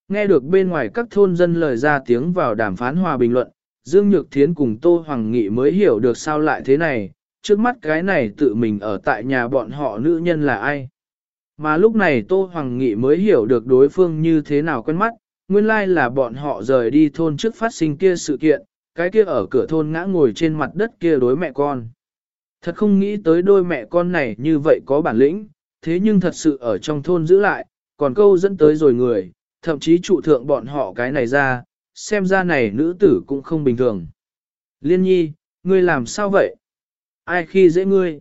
A: Nghe được bên ngoài các thôn dân lời ra tiếng vào đàm phán hòa bình luận, Dương Nhược Thiến cùng Tô Hoàng Nghị mới hiểu được sao lại thế này, trước mắt cái này tự mình ở tại nhà bọn họ nữ nhân là ai. Mà lúc này Tô Hoàng Nghị mới hiểu được đối phương như thế nào quen mắt, nguyên lai là bọn họ rời đi thôn trước phát sinh kia sự kiện, cái kia ở cửa thôn ngã ngồi trên mặt đất kia đối mẹ con. Thật không nghĩ tới đôi mẹ con này như vậy có bản lĩnh, thế nhưng thật sự ở trong thôn giữ lại, còn câu dẫn tới rồi người, thậm chí trụ thượng bọn họ cái này ra, xem ra này nữ tử cũng không bình thường. Liên nhi, ngươi làm sao vậy? Ai khi dễ ngươi?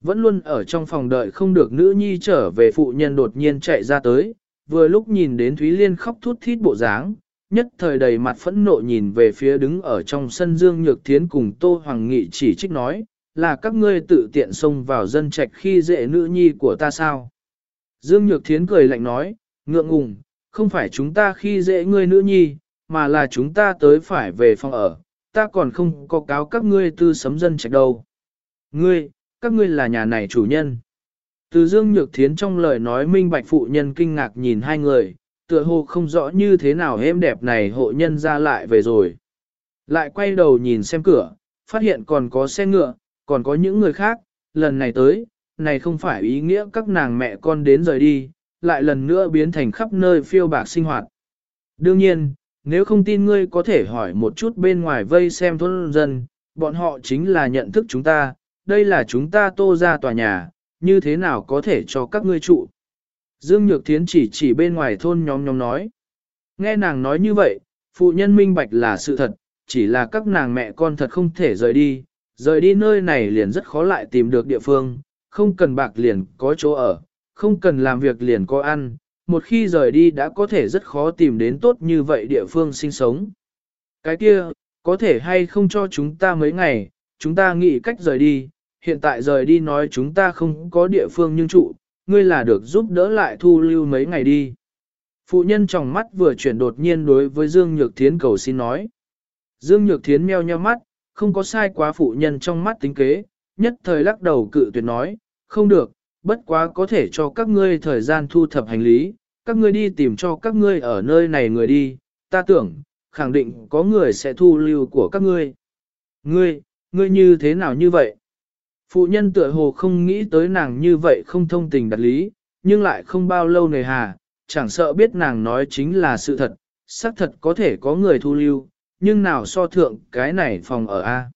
A: Vẫn luôn ở trong phòng đợi không được nữ nhi trở về phụ nhân đột nhiên chạy ra tới, vừa lúc nhìn đến Thúy Liên khóc thút thít bộ dáng, nhất thời đầy mặt phẫn nộ nhìn về phía đứng ở trong sân Dương Nhược Thiến cùng Tô Hoàng Nghị chỉ trích nói, là các ngươi tự tiện xông vào dân trạch khi dễ nữ nhi của ta sao? Dương Nhược Thiến cười lạnh nói, ngượng ngùng, không phải chúng ta khi dễ ngươi nữ nhi, mà là chúng ta tới phải về phòng ở, ta còn không có cáo các ngươi tư sấm dân trạch đâu. Ngươi, các ngươi là nhà này chủ nhân. Từ Dương Nhược Thiến trong lời nói minh bạch phụ nhân kinh ngạc nhìn hai người, tựa hồ không rõ như thế nào êm đẹp này hộ nhân ra lại về rồi. Lại quay đầu nhìn xem cửa, phát hiện còn có xe ngựa, còn có những người khác, lần này tới, này không phải ý nghĩa các nàng mẹ con đến rời đi, lại lần nữa biến thành khắp nơi phiêu bạc sinh hoạt. Đương nhiên, nếu không tin ngươi có thể hỏi một chút bên ngoài vây xem thôn dân, bọn họ chính là nhận thức chúng ta, đây là chúng ta tô ra tòa nhà, như thế nào có thể cho các ngươi trụ. Dương Nhược Thiến chỉ chỉ bên ngoài thôn nhóm nhóm nói. Nghe nàng nói như vậy, phụ nhân minh bạch là sự thật, chỉ là các nàng mẹ con thật không thể rời đi, rời đi nơi này liền rất khó lại tìm được địa phương, không cần bạc liền có chỗ ở, không cần làm việc liền có ăn, một khi rời đi đã có thể rất khó tìm đến tốt như vậy địa phương sinh sống. Cái kia, có thể hay không cho chúng ta mấy ngày, chúng ta nghĩ cách rời đi, hiện tại rời đi nói chúng ta không có địa phương nhưng trụ, ngươi là được giúp đỡ lại thu lưu mấy ngày đi. Phụ nhân trong mắt vừa chuyển đột nhiên đối với Dương Nhược Thiến cầu xin nói. Dương Nhược Thiến meo nheo mắt, không có sai quá phụ nhân trong mắt tính kế, nhất thời lắc đầu cự tuyệt nói, không được, bất quá có thể cho các ngươi thời gian thu thập hành lý, các ngươi đi tìm cho các ngươi ở nơi này người đi, ta tưởng, khẳng định có người sẽ thu lưu của các ngươi. Ngươi, ngươi như thế nào như vậy? Phụ nhân tựa hồ không nghĩ tới nàng như vậy không thông tình đặt lý, nhưng lại không bao lâu nề hà, chẳng sợ biết nàng nói chính là sự thật, xác thật có thể có người thu lưu, nhưng nào so thượng cái này phòng ở A.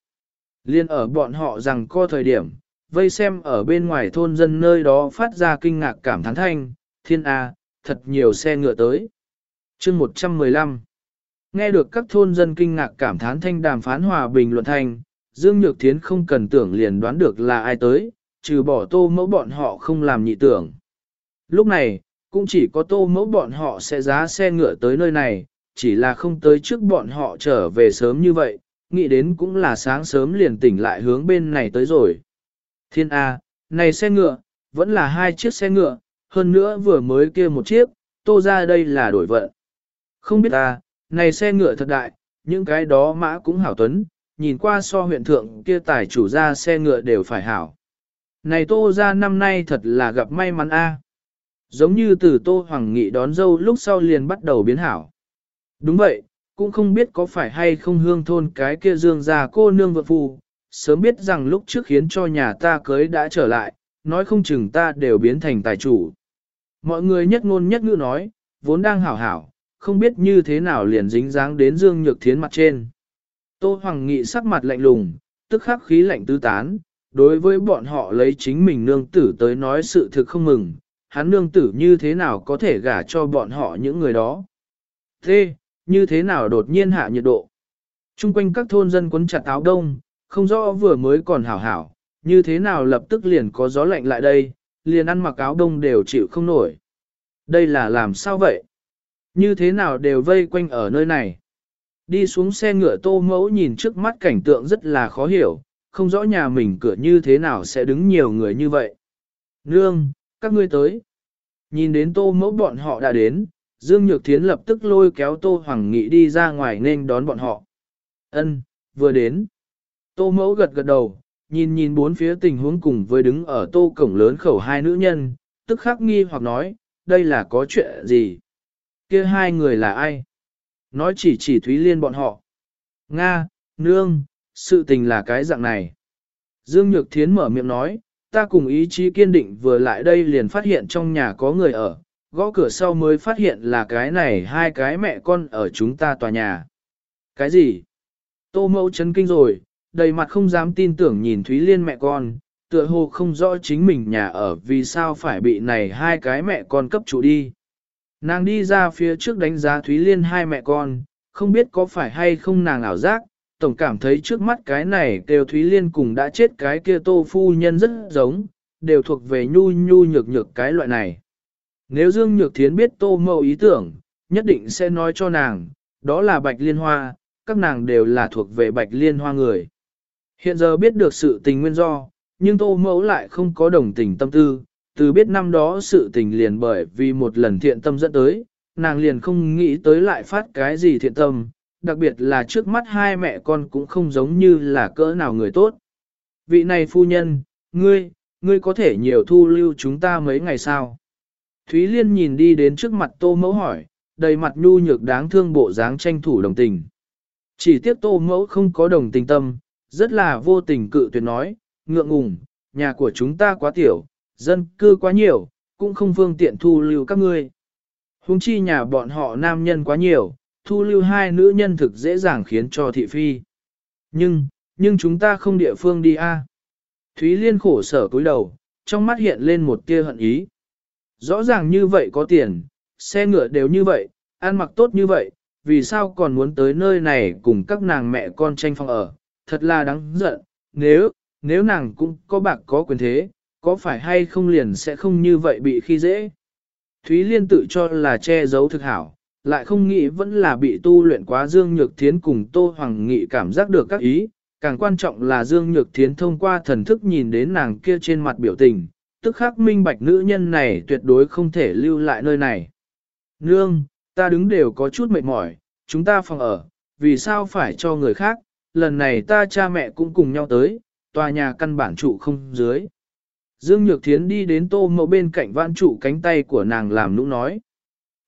A: Liên ở bọn họ rằng co thời điểm, vây xem ở bên ngoài thôn dân nơi đó phát ra kinh ngạc cảm thán thanh, thiên A, thật nhiều xe ngựa tới. chương 115 Nghe được các thôn dân kinh ngạc cảm thán thanh đàm phán hòa bình luận thanh, Dương Nhược Thiến không cần tưởng liền đoán được là ai tới, trừ bỏ tô mẫu bọn họ không làm nhị tưởng. Lúc này, cũng chỉ có tô mẫu bọn họ sẽ giá xe ngựa tới nơi này, chỉ là không tới trước bọn họ trở về sớm như vậy, nghĩ đến cũng là sáng sớm liền tỉnh lại hướng bên này tới rồi. Thiên A, này xe ngựa, vẫn là hai chiếc xe ngựa, hơn nữa vừa mới kia một chiếc, tô ra đây là đổi vận. Không biết ta, này xe ngựa thật đại, những cái đó mã cũng hảo tuấn, nhìn qua so huyện thượng kia tài chủ ra xe ngựa đều phải hảo. Này tô ra năm nay thật là gặp may mắn a. Giống như từ tô hoàng nghị đón dâu lúc sau liền bắt đầu biến hảo. Đúng vậy, cũng không biết có phải hay không hương thôn cái kia dương già cô nương vợ phù, sớm biết rằng lúc trước khiến cho nhà ta cưới đã trở lại, nói không chừng ta đều biến thành tài chủ. Mọi người nhất ngôn nhất ngữ nói, vốn đang hảo hảo, không biết như thế nào liền dính dáng đến Dương Nhược Thiến mặt trên. Tô Hoàng Nghị sắc mặt lạnh lùng, tức khắc khí lạnh tứ tán, đối với bọn họ lấy chính mình nương tử tới nói sự thực không mừng, hắn nương tử như thế nào có thể gả cho bọn họ những người đó. Thế, như thế nào đột nhiên hạ nhiệt độ. Trung quanh các thôn dân quấn chặt áo đông, không rõ vừa mới còn hảo hảo, như thế nào lập tức liền có gió lạnh lại đây, liền ăn mặc áo đông đều chịu không nổi. Đây là làm sao vậy? Như thế nào đều vây quanh ở nơi này? Đi xuống xe ngựa tô mẫu nhìn trước mắt cảnh tượng rất là khó hiểu, không rõ nhà mình cửa như thế nào sẽ đứng nhiều người như vậy. Nương, các ngươi tới. Nhìn đến tô mẫu bọn họ đã đến, Dương Nhược Thiến lập tức lôi kéo tô Hoàng Nghị đi ra ngoài nên đón bọn họ. Ân, vừa đến. Tô mẫu gật gật đầu, nhìn nhìn bốn phía tình huống cùng với đứng ở tô cổng lớn khẩu hai nữ nhân, tức khắc nghi hoặc nói, đây là có chuyện gì? kia hai người là ai? Nói chỉ chỉ Thúy Liên bọn họ. Nga, nương, sự tình là cái dạng này. Dương Nhược Thiến mở miệng nói, ta cùng ý chí kiên định vừa lại đây liền phát hiện trong nhà có người ở, gõ cửa sau mới phát hiện là cái này hai cái mẹ con ở chúng ta tòa nhà. Cái gì? Tô mẫu chấn kinh rồi, đầy mặt không dám tin tưởng nhìn Thúy Liên mẹ con, tựa hồ không rõ chính mình nhà ở vì sao phải bị này hai cái mẹ con cấp chủ đi. Nàng đi ra phía trước đánh giá Thúy Liên hai mẹ con, không biết có phải hay không nàng ảo giác, tổng cảm thấy trước mắt cái này đều Thúy Liên cùng đã chết cái kia tô phu nhân rất giống, đều thuộc về nhu nhu nhược nhược cái loại này. Nếu Dương Nhược Thiến biết tô mậu ý tưởng, nhất định sẽ nói cho nàng, đó là bạch liên hoa, các nàng đều là thuộc về bạch liên hoa người. Hiện giờ biết được sự tình nguyên do, nhưng tô mẫu lại không có đồng tình tâm tư, từ biết năm đó sự tình liền bởi vì một lần thiện tâm dẫn tới, nàng liền không nghĩ tới lại phát cái gì thiện tâm, đặc biệt là trước mắt hai mẹ con cũng không giống như là cỡ nào người tốt. Vị này phu nhân, ngươi, ngươi có thể nhiều thu lưu chúng ta mấy ngày sao? Thúy Liên nhìn đi đến trước mặt tô mẫu hỏi, đầy mặt nhu nhược đáng thương bộ dáng tranh thủ đồng tình. Chỉ tiếc tô mẫu không có đồng tình tâm, rất là vô tình cự tuyệt nói, ngượng ngùng, nhà của chúng ta quá tiểu, dân cư quá nhiều, cũng không phương tiện thu lưu các ngươi. Hùng chi nhà bọn họ nam nhân quá nhiều, thu lưu hai nữ nhân thực dễ dàng khiến cho thị phi. Nhưng, nhưng chúng ta không địa phương đi a. À. Thúy Liên khổ sở cúi đầu, trong mắt hiện lên một tia hận ý. Rõ ràng như vậy có tiền, xe ngựa đều như vậy, ăn mặc tốt như vậy, vì sao còn muốn tới nơi này cùng các nàng mẹ con tranh phong ở, thật là đáng giận, nếu, nếu nàng cũng có bạc có quyền thế, có phải hay không liền sẽ không như vậy bị khi dễ. Thúy Liên tự cho là che giấu thực hảo, lại không nghĩ vẫn là bị tu luyện quá Dương Nhược Thiến cùng Tô Hoàng Nghị cảm giác được các ý, càng quan trọng là Dương Nhược Thiến thông qua thần thức nhìn đến nàng kia trên mặt biểu tình, tức khắc minh bạch nữ nhân này tuyệt đối không thể lưu lại nơi này. Nương, ta đứng đều có chút mệt mỏi, chúng ta phòng ở, vì sao phải cho người khác, lần này ta cha mẹ cũng cùng nhau tới, tòa nhà căn bản trụ không dưới. Dương Nhược Thiến đi đến tô mẫu bên cạnh vãn trụ cánh tay của nàng làm nũng nói.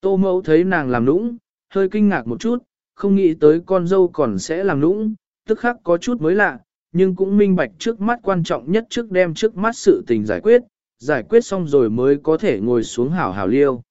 A: Tô mẫu thấy nàng làm nũng, hơi kinh ngạc một chút, không nghĩ tới con dâu còn sẽ làm nũng, tức khắc có chút mới lạ, nhưng cũng minh bạch trước mắt quan trọng nhất trước đem trước mắt sự tình giải quyết, giải quyết xong rồi mới có thể ngồi xuống hảo hảo liêu.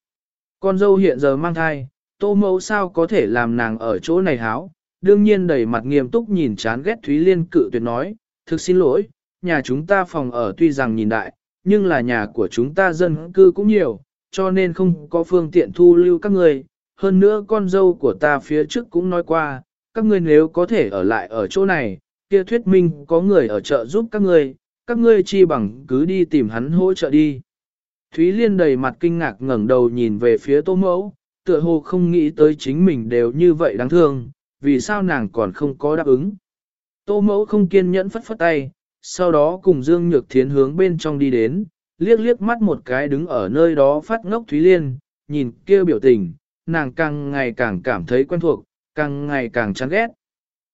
A: Con dâu hiện giờ mang thai, tô mẫu sao có thể làm nàng ở chỗ này háo, đương nhiên đầy mặt nghiêm túc nhìn chán ghét Thúy Liên cự tuyệt nói, thực xin lỗi, nhà chúng ta phòng ở tuy rằng nhìn đại, nhưng là nhà của chúng ta dân cư cũng nhiều, cho nên không có phương tiện thu lưu các người. Hơn nữa con dâu của ta phía trước cũng nói qua, các ngươi nếu có thể ở lại ở chỗ này, kia thuyết minh có người ở chợ giúp các ngươi, các ngươi chi bằng cứ đi tìm hắn hỗ trợ đi. Thúy Liên đầy mặt kinh ngạc ngẩng đầu nhìn về phía tô mẫu, tựa hồ không nghĩ tới chính mình đều như vậy đáng thương, vì sao nàng còn không có đáp ứng. Tô mẫu không kiên nhẫn phất phất tay, sau đó cùng Dương Nhược Thiến hướng bên trong đi đến, liếc liếc mắt một cái đứng ở nơi đó phát ngốc Thúy Liên, nhìn kia biểu tình, nàng càng ngày càng cảm thấy quen thuộc, càng ngày càng chán ghét.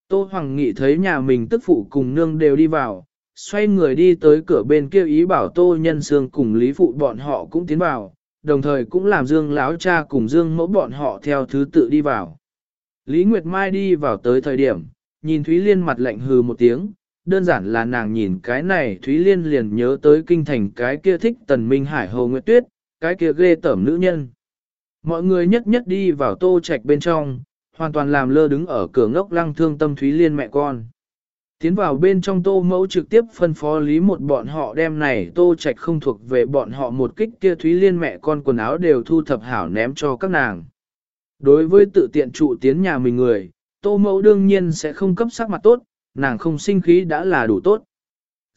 A: Tô Hoàng Nghị thấy nhà mình tức phụ cùng nương đều đi vào, xoay người đi tới cửa bên kia ý bảo Tô Nhân Sương cùng Lý Phụ bọn họ cũng tiến vào, đồng thời cũng làm Dương Láo cha cùng Dương mẫu bọn họ theo thứ tự đi vào. Lý Nguyệt Mai đi vào tới thời điểm, nhìn Thúy Liên mặt lạnh hừ một tiếng, đơn giản là nàng nhìn cái này Thúy Liên liền nhớ tới kinh thành cái kia thích tần minh hải hồ nguyệt tuyết, cái kia ghê tẩm nữ nhân. Mọi người nhất nhất đi vào tô trạch bên trong, hoàn toàn làm lơ đứng ở cửa ngốc lăng thương tâm Thúy Liên mẹ con. Tiến vào bên trong tô mẫu trực tiếp phân phó lý một bọn họ đem này tô trạch không thuộc về bọn họ một kích kia Thúy Liên mẹ con quần áo đều thu thập hảo ném cho các nàng. Đối với tự tiện trụ tiến nhà mình người, tô mẫu đương nhiên sẽ không cấp sắc mặt tốt, nàng không sinh khí đã là đủ tốt.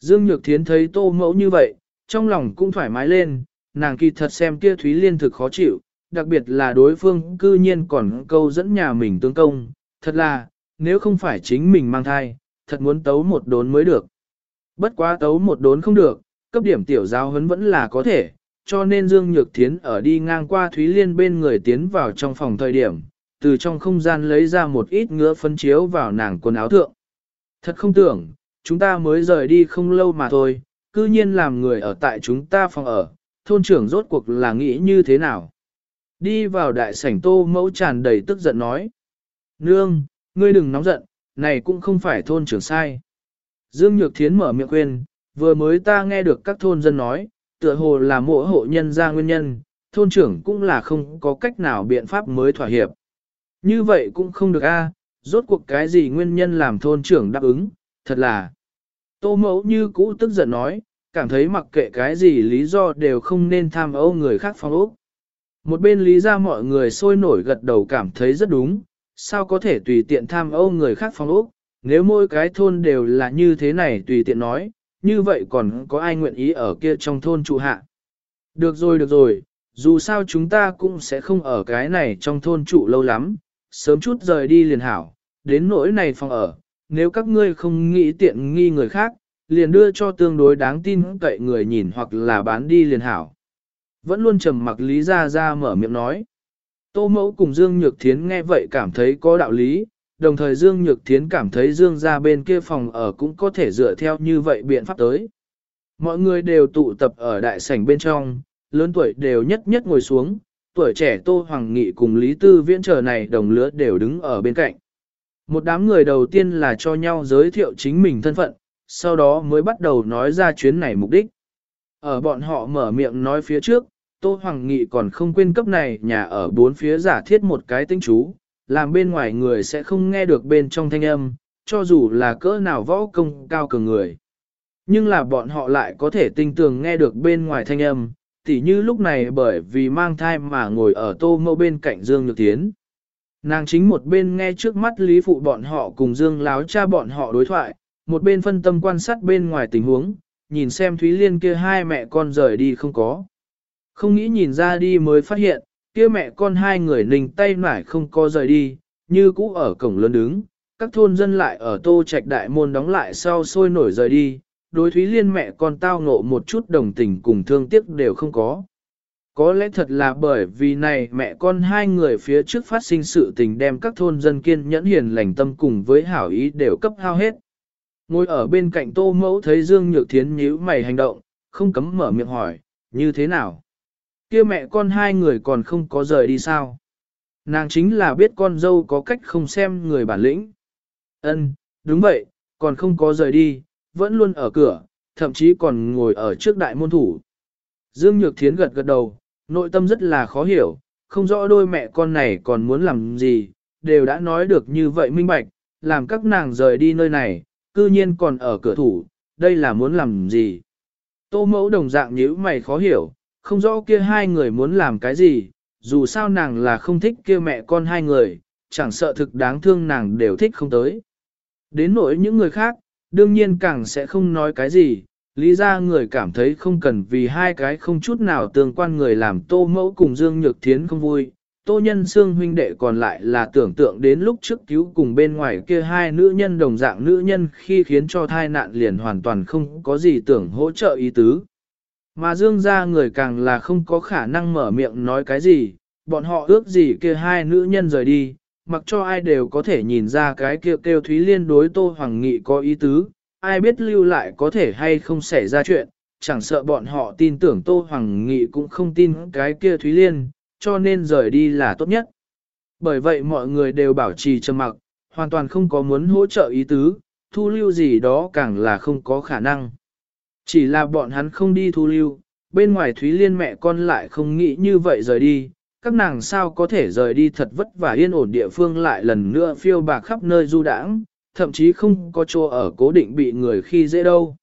A: Dương Nhược Thiến thấy tô mẫu như vậy, trong lòng cũng thoải mái lên, nàng kỳ thật xem kia Thúy Liên thực khó chịu, đặc biệt là đối phương cư nhiên còn câu dẫn nhà mình tương công, thật là, nếu không phải chính mình mang thai, thật muốn tấu một đốn mới được. Bất quá tấu một đốn không được, cấp điểm tiểu giáo huấn vẫn là có thể, cho nên Dương Nhược Thiến ở đi ngang qua Thúy Liên bên người tiến vào trong phòng thời điểm, từ trong không gian lấy ra một ít ngứa phân chiếu vào nàng quần áo thượng. Thật không tưởng, chúng ta mới rời đi không lâu mà thôi, cư nhiên làm người ở tại chúng ta phòng ở, thôn trưởng rốt cuộc là nghĩ như thế nào. Đi vào đại sảnh tô mẫu tràn đầy tức giận nói. Nương, ngươi đừng nóng giận, này cũng không phải thôn trưởng sai. Dương Nhược Thiến mở miệng khuyên, vừa mới ta nghe được các thôn dân nói, tựa hồ là mỗi hộ nhân ra nguyên nhân, thôn trưởng cũng là không có cách nào biện pháp mới thỏa hiệp. Như vậy cũng không được a, rốt cuộc cái gì nguyên nhân làm thôn trưởng đáp ứng, thật là. Tô mẫu như cũ tức giận nói, cảm thấy mặc kệ cái gì lý do đều không nên tham ô người khác phong ốc. Một bên lý ra mọi người sôi nổi gật đầu cảm thấy rất đúng, sao có thể tùy tiện tham ô người khác phong ốc, nếu mỗi cái thôn đều là như thế này tùy tiện nói, như vậy còn có ai nguyện ý ở kia trong thôn trụ hạ. Được rồi được rồi, dù sao chúng ta cũng sẽ không ở cái này trong thôn trụ lâu lắm, sớm chút rời đi liền hảo, đến nỗi này phòng ở, nếu các ngươi không nghĩ tiện nghi người khác, liền đưa cho tương đối đáng tin cậy người nhìn hoặc là bán đi liền hảo. Vẫn luôn trầm mặc Lý Gia Gia mở miệng nói. Tô Mẫu cùng Dương Nhược Thiến nghe vậy cảm thấy có đạo lý, đồng thời Dương Nhược Thiến cảm thấy Dương gia bên kia phòng ở cũng có thể dựa theo như vậy biện pháp tới. Mọi người đều tụ tập ở đại sảnh bên trong, lớn tuổi đều nhất nhất ngồi xuống, tuổi trẻ Tô Hoàng Nghị cùng Lý Tư Viễn chờ này đồng lứa đều đứng ở bên cạnh. Một đám người đầu tiên là cho nhau giới thiệu chính mình thân phận, sau đó mới bắt đầu nói ra chuyến này mục đích. Ở bọn họ mở miệng nói phía trước, Tô Hoàng Nghị còn không quên cấp này nhà ở bốn phía giả thiết một cái tinh chú, làm bên ngoài người sẽ không nghe được bên trong thanh âm, cho dù là cỡ nào võ công cao cường người. Nhưng là bọn họ lại có thể tinh tường nghe được bên ngoài thanh âm, tỉ như lúc này bởi vì mang thai mà ngồi ở tô mâu bên cạnh Dương Nhược Tiến. Nàng chính một bên nghe trước mắt lý phụ bọn họ cùng Dương láo cha bọn họ đối thoại, một bên phân tâm quan sát bên ngoài tình huống, nhìn xem Thúy Liên kia hai mẹ con rời đi không có. Không nghĩ nhìn ra đi mới phát hiện, kia mẹ con hai người nình tay nải không có rời đi, như cũ ở cổng lớn đứng, các thôn dân lại ở tô trạch đại môn đóng lại sau sôi nổi rời đi, đối Thúy Liên mẹ con tao ngộ một chút đồng tình cùng thương tiếc đều không có. Có lẽ thật là bởi vì này mẹ con hai người phía trước phát sinh sự tình đem các thôn dân kiên nhẫn hiền lành tâm cùng với hảo ý đều cấp hao hết. Ngồi ở bên cạnh tô mẫu thấy Dương Nhược Thiến nhíu mày hành động, không cấm mở miệng hỏi, như thế nào? kia mẹ con hai người còn không có rời đi sao? Nàng chính là biết con dâu có cách không xem người bản lĩnh. Ân, đúng vậy, còn không có rời đi, vẫn luôn ở cửa, thậm chí còn ngồi ở trước đại môn thủ. Dương Nhược Thiến gật gật đầu, nội tâm rất là khó hiểu, không rõ đôi mẹ con này còn muốn làm gì, đều đã nói được như vậy minh bạch, làm các nàng rời đi nơi này, cư nhiên còn ở cửa thủ, đây là muốn làm gì. Tô mẫu đồng dạng nhíu mày khó hiểu, không rõ kia hai người muốn làm cái gì, dù sao nàng là không thích kia mẹ con hai người, chẳng sợ thực đáng thương nàng đều thích không tới. Đến nỗi những người khác, đương nhiên càng sẽ không nói cái gì, lý ra người cảm thấy không cần vì hai cái không chút nào tương quan người làm tô mẫu cùng Dương Nhược Thiến không vui. Tô nhân xương huynh đệ còn lại là tưởng tượng đến lúc trước cứu cùng bên ngoài kia hai nữ nhân đồng dạng nữ nhân khi khiến cho thai nạn liền hoàn toàn không có gì tưởng hỗ trợ ý tứ. Mà Dương ra người càng là không có khả năng mở miệng nói cái gì, bọn họ ước gì kia hai nữ nhân rời đi, mặc cho ai đều có thể nhìn ra cái kia kêu, kêu Thúy Liên đối Tô Hoàng Nghị có ý tứ, ai biết lưu lại có thể hay không xảy ra chuyện, chẳng sợ bọn họ tin tưởng Tô Hoàng Nghị cũng không tin cái kia Thúy Liên, cho nên rời đi là tốt nhất. Bởi vậy mọi người đều bảo trì trầm mặc, hoàn toàn không có muốn hỗ trợ ý tứ, thu lưu gì đó càng là không có khả năng. Chỉ là bọn hắn không đi thu lưu, bên ngoài Thúy Liên mẹ con lại không nghĩ như vậy rời đi, các nàng sao có thể rời đi thật vất vả yên ổn địa phương lại lần nữa phiêu bạc khắp nơi du đãng, thậm chí không có chỗ ở cố định bị người khi dễ đâu.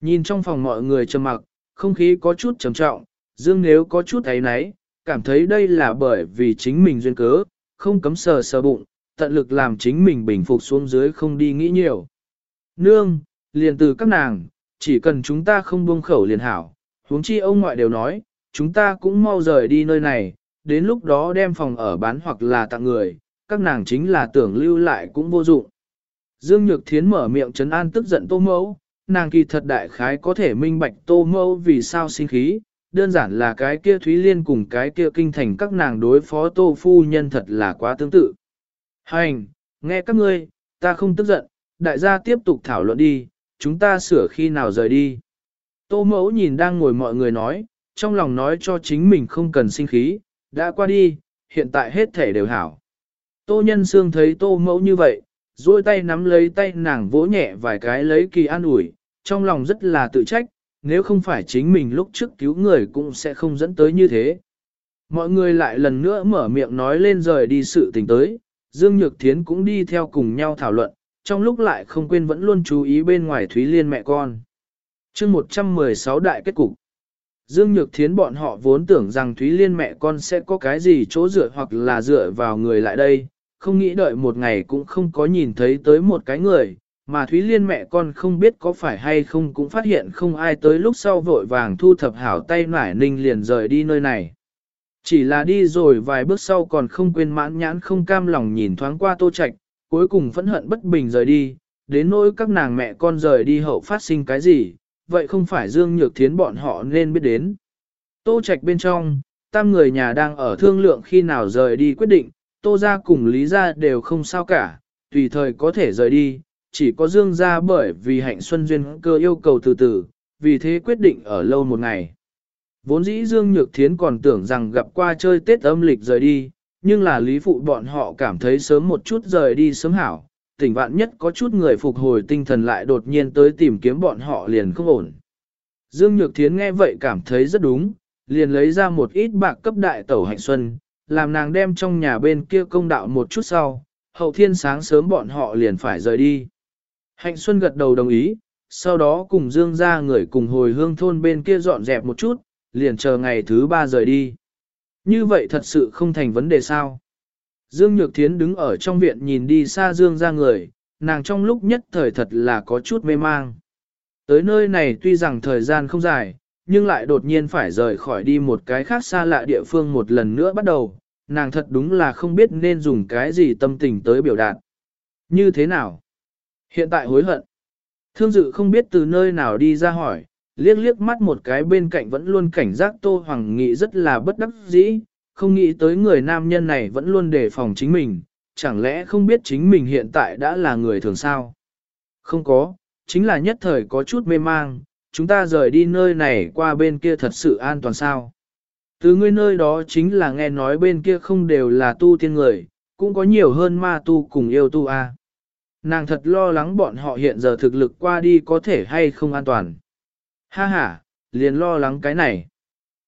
A: Nhìn trong phòng mọi người trầm mặc, không khí có chút trầm trọng, Dương nếu có chút thấy náy, cảm thấy đây là bởi vì chính mình duyên cớ, không cấm sờ sờ bụng, tận lực làm chính mình bình phục xuống dưới không đi nghĩ nhiều. Nương, liền từ các nàng, chỉ cần chúng ta không buông khẩu liền hảo, huống chi ông ngoại đều nói, chúng ta cũng mau rời đi nơi này, đến lúc đó đem phòng ở bán hoặc là tặng người, các nàng chính là tưởng lưu lại cũng vô dụng. Dương Nhược Thiến mở miệng trấn an tức giận tô mẫu, nàng kỳ thật đại khái có thể minh bạch tô mẫu vì sao sinh khí, đơn giản là cái kia Thúy Liên cùng cái kia kinh thành các nàng đối phó tô phu nhân thật là quá tương tự. Hành, nghe các ngươi, ta không tức giận, đại gia tiếp tục thảo luận đi, chúng ta sửa khi nào rời đi. Tô mẫu nhìn đang ngồi mọi người nói, trong lòng nói cho chính mình không cần sinh khí, đã qua đi, hiện tại hết thể đều hảo. Tô nhân Sương thấy tô mẫu như vậy, duỗi tay nắm lấy tay nàng vỗ nhẹ vài cái lấy kỳ an ủi, trong lòng rất là tự trách, nếu không phải chính mình lúc trước cứu người cũng sẽ không dẫn tới như thế. Mọi người lại lần nữa mở miệng nói lên rời đi sự tình tới, Dương Nhược Thiến cũng đi theo cùng nhau thảo luận, trong lúc lại không quên vẫn luôn chú ý bên ngoài Thúy Liên mẹ con. chương 116 đại kết cục. Dương Nhược Thiến bọn họ vốn tưởng rằng Thúy Liên mẹ con sẽ có cái gì chỗ dựa hoặc là dựa vào người lại đây, không nghĩ đợi một ngày cũng không có nhìn thấy tới một cái người, mà Thúy Liên mẹ con không biết có phải hay không cũng phát hiện không ai tới lúc sau vội vàng thu thập hảo tay nải ninh liền rời đi nơi này. Chỉ là đi rồi vài bước sau còn không quên mãn nhãn không cam lòng nhìn thoáng qua tô Trạch, cuối cùng phẫn hận bất bình rời đi, đến nỗi các nàng mẹ con rời đi hậu phát sinh cái gì, vậy không phải Dương Nhược Thiến bọn họ nên biết đến. Tô Trạch bên trong, tam người nhà đang ở thương lượng khi nào rời đi quyết định, Tô gia cùng Lý gia đều không sao cả, tùy thời có thể rời đi, chỉ có Dương gia bởi vì hạnh xuân duyên cơ yêu cầu từ từ, vì thế quyết định ở lâu một ngày. Vốn dĩ Dương Nhược Thiến còn tưởng rằng gặp qua chơi Tết âm lịch rời đi, nhưng là lý phụ bọn họ cảm thấy sớm một chút rời đi sớm hảo, tỉnh vạn nhất có chút người phục hồi tinh thần lại đột nhiên tới tìm kiếm bọn họ liền không ổn. Dương Nhược Thiến nghe vậy cảm thấy rất đúng, liền lấy ra một ít bạc cấp đại tẩu hạnh xuân, làm nàng đem trong nhà bên kia công đạo một chút sau, hậu thiên sáng sớm bọn họ liền phải rời đi. Hạnh Xuân gật đầu đồng ý, sau đó cùng Dương ra người cùng hồi hương thôn bên kia dọn dẹp một chút, liền chờ ngày thứ ba rời đi. Như vậy thật sự không thành vấn đề sao. Dương Nhược Thiến đứng ở trong viện nhìn đi xa Dương ra người, nàng trong lúc nhất thời thật là có chút mê mang. Tới nơi này tuy rằng thời gian không dài, nhưng lại đột nhiên phải rời khỏi đi một cái khác xa lạ địa phương một lần nữa bắt đầu, nàng thật đúng là không biết nên dùng cái gì tâm tình tới biểu đạt. Như thế nào? Hiện tại hối hận. Thương dự không biết từ nơi nào đi ra hỏi, liếc liếc mắt một cái bên cạnh vẫn luôn cảnh giác Tô Hoàng Nghị rất là bất đắc dĩ, không nghĩ tới người nam nhân này vẫn luôn đề phòng chính mình, chẳng lẽ không biết chính mình hiện tại đã là người thường sao? Không có, chính là nhất thời có chút mê mang, chúng ta rời đi nơi này qua bên kia thật sự an toàn sao? Từ ngươi nơi đó chính là nghe nói bên kia không đều là tu tiên người, cũng có nhiều hơn ma tu cùng yêu tu a. Nàng thật lo lắng bọn họ hiện giờ thực lực qua đi có thể hay không an toàn. Ha ha, liền lo lắng cái này.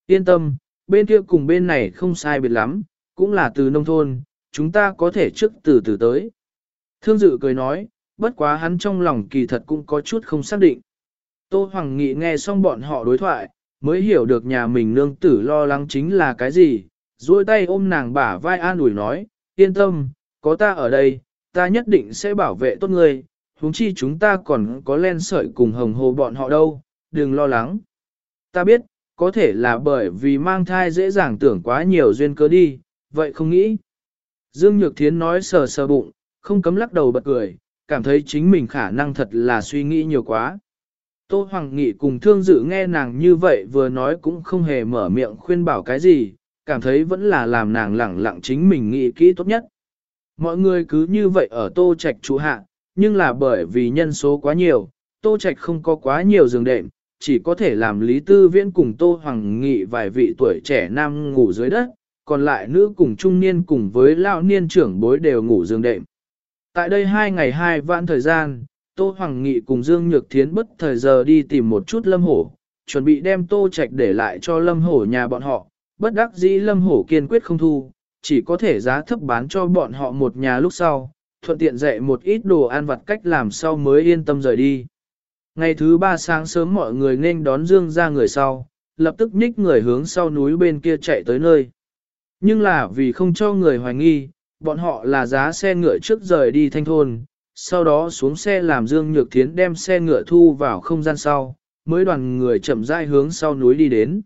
A: Yên tâm, bên kia cùng bên này không sai biệt lắm, cũng là từ nông thôn, chúng ta có thể trước từ từ tới. Thương dự cười nói, bất quá hắn trong lòng kỳ thật cũng có chút không xác định. Tô Hoàng Nghị nghe xong bọn họ đối thoại, mới hiểu được nhà mình nương tử lo lắng chính là cái gì, duỗi tay ôm nàng bả vai an ủi nói, yên tâm, có ta ở đây, ta nhất định sẽ bảo vệ tốt ngươi, huống chi chúng ta còn có len sợi cùng hồng hồ bọn họ đâu, đừng lo lắng. Ta biết, có thể là bởi vì mang thai dễ dàng tưởng quá nhiều duyên cớ đi, vậy không nghĩ. Dương Nhược Thiến nói sờ sờ bụng, không cấm lắc đầu bật cười, cảm thấy chính mình khả năng thật là suy nghĩ nhiều quá. Tô Hoàng Nghị cùng thương dự nghe nàng như vậy vừa nói cũng không hề mở miệng khuyên bảo cái gì, cảm thấy vẫn là làm nàng lẳng lặng chính mình nghĩ kỹ tốt nhất. Mọi người cứ như vậy ở Tô Trạch trụ hạ, nhưng là bởi vì nhân số quá nhiều, Tô Trạch không có quá nhiều giường đệm, chỉ có thể làm Lý Tư Viễn cùng Tô Hoàng Nghị vài vị tuổi trẻ nam ngủ dưới đất, còn lại nữ cùng trung niên cùng với lão niên trưởng bối đều ngủ giường đệm. Tại đây hai ngày hai vãn thời gian, Tô Hoàng Nghị cùng Dương Nhược Thiến bất thời giờ đi tìm một chút lâm hổ, chuẩn bị đem Tô Trạch để lại cho lâm hổ nhà bọn họ, bất đắc dĩ lâm hổ kiên quyết không thu, chỉ có thể giá thấp bán cho bọn họ một nhà lúc sau, thuận tiện dạy một ít đồ ăn vặt cách làm sau mới yên tâm rời đi. Ngày thứ ba sáng sớm mọi người nên đón Dương ra người sau, lập tức nhích người hướng sau núi bên kia chạy tới nơi. Nhưng là vì không cho người hoài nghi, bọn họ là giá xe ngựa trước rời đi thanh thôn, sau đó xuống xe làm Dương Nhược Thiến đem xe ngựa thu vào không gian sau, mới đoàn người chậm rãi hướng sau núi đi đến.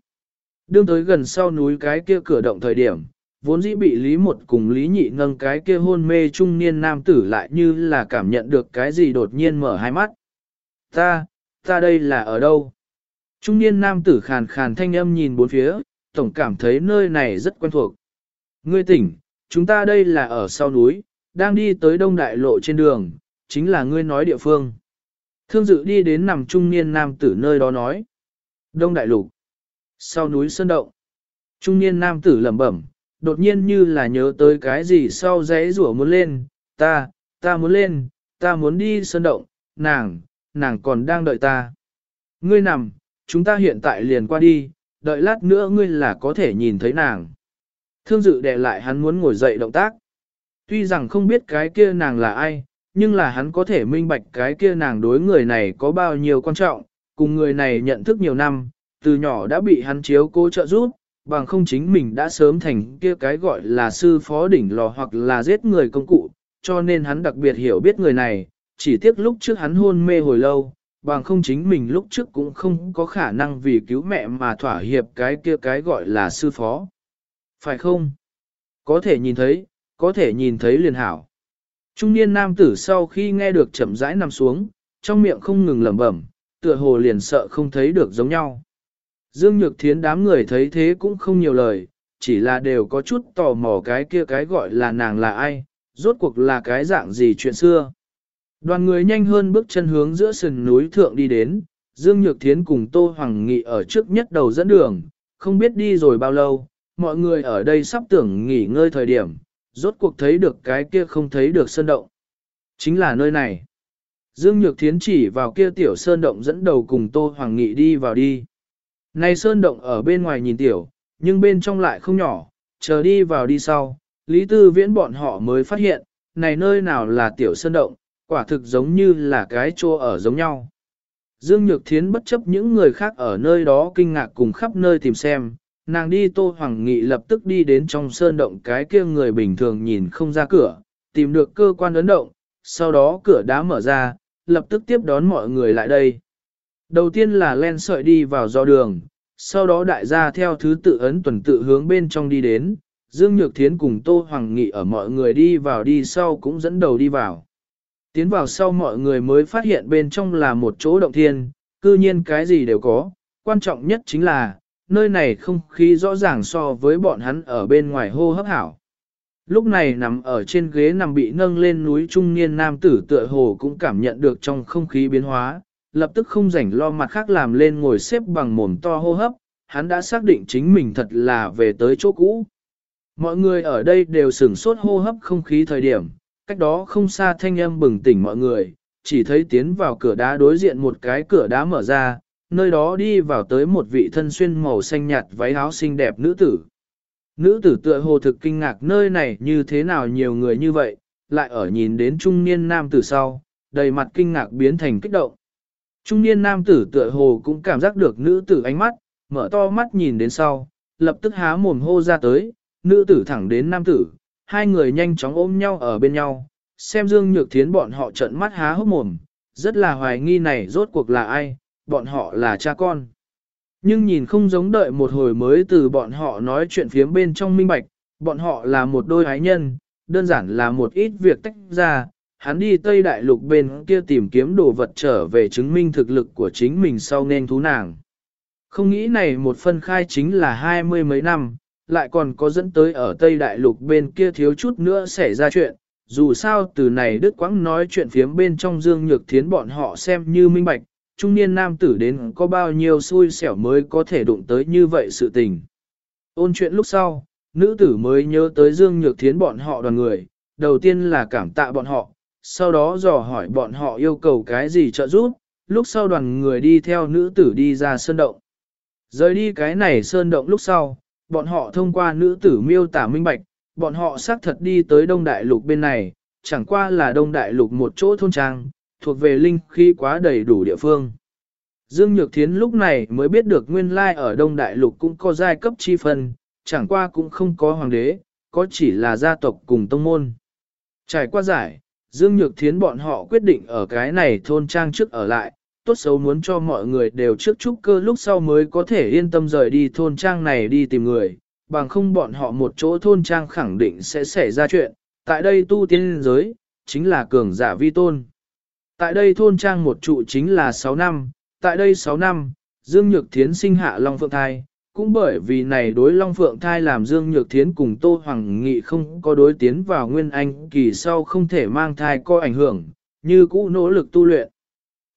A: Đương tới gần sau núi cái kia cửa động thời điểm, vốn dĩ bị Lý Một cùng Lý Nhị nâng cái kia hôn mê trung niên nam tử lại như là cảm nhận được cái gì đột nhiên mở hai mắt. Ta, ta đây là ở đâu? Trung niên nam tử khàn khàn thanh âm nhìn bốn phía, tổng cảm thấy nơi này rất quen thuộc. Ngươi tỉnh, chúng ta đây là ở sau núi, đang đi tới đông đại lộ trên đường, chính là ngươi nói địa phương. Thương dự đi đến nằm trung niên nam tử nơi đó nói. Đông đại lục. Sau núi sơn động. Trung niên nam tử lẩm bẩm, đột nhiên như là nhớ tới cái gì sau giấy rủa muốn lên, ta, ta muốn lên, ta muốn đi sơn động, nàng, nàng còn đang đợi ta. Ngươi nằm, chúng ta hiện tại liền qua đi, đợi lát nữa ngươi là có thể nhìn thấy nàng. Thương dự đè lại hắn muốn ngồi dậy động tác. Tuy rằng không biết cái kia nàng là ai, nhưng là hắn có thể minh bạch cái kia nàng đối người này có bao nhiêu quan trọng, cùng người này nhận thức nhiều năm, từ nhỏ đã bị hắn chiếu cố trợ giúp, bằng không chính mình đã sớm thành kia cái gọi là sư phó đỉnh lò hoặc là giết người công cụ, cho nên hắn đặc biệt hiểu biết người này, chỉ tiếc lúc trước hắn hôn mê hồi lâu, bằng không chính mình lúc trước cũng không có khả năng vì cứu mẹ mà thỏa hiệp cái kia cái gọi là sư phó. Phải không? Có thể nhìn thấy, có thể nhìn thấy liền hảo. Trung niên nam tử sau khi nghe được chậm rãi nằm xuống, trong miệng không ngừng lẩm bẩm, tựa hồ liền sợ không thấy được giống nhau. Dương Nhược Thiến đám người thấy thế cũng không nhiều lời, chỉ là đều có chút tò mò cái kia cái gọi là nàng là ai, rốt cuộc là cái dạng gì chuyện xưa. Đoàn người nhanh hơn bước chân hướng giữa sườn núi thượng đi đến, Dương Nhược Thiến cùng Tô Hoàng Nghị ở trước nhất đầu dẫn đường, không biết đi rồi bao lâu, mọi người ở đây sắp tưởng nghỉ ngơi thời điểm, rốt cuộc thấy được cái kia không thấy được sơn động. Chính là nơi này. Dương Nhược Thiến chỉ vào kia tiểu sơn động dẫn đầu cùng Tô Hoàng Nghị đi vào đi. Này sơn động ở bên ngoài nhìn tiểu, nhưng bên trong lại không nhỏ, chờ đi vào đi sau, Lý Tư Viễn bọn họ mới phát hiện, này nơi nào là tiểu sơn động, quả thực giống như là cái chỗ ở giống nhau. Dương Nhược Thiến bất chấp những người khác ở nơi đó kinh ngạc cùng khắp nơi tìm xem, nàng đi Tô Hoàng Nghị lập tức đi đến trong sơn động cái kia người bình thường nhìn không ra cửa, tìm được cơ quan ấn động, sau đó cửa đá mở ra, lập tức tiếp đón mọi người lại đây. Đầu tiên là len sợi đi vào do đường, sau đó đại gia theo thứ tự ấn tuần tự hướng bên trong đi đến, Dương Nhược Thiến cùng Tô Hoàng Nghị ở mọi người đi vào đi sau cũng dẫn đầu đi vào. Tiến vào sau mọi người mới phát hiện bên trong là một chỗ động thiên, cư nhiên cái gì đều có, quan trọng nhất chính là, nơi này không khí rõ ràng so với bọn hắn ở bên ngoài hô hấp hảo. Lúc này nằm ở trên ghế nằm bị nâng lên núi trung niên nam tử tựa hồ cũng cảm nhận được trong không khí biến hóa, lập tức không rảnh lo mặt khác làm lên ngồi xếp bằng mồm to hô hấp, hắn đã xác định chính mình thật là về tới chỗ cũ. Mọi người ở đây đều sửng sốt hô hấp không khí thời điểm, cách đó không xa thanh âm bừng tỉnh mọi người, chỉ thấy tiến vào cửa đá đối diện một cái cửa đá mở ra, nơi đó đi vào tới một vị thân xuyên màu xanh nhạt váy áo xinh đẹp nữ tử. Nữ tử tựa hồ thực kinh ngạc nơi này như thế nào nhiều người như vậy, lại ở nhìn đến trung niên nam tử sau, đầy mặt kinh ngạc biến thành kích động. Trung niên nam tử tựa hồ cũng cảm giác được nữ tử ánh mắt, mở to mắt nhìn đến sau, lập tức há mồm hô ra tới, nữ tử thẳng đến nam tử, hai người nhanh chóng ôm nhau ở bên nhau, xem Dương Nhược Thiến bọn họ trợn mắt há hốc mồm, rất là hoài nghi này rốt cuộc là ai, bọn họ là cha con. Nhưng nhìn không giống đợi một hồi mới từ bọn họ nói chuyện phiếm bên trong minh bạch, bọn họ là một đôi ái nhân, đơn giản là một ít việc tách ra, hắn đi Tây Đại Lục bên kia tìm kiếm đồ vật trở về chứng minh thực lực của chính mình sau nên thú nàng. Không nghĩ này một phân khai chính là hai mươi mấy năm, lại còn có dẫn tới ở Tây Đại Lục bên kia thiếu chút nữa xảy ra chuyện, dù sao từ này Đức Quãng nói chuyện phiếm bên trong Dương Nhược Thiến bọn họ xem như minh bạch, trung niên nam tử đến có bao nhiêu xui xẻo mới có thể đụng tới như vậy sự tình. Ôn chuyện lúc sau, nữ tử mới nhớ tới Dương Nhược Thiến bọn họ đoàn người, đầu tiên là cảm tạ bọn họ, sau đó dò hỏi bọn họ yêu cầu cái gì trợ giúp, lúc sau đoàn người đi theo nữ tử đi ra sơn động. Rời đi cái này sơn động lúc sau, bọn họ thông qua nữ tử miêu tả minh bạch, bọn họ xác thật đi tới Đông Đại Lục bên này, chẳng qua là Đông Đại Lục một chỗ thôn trang, thuộc về linh khí quá đầy đủ địa phương. Dương Nhược Thiến lúc này mới biết được nguyên lai ở Đông Đại Lục cũng có giai cấp chi phân, chẳng qua cũng không có hoàng đế, có chỉ là gia tộc cùng tông môn. Trải qua giải, Dương Nhược Thiến bọn họ quyết định ở cái này thôn trang trước ở lại, tốt xấu muốn cho mọi người đều trước chúc cơ lúc sau mới có thể yên tâm rời đi thôn trang này đi tìm người, bằng không bọn họ một chỗ thôn trang khẳng định sẽ xảy ra chuyện, tại đây tu tiên giới, chính là cường giả vi tôn. Tại đây thôn trang một trụ chính là 6 năm, tại đây 6 năm, Dương Nhược Thiến sinh hạ Long Phượng Thai, cũng bởi vì này đối Long Phượng Thai làm Dương Nhược Thiến cùng Tô Hoàng Nghị không có đối tiến vào Nguyên Anh kỳ sau không thể mang thai có ảnh hưởng, như cũ nỗ lực tu luyện.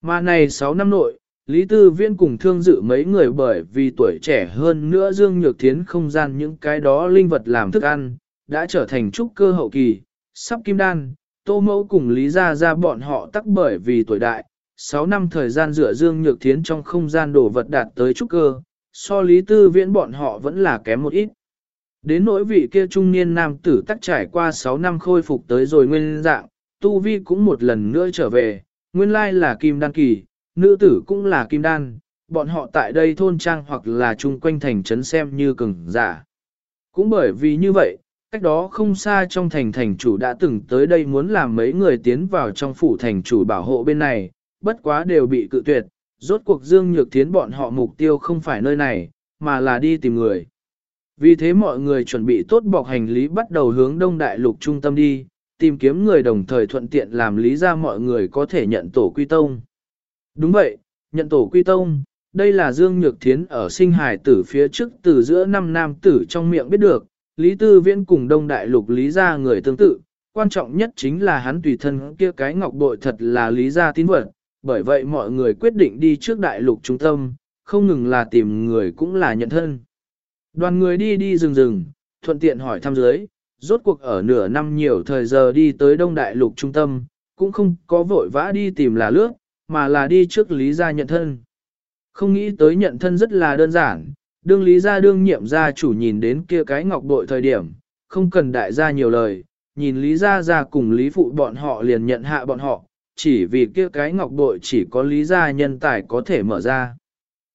A: Mà này 6 năm nội, Lý Tư Viên cùng thương dự mấy người bởi vì tuổi trẻ hơn nữa Dương Nhược Thiến không gian những cái đó linh vật làm thức ăn, đã trở thành trúc cơ hậu kỳ, sắp kim đan, tô mẫu cùng Lý Gia Gia bọn họ tắc bởi vì tuổi đại, 6 năm thời gian dựa Dương Nhược Thiến trong không gian đổ vật đạt tới trúc cơ, so Lý Tư Viễn bọn họ vẫn là kém một ít. Đến nỗi vị kia trung niên nam tử tắc trải qua 6 năm khôi phục tới rồi nguyên dạng, Tu Vi cũng một lần nữa trở về, nguyên lai là Kim Đan Kỳ, nữ tử cũng là Kim Đan, bọn họ tại đây thôn trang hoặc là chung quanh thành trấn xem như cường giả. Cũng bởi vì như vậy, cách đó không xa trong thành thành chủ đã từng tới đây muốn làm mấy người tiến vào trong phủ thành chủ bảo hộ bên này, bất quá đều bị cự tuyệt, rốt cuộc Dương Nhược Thiến bọn họ mục tiêu không phải nơi này, mà là đi tìm người. Vì thế mọi người chuẩn bị tốt bọc hành lý bắt đầu hướng Đông Đại Lục trung tâm đi, tìm kiếm người đồng thời thuận tiện làm lý ra mọi người có thể nhận tổ quy tông. Đúng vậy, nhận tổ quy tông, đây là Dương Nhược Thiến ở sinh hải tử phía trước từ giữa năm nam tử trong miệng biết được, Lý Tư Viễn cùng Đông Đại Lục Lý Gia người tương tự, quan trọng nhất chính là hắn tùy thân kia cái ngọc bội thật là Lý gia tín vật, bởi vậy mọi người quyết định đi trước Đại Lục trung tâm, không ngừng là tìm người cũng là nhận thân. Đoàn người đi đi rừng rừng, thuận tiện hỏi thăm dưới, rốt cuộc ở nửa năm nhiều thời giờ đi tới Đông Đại Lục trung tâm, cũng không có vội vã đi tìm là lướt, mà là đi trước Lý gia nhận thân. Không nghĩ tới nhận thân rất là đơn giản, đương Lý gia đương nhiệm gia chủ nhìn đến kia cái ngọc bội thời điểm, không cần đại gia nhiều lời, nhìn Lý gia gia cùng Lý phụ bọn họ liền nhận hạ bọn họ, chỉ vì kia cái ngọc bội chỉ có Lý gia nhân tài có thể mở ra.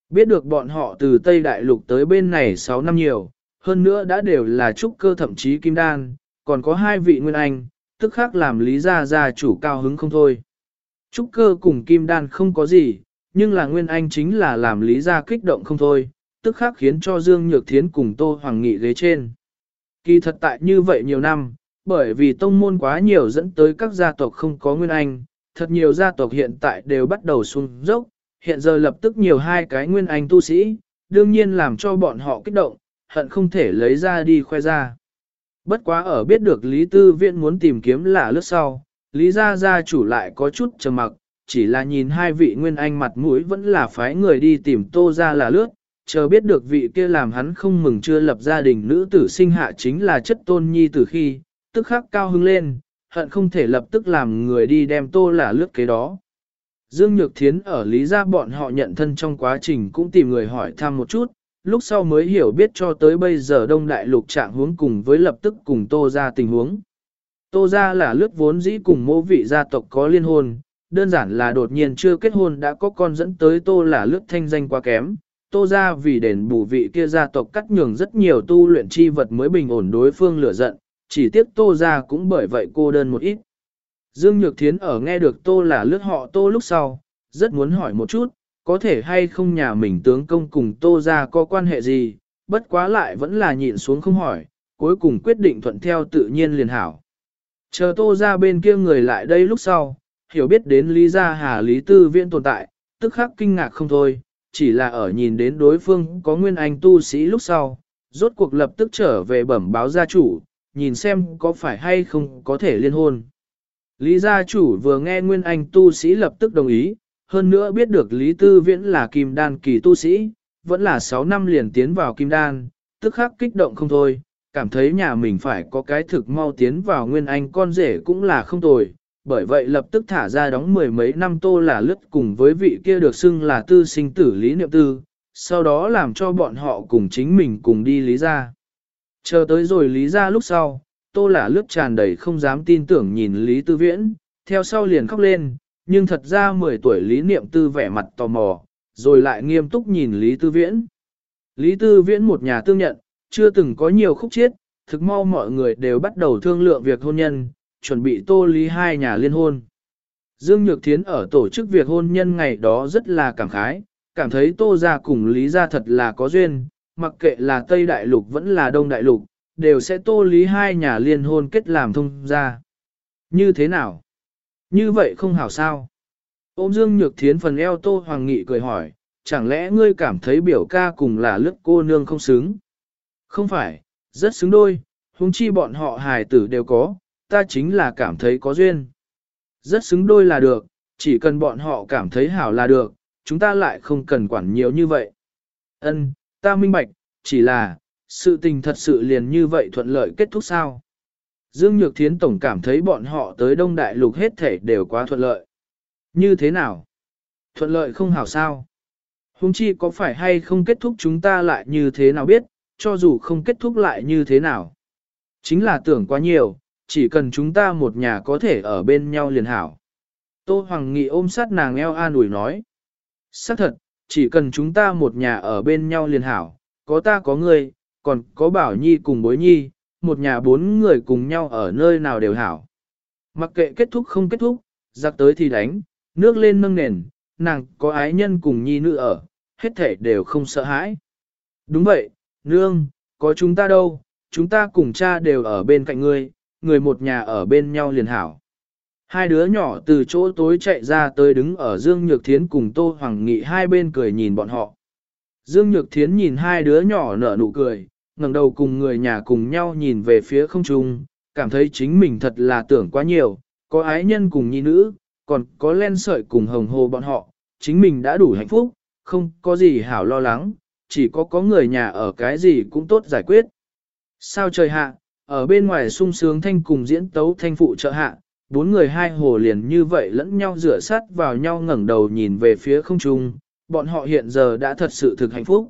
A: Biết được bọn họ từ Tây Đại Lục tới bên này 6 năm nhiều, hơn nữa đã đều là trúc cơ thậm chí kim đan, còn có hai vị nguyên anh, tức khác làm Lý gia gia chủ cao hứng không thôi. Trúc cơ cùng kim đan không có gì, nhưng là nguyên anh chính là làm Lý gia kích động không thôi, tức khác khiến cho Dương Nhược Thiến cùng Tô Hoàng Nghị ghế trên. Kỳ thật tại như vậy nhiều năm, bởi vì tông môn quá nhiều dẫn tới các gia tộc không có nguyên anh, thật nhiều gia tộc hiện tại đều bắt đầu xuống dốc, hiện giờ lập tức nhiều hai cái nguyên anh tu sĩ, đương nhiên làm cho bọn họ kích động, hận không thể lấy ra đi khoe ra. Bất quá ở biết được Lý Tư Viện muốn tìm kiếm là lướt sau, Lý gia gia chủ lại có chút trầm mặc, chỉ là nhìn hai vị nguyên anh mặt mũi vẫn là phái người đi tìm tô ra là lướt, chờ biết được vị kia làm hắn không mừng chưa lập gia đình nữ tử sinh hạ chính là chất tôn nhi từ khi, tức khắc cao hứng lên, hận không thể lập tức làm người đi đem tô là lướt kế đó. Dương Nhược Thiến ở Lý Gia bọn họ nhận thân trong quá trình cũng tìm người hỏi thăm một chút, lúc sau mới hiểu biết cho tới bây giờ Đông Đại Lục trạng huống cùng với lập tức cùng Tô Gia tình huống. Tô Gia là lướt vốn dĩ cùng mô vị gia tộc có liên hôn, đơn giản là đột nhiên chưa kết hôn đã có con dẫn tới Tô là lướt thanh danh quá kém. Tô Gia vì đền bù vị kia gia tộc cắt nhường rất nhiều tu luyện chi vật mới bình ổn đối phương lửa giận, chỉ tiếc Tô Gia cũng bởi vậy cô đơn một ít. Dương Nhược Thiến ở nghe được Tô là lướt họ Tô lúc sau, rất muốn hỏi một chút, có thể hay không nhà mình tướng công cùng Tô Gia có quan hệ gì, bất quá lại vẫn là nhịn xuống không hỏi, cuối cùng quyết định thuận theo tự nhiên liền hảo. Chờ Tô Gia bên kia người lại đây lúc sau, hiểu biết đến Lý Gia Hà Lý Tư Viễn tồn tại, tức khắc kinh ngạc không thôi, chỉ là ở nhìn đến đối phương có nguyên anh tu sĩ lúc sau, rốt cuộc lập tức trở về bẩm báo gia chủ, nhìn xem có phải hay không có thể liên hôn. Lý gia chủ vừa nghe Nguyên Anh tu sĩ lập tức đồng ý, hơn nữa biết được Lý Tư Viễn là kim đan kỳ tu sĩ, vẫn là 6 năm liền tiến vào kim đan, tức khắc kích động không thôi, cảm thấy nhà mình phải có cái thực mau tiến vào Nguyên Anh con rể cũng là không tồi, bởi vậy lập tức thả ra đóng mười mấy năm tô là lướt cùng với vị kia được xưng là tư sinh tử Lý Niệm Tư, sau đó làm cho bọn họ cùng chính mình cùng đi Lý gia. Chờ tới rồi Lý gia lúc sau, tô là lướt tràn đầy không dám tin tưởng nhìn Lý Tư Viễn, theo sau liền khóc lên, nhưng thật ra 10 tuổi Lý Niệm Tư vẻ mặt tò mò, rồi lại nghiêm túc nhìn Lý Tư Viễn. Lý Tư Viễn một nhà tương nhận, chưa từng có nhiều khúc chiết, thực mau mọi người đều bắt đầu thương lượng việc hôn nhân, chuẩn bị tô lý hai nhà liên hôn. Dương Nhược Thiến ở tổ chức việc hôn nhân ngày đó rất là cảm khái, cảm thấy tô ra cùng lý ra thật là có duyên, mặc kệ là Tây Đại Lục vẫn là Đông Đại Lục, đều sẽ tô lý hai nhà liên hôn kết làm thông ra. Như thế nào? Như vậy không hảo sao? Ôm Dương Nhược Thiến phần eo Tô Hoàng Nghị cười hỏi, chẳng lẽ ngươi cảm thấy biểu ca cùng là lướt cô nương không xứng? Không phải, rất xứng đôi, huống chi bọn họ hài tử đều có, ta chính là cảm thấy có duyên. Rất xứng đôi là được, chỉ cần bọn họ cảm thấy hảo là được, chúng ta lại không cần quản nhiều như vậy. Ân, ta minh bạch, chỉ là, sự tình thật sự liền như vậy thuận lợi kết thúc sao. Dương Nhược Thiến Tổng cảm thấy bọn họ tới Đông Đại Lục hết thể đều quá thuận lợi. Như thế nào? Thuận lợi không hảo sao? Hùng chi có phải hay không kết thúc chúng ta lại như thế nào biết, cho dù không kết thúc lại như thế nào? Chính là tưởng quá nhiều, chỉ cần chúng ta một nhà có thể ở bên nhau liền hảo. Tô Hoàng Nghị ôm sát nàng eo an ủi nói. Xác thật, chỉ cần chúng ta một nhà ở bên nhau liền hảo, có ta có ngươi, còn có Bảo Nhi cùng Bối Nhi, một nhà bốn người cùng nhau ở nơi nào đều hảo. Mặc kệ kết thúc không kết thúc, giặc tới thì đánh, nước lên nâng nền, nàng có ái nhân cùng Nhi nữ ở, hết thể đều không sợ hãi. Đúng vậy, nương, có chúng ta đâu, chúng ta cùng cha đều ở bên cạnh ngươi, người một nhà ở bên nhau liền hảo. Hai đứa nhỏ từ chỗ tối chạy ra tới đứng ở Dương Nhược Thiến cùng Tô Hoàng Nghị hai bên cười nhìn bọn họ. Dương Nhược Thiến nhìn hai đứa nhỏ nở nụ cười, ngẩng đầu cùng người nhà cùng nhau nhìn về phía không trung, cảm thấy chính mình thật là tưởng quá nhiều, có ái nhân cùng nhi nữ, còn có len sợi cùng hồng hồ bọn họ, chính mình đã đủ hạnh phúc, không có gì hảo lo lắng, chỉ có có người nhà ở cái gì cũng tốt giải quyết. Sao trời hạ, ở bên ngoài sung sướng thanh cùng diễn tấu thanh phụ trợ hạ, bốn người hai hồ liền như vậy lẫn nhau rửa sát vào nhau ngẩng đầu nhìn về phía không trung, bọn họ hiện giờ đã thật sự thực hạnh phúc.